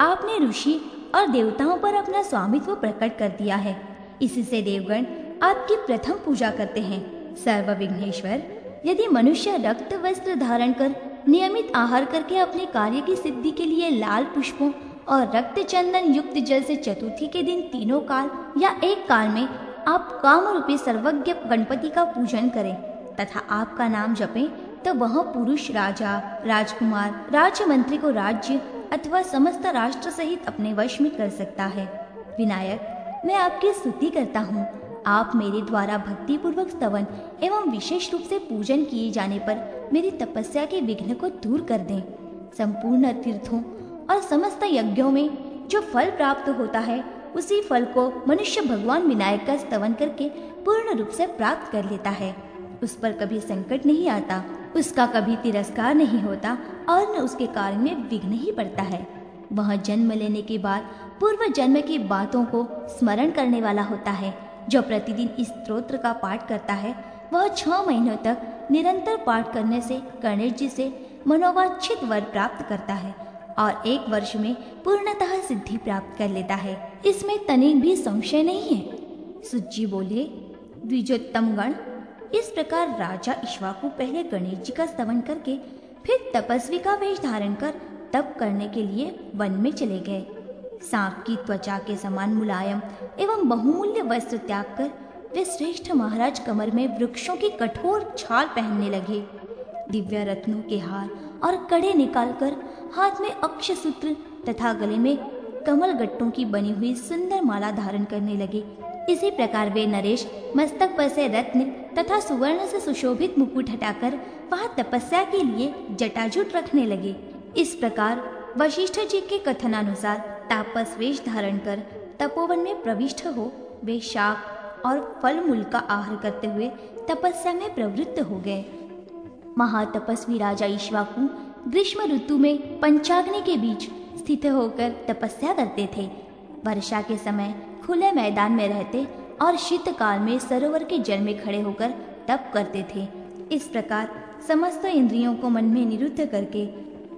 आपने ऋषि और देवताओं पर अपना स्वामित्व प्रकट कर दिया है। इससे देवगण आपकी प्रथम पूजा करते हैं। सर्व विघ्नेश्वर यदि मनुष्य रक्त वस्त्र धारण कर नियमित आहार करके अपने कार्य की सिद्धि के लिए लाल पुष्पों और रक्त चंदन युक्त जल से चतुर्थी के दिन तीनों काल या एक काल में आप काम रूपी सर्वज्ञ गणपति का पूजन करें, तथा आपका नाम जपें तो वह पुरुष, राजा, राजकुमार राज्य मंत्री को राज्य अथवा समस्त राष्ट्र सहित अपने वश में कर सकता है। विनायक, मैं आपकी स्तुति करता हूँ। आप मेरे द्वारा भक्ति पूर्वक स्तवन एवं विशेष रूप से पूजन किए जाने पर मेरी तपस्या के विघ्न को दूर कर दें। संपूर्ण तीर्थों और समस्त यज्ञों में जो फल प्राप्त होता है, उसी फल को मनुष्य भगवान विनायक का स्तवन करके पूर्ण रूप से प्राप्त कर लेता है। उस पर कभी संकट नहीं आता, उसका कभी तिरस्कार नहीं होता और न उसके कार्य में विघ्न ही पड़ता है। वह जन्म लेने के बाद पूर्व जन्म की बातों को स्मरण करने वाला होता है। जो प्रतिदिन इस स्त्रोत्र का पाठ करता है, वह छह महीनों तक निरंतर पाठ करने से गणेश जी से मनोवांछित वर प्राप्त करता है और एक वर्ष में पूर्णतः सिद्धि प्राप्त कर लेता है। इसमें तनिक भी संशय नहीं है। सुज्जी बोले, द्विजोत्तम गण, इस प्रकार राजा ईश्वाकु पहले गणेश जी का स्तवन करके फिर तपस्वी का वेश धारण कर तप करने के लिए वन में चले गए। सांप की त्वचा के समान मुलायम एवं बहुमूल्य वस्त्र त्याग कर वे श्रेष्ठ महाराज कमर में वृक्षों की कठोर छाल पहनने लगे। दिव्य रत्नों के हार और कड़े निकालकर हाथ में अक्ष सूत्र तथा गले में कमल गट्टों की बनी हुई सुंदर माला धारण करने लगे। इसी प्रकार वे नरेश, मस्तक पर से रत्न तथा सुवर्ण से सुशोभित मुकुट हटाकर वहाँ तपस्या के लिए जटाजुट रखने लगे। इस प्रकार वशिष्ठ जी के कथनानुसार तापस वेश धारण कर तपोवन में प्रविष्ट हो, वे शाक और फल मूल का आहार करते हुए तपस्या में प्रवृत्त हो गए। महातपस्वी राजा ईश्वाकु ग्रीष्म ऋतु में पंचाग्नि के बीच स्थित होकर तपस्या करते थे। वर्षा के समय खुले मैदान में रहते और शीतकाल में सरोवर के जल में खड़े होकर तप करते थे। इस प्रकार समस्त इंद्रियों को मन में निरुद्ध करके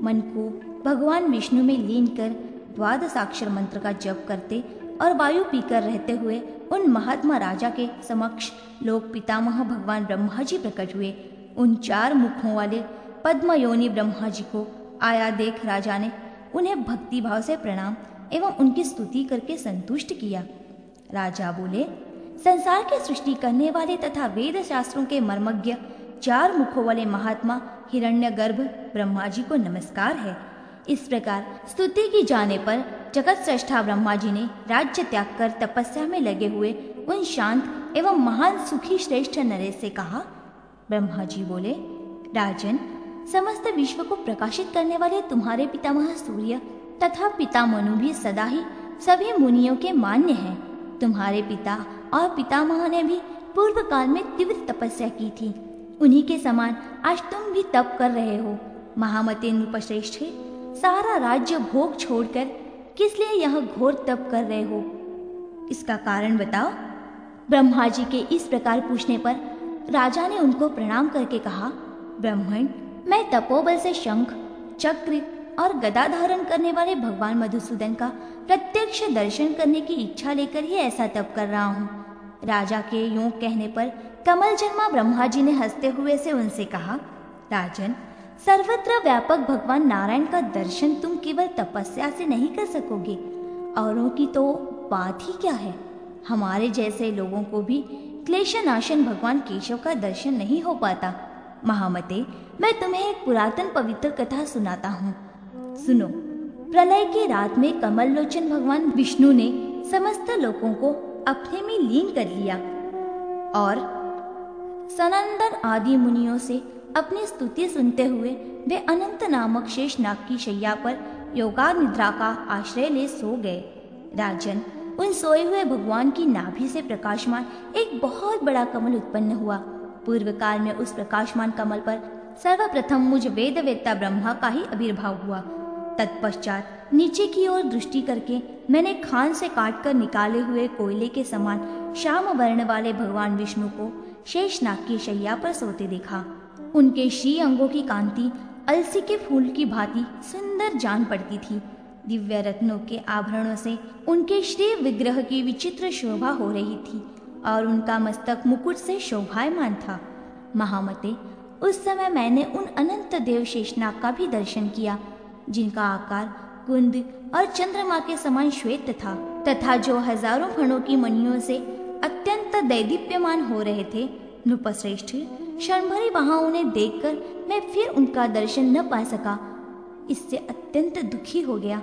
मन को भगवान विष्णु में लीन कर द्वादशाक्षर मंत्र का जप करते और वायु पीकर रहते हुए उन महात्मा राजा के समक्ष लोक पितामह भगवान ब्रह्मा जी प्रकट हुए। उन चार मुखों वाले पद्म योनि ब्रह्मा जी को आया देख राजा ने उन्हें भक्ति भाव से प्रणाम एवं उनकी स्तुति करके संतुष्ट किया। राजा बोले, संसार की सृष्टि करने वाले तथा वेद शास्त्रों के मर्मज्ञ चार मुखों वाले महात्मा हिरण्यगर्भ ब्रह्मा जी को नमस्कार है। इस प्रकार स्तुति की जाने पर जगत श्रेष्ठा ब्रह्मा जी ने राज्य त्याग कर तपस्या में लगे हुए उन शांत एवं महान सुखी श्रेष्ठ नरेश से कहा, ब्रह्मा जी बोले, राजन, समस्त विश्व को प्रकाशित करने वाले तुम्हारे पितामह सूर्य तथा पिता मनु भी सदा ही सभी मुनियों के मान्य हैं। तुम्हारे पिता और पितामह ने भी पूर्व काल में तीव्र तपस्या की थी। उन्हीं के समान आज तुम भी तप कर रहे हो। महामते नृपश्रेष्ठ सारा राज्य भोग छोड़कर किस लिए यह घोर तप कर रहे हो? इसका कारण बताओ। ब्रह्मा जी के इस प्रकार पूछने पर राजा ने उनको प्रणाम करके कहा, ब्राह्मण, मैं तपोबल से शंख, चक्र और गदा धारण करने वाले भगवान मधुसूदन का प्रत्यक्ष दर्शन करने की इच्छा लेकर ही ऐसा तप कर रहा हूँ। राजा के यूँ कहने पर कमल जन्मा ब्रह्मा जी ने हँसते हुए से उनसे कहा, राजन सर्वत्र व्यापक भगवान नारायण का दर्शन तुम केवल तपस्या से नहीं कर सकोगे। औरों की तो बात ही क्या है? हमारे जैसे लोगों को भी क्लेशनाशन भगवान केशव का दर्शन नहीं हो पाता। महामते, मैं तुम्हें एक पुरातन पवित्र कथा सुनाता हूँ। सुनो, प्रलय की रात में कमल लोचन भगवान विष्णु ने समस्त लोगों को अपने में लीन कर लिया और सनंदन आदि मुनियों से अपनी स्तुति सुनते हुए वे अनंत नामक शेष नाग की शैया पर योगा निद्रा का आश्रय ले सो गए। राजन, उन सोए हुए भगवान की नाभि से प्रकाशमान एक बहुत बड़ा कमल उत्पन्न हुआ। पूर्व काल में उस प्रकाशमान कमल पर सर्वप्रथम मुझ वेद वेत्ता ब्रह्मा का ही आविर्भाव हुआ। तत्पश्चात नीचे की ओर दृष्टि करके मैंने खान से काट कर निकाले हुए कोयले के समान श्याम वर्ण वाले भगवान विष्णु को शेषनाग की शैया पर सोते देखा। उनके श्री अंगों की कांति, अलसी के फूल की भांति सुंदर जान पड़ती थी। दिव्य रत्नों के आभरणों से उनके श्री विग्रह की विचित्र शोभा हो रही थी और उनका मस्तक मुकुट से शोभायमान था। महामते, उस समय मैंने उन अनंत देव शेषनाग का भी दर्शन किया, जिनका आकार, कुंद और चंद्रमा के समान श्वेत था, तथा जो हज़ारों फणों की मणियों से अत्यंत दैदीप्यमान हो रहे थे, नृपश्रेष्ठ क्षण भरी वहाँ उन्हें देखकर मैं फिर उनका दर्शन न पा सका। इससे अत्यंत दुखी हो गया।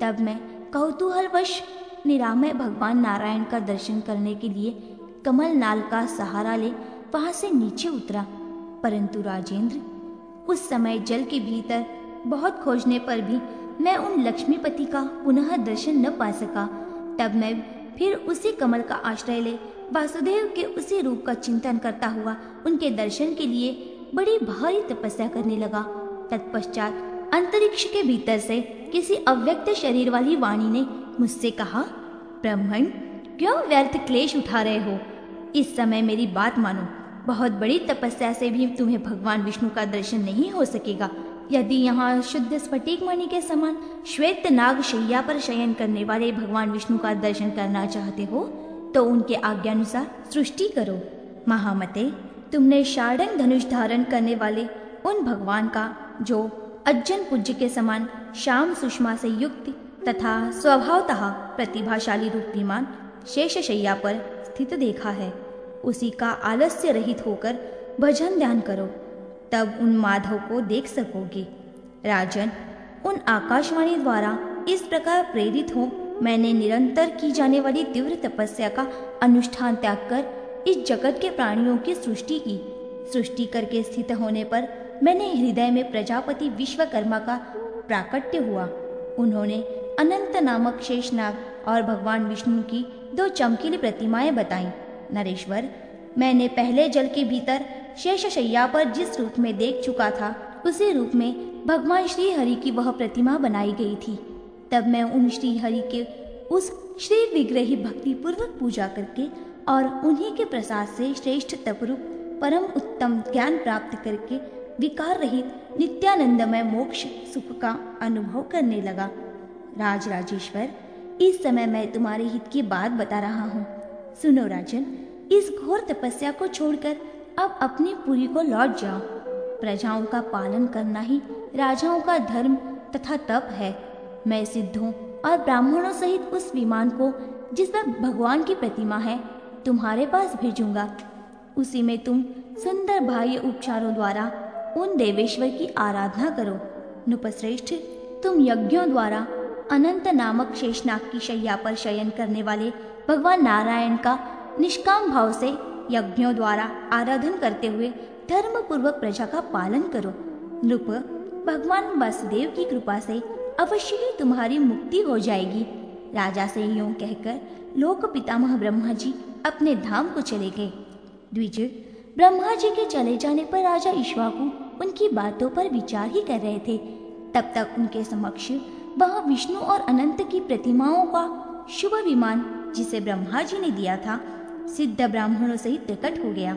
तब मैं कौतूहलवश निरामय भगवान नारायण का दर्शन करने के लिए कमल नाल का सहारा ले वहाँ से नीचे उतरा। परंतु राजेंद्र, उस समय जल के भीतर बहुत खोजने पर भी मैं उन लक्ष्मीपति का पुनः दर्शन न पा सका। तब मैं फिर उसी कमल का आश्रय ले वासुदेव के उसी रूप का चिंतन करता हुआ उनके दर्शन के लिए बड़ी भारी तपस्या करने लगा। तत्पश्चात अंतरिक्ष के भीतर से किसी अव्यक्त शरीर वाली वाणी ने मुझसे कहा, ब्राह्मण, क्यों व्यर्थ क्लेश उठा रहे हो? इस समय मेरी बात मानो। बहुत बड़ी तपस्या से भी तुम्हें भगवान विष्णु का दर्शन नहीं हो सकेगा। यदि यहाँ शुद्ध स्फटिक मणि के समान श्वेत नाग शैया पर शयन करने वाले भगवान विष्णु का दर्शन करना चाहते हो तो उनके आज्ञानुसार सृष्टि करो। महामते, तुमने शार्डंग धनुष धारण करने वाले उन भगवान का, जो अज्जन पूज्य के समान श्याम सुषमा से युक्त तथा स्वभावतः प्रतिभाशाली रूप विमान शेष शैया पर स्थित देखा है, उसी का आलस्य रहित होकर भजन ध्यान करो। तब उन माधव को देख सकोगे। राजन, उन आकाशवाणी द्वारा इस प्रकार प्रेरित हो मैंने निरंतर की जाने वाली तीव्र तपस्या का अनुष्ठान त्याग कर इस जगत के प्राणियों की सृष्टि की। सृष्टि करके स्थित होने पर मैंने हृदय में प्रजापति विश्वकर्मा का प्राकट्य हुआ। उन्होंने अनंत नामक शेषनाग और भगवान विष्णु की दो चमकीली प्रतिमाएँ बताई। नरेश्वर, मैंने पहले जल के भीतर शेष शैया पर जिस रूप में देख चुका था, उसी रूप में भगवान श्री हरि की वह प्रतिमा बनाई गई थी। तब मैं उन श्री हरि के उस श्री विग्रही भक्ति पूर्वक पूजा करके और उन्हीं के प्रसाद से श्रेष्ठ तपरूप, परम उत्तम ज्ञान प्राप्त करके विकार रहित नित्यानंदमय मोक्ष, सुख का अनुभव करने लगा। राज राजेश्वर, इस समय मैं तुम्हारे हित की बात बता रहा हूँ। सुनो राजन, इस घोर तपस्या को छोड़कर अब अपनी पुरी को लौट जाओ। प्रजाओं का पालन करना ही राजाओं का धर्म तथा तप है। मैं सिद्धों और ब्राह्मणों सहित उस विमान को, जिस पर भगवान की प्रतिमा है, तुम्हारे पास भेजूँगा। उसी में तुम सुंदर बाह्य उपचारों द्वारा उन देवेश्वर की आराधना करो। नुपश्रेष्ठ, तुम यज्ञों द्वारा अनंत नामक शेषनाग की शैया पर शयन करने वाले भगवान नारायण का निष्काम भाव से यज्ञों द्वारा आराधन करते हुए धर्म पूर्वक प्रजा का पालन करो। नृप, भगवान वासुदेव की कृपा से अवश्य ही तुम्हारी मुक्ति हो जाएगी। राजा से यूँ कहकर लोक पितामह ब्रह्मा जी अपने धाम को चले गए। द्विज ब्रह्मा जी के चले जाने पर राजा ईश्वाकु उनकी बातों पर विचार ही कर रहे थे। तब तक उनके समक्ष वह विष्णु और अनंत की प्रतिमाओं का शुभ विमान जिसे ब्रह्मा जी ने दिया था, सिद्ध ब्राह्मणों सहित प्रकट हो गया।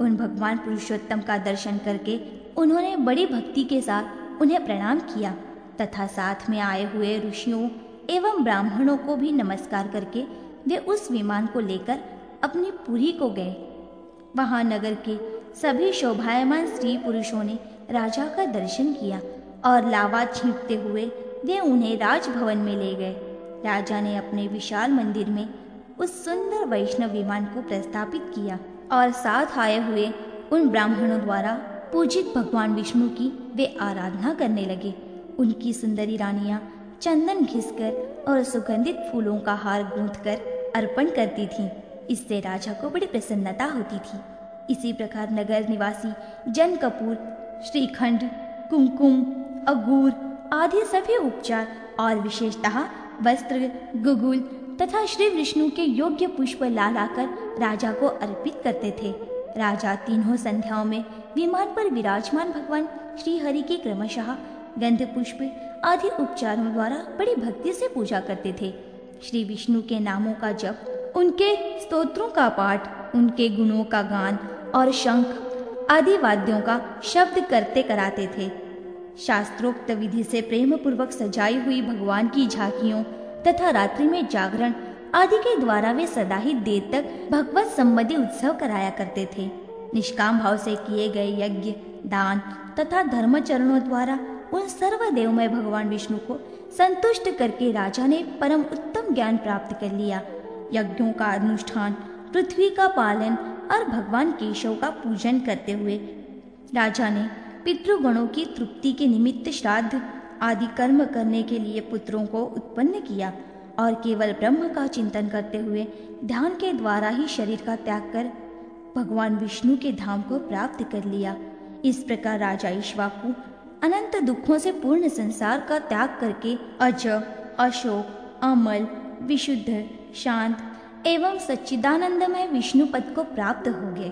उन भगवान पुरुषोत्तम का दर्शन करके उन्होंने बड़ी भक्ति के साथ उन्हें प्रणाम किया। तथा साथ में आए हुए ऋषियों एवं ब्राह्मणों को भी नमस्कार करके वे उस विमान को लेकर अपनी पुरी को गए। वहाँ नगर के सभी शोभायमान स्त्री पुरुषों ने राजा का दर्शन किया और लावा छींटते हुए वे उन्हें राजभवन में ले गए। राजा ने अपने विशाल मंदिर में उस सुंदर वैष्णव विमान को प्रस्थापित किया और साथ आए हुए उन ब्राह्मणों द्वारा पूजित भगवान विष्णु की वे आराधना करने लगे। उनकी सुंदरी रानियाँ चंदन घिसकर और सुगंधित फूलों का हार गूंथ कर अर्पण करती थीं। इससे राजा को बड़ी प्रसन्नता होती थी इसी प्रकार नगर निवासी जन कपूर, श्रीखंड, कुमकुम, अगूर आदि सभी उपचार और विशेषतः वस्त्र, गुगुल तथा श्री विष्णु के योग्य पुष्प ला लाकर राजा को अर्पित करते थे राजा तीनों संध्याओं में विमान पर विराजमान भगवान श्री हरि की क्रमशः गंध पुष्प आदि उपचारों द्वारा बड़ी भक्ति से पूजा करते थे। श्री विष्णु के नामों का जप, उनके स्तोत्रों का पाठ, उनके गुणों का गान और शंख आदि वाद्यों का शब्द करते कराते थे। शास्त्रोक्त विधि से प्रेम पूर्वक सजाई हुई भगवान की झांकियों तथा रात्रि में जागरण आदि के द्वारा वे सदा ही देर तक भगवत संबंधी उत्सव कराया करते थे। निष्काम भाव से किए गए यज्ञ, दान तथा धर्म चरणों द्वारा उन सर्व सर्वदेवमय भगवान विष्णु को संतुष्ट करके राजा ने परम उत्तम ज्ञान प्राप्त कर लिया। यज्ञों का अनुष्ठान, पृथ्वी का पालन और भगवान केशव का पूजन करते हुए राजा ने पितृगणों की तृप्ति के निमित्त श्राद्ध आदि कर्म करने के लिए पुत्रों को उत्पन्न किया और केवल ब्रह्म का चिंतन करते हुए ध्यान के द्वारा ही शरीर का त्याग कर भगवान विष्णु के धाम को प्राप्त कर लिया। इस प्रकार राजा ईश्वाकु अनंत दुखों से पूर्ण संसार का त्याग करके अज, अशोक, अमल, विशुद्ध, शांत एवं सच्चिदानंदमय विष्णु पद को प्राप्त हो गए।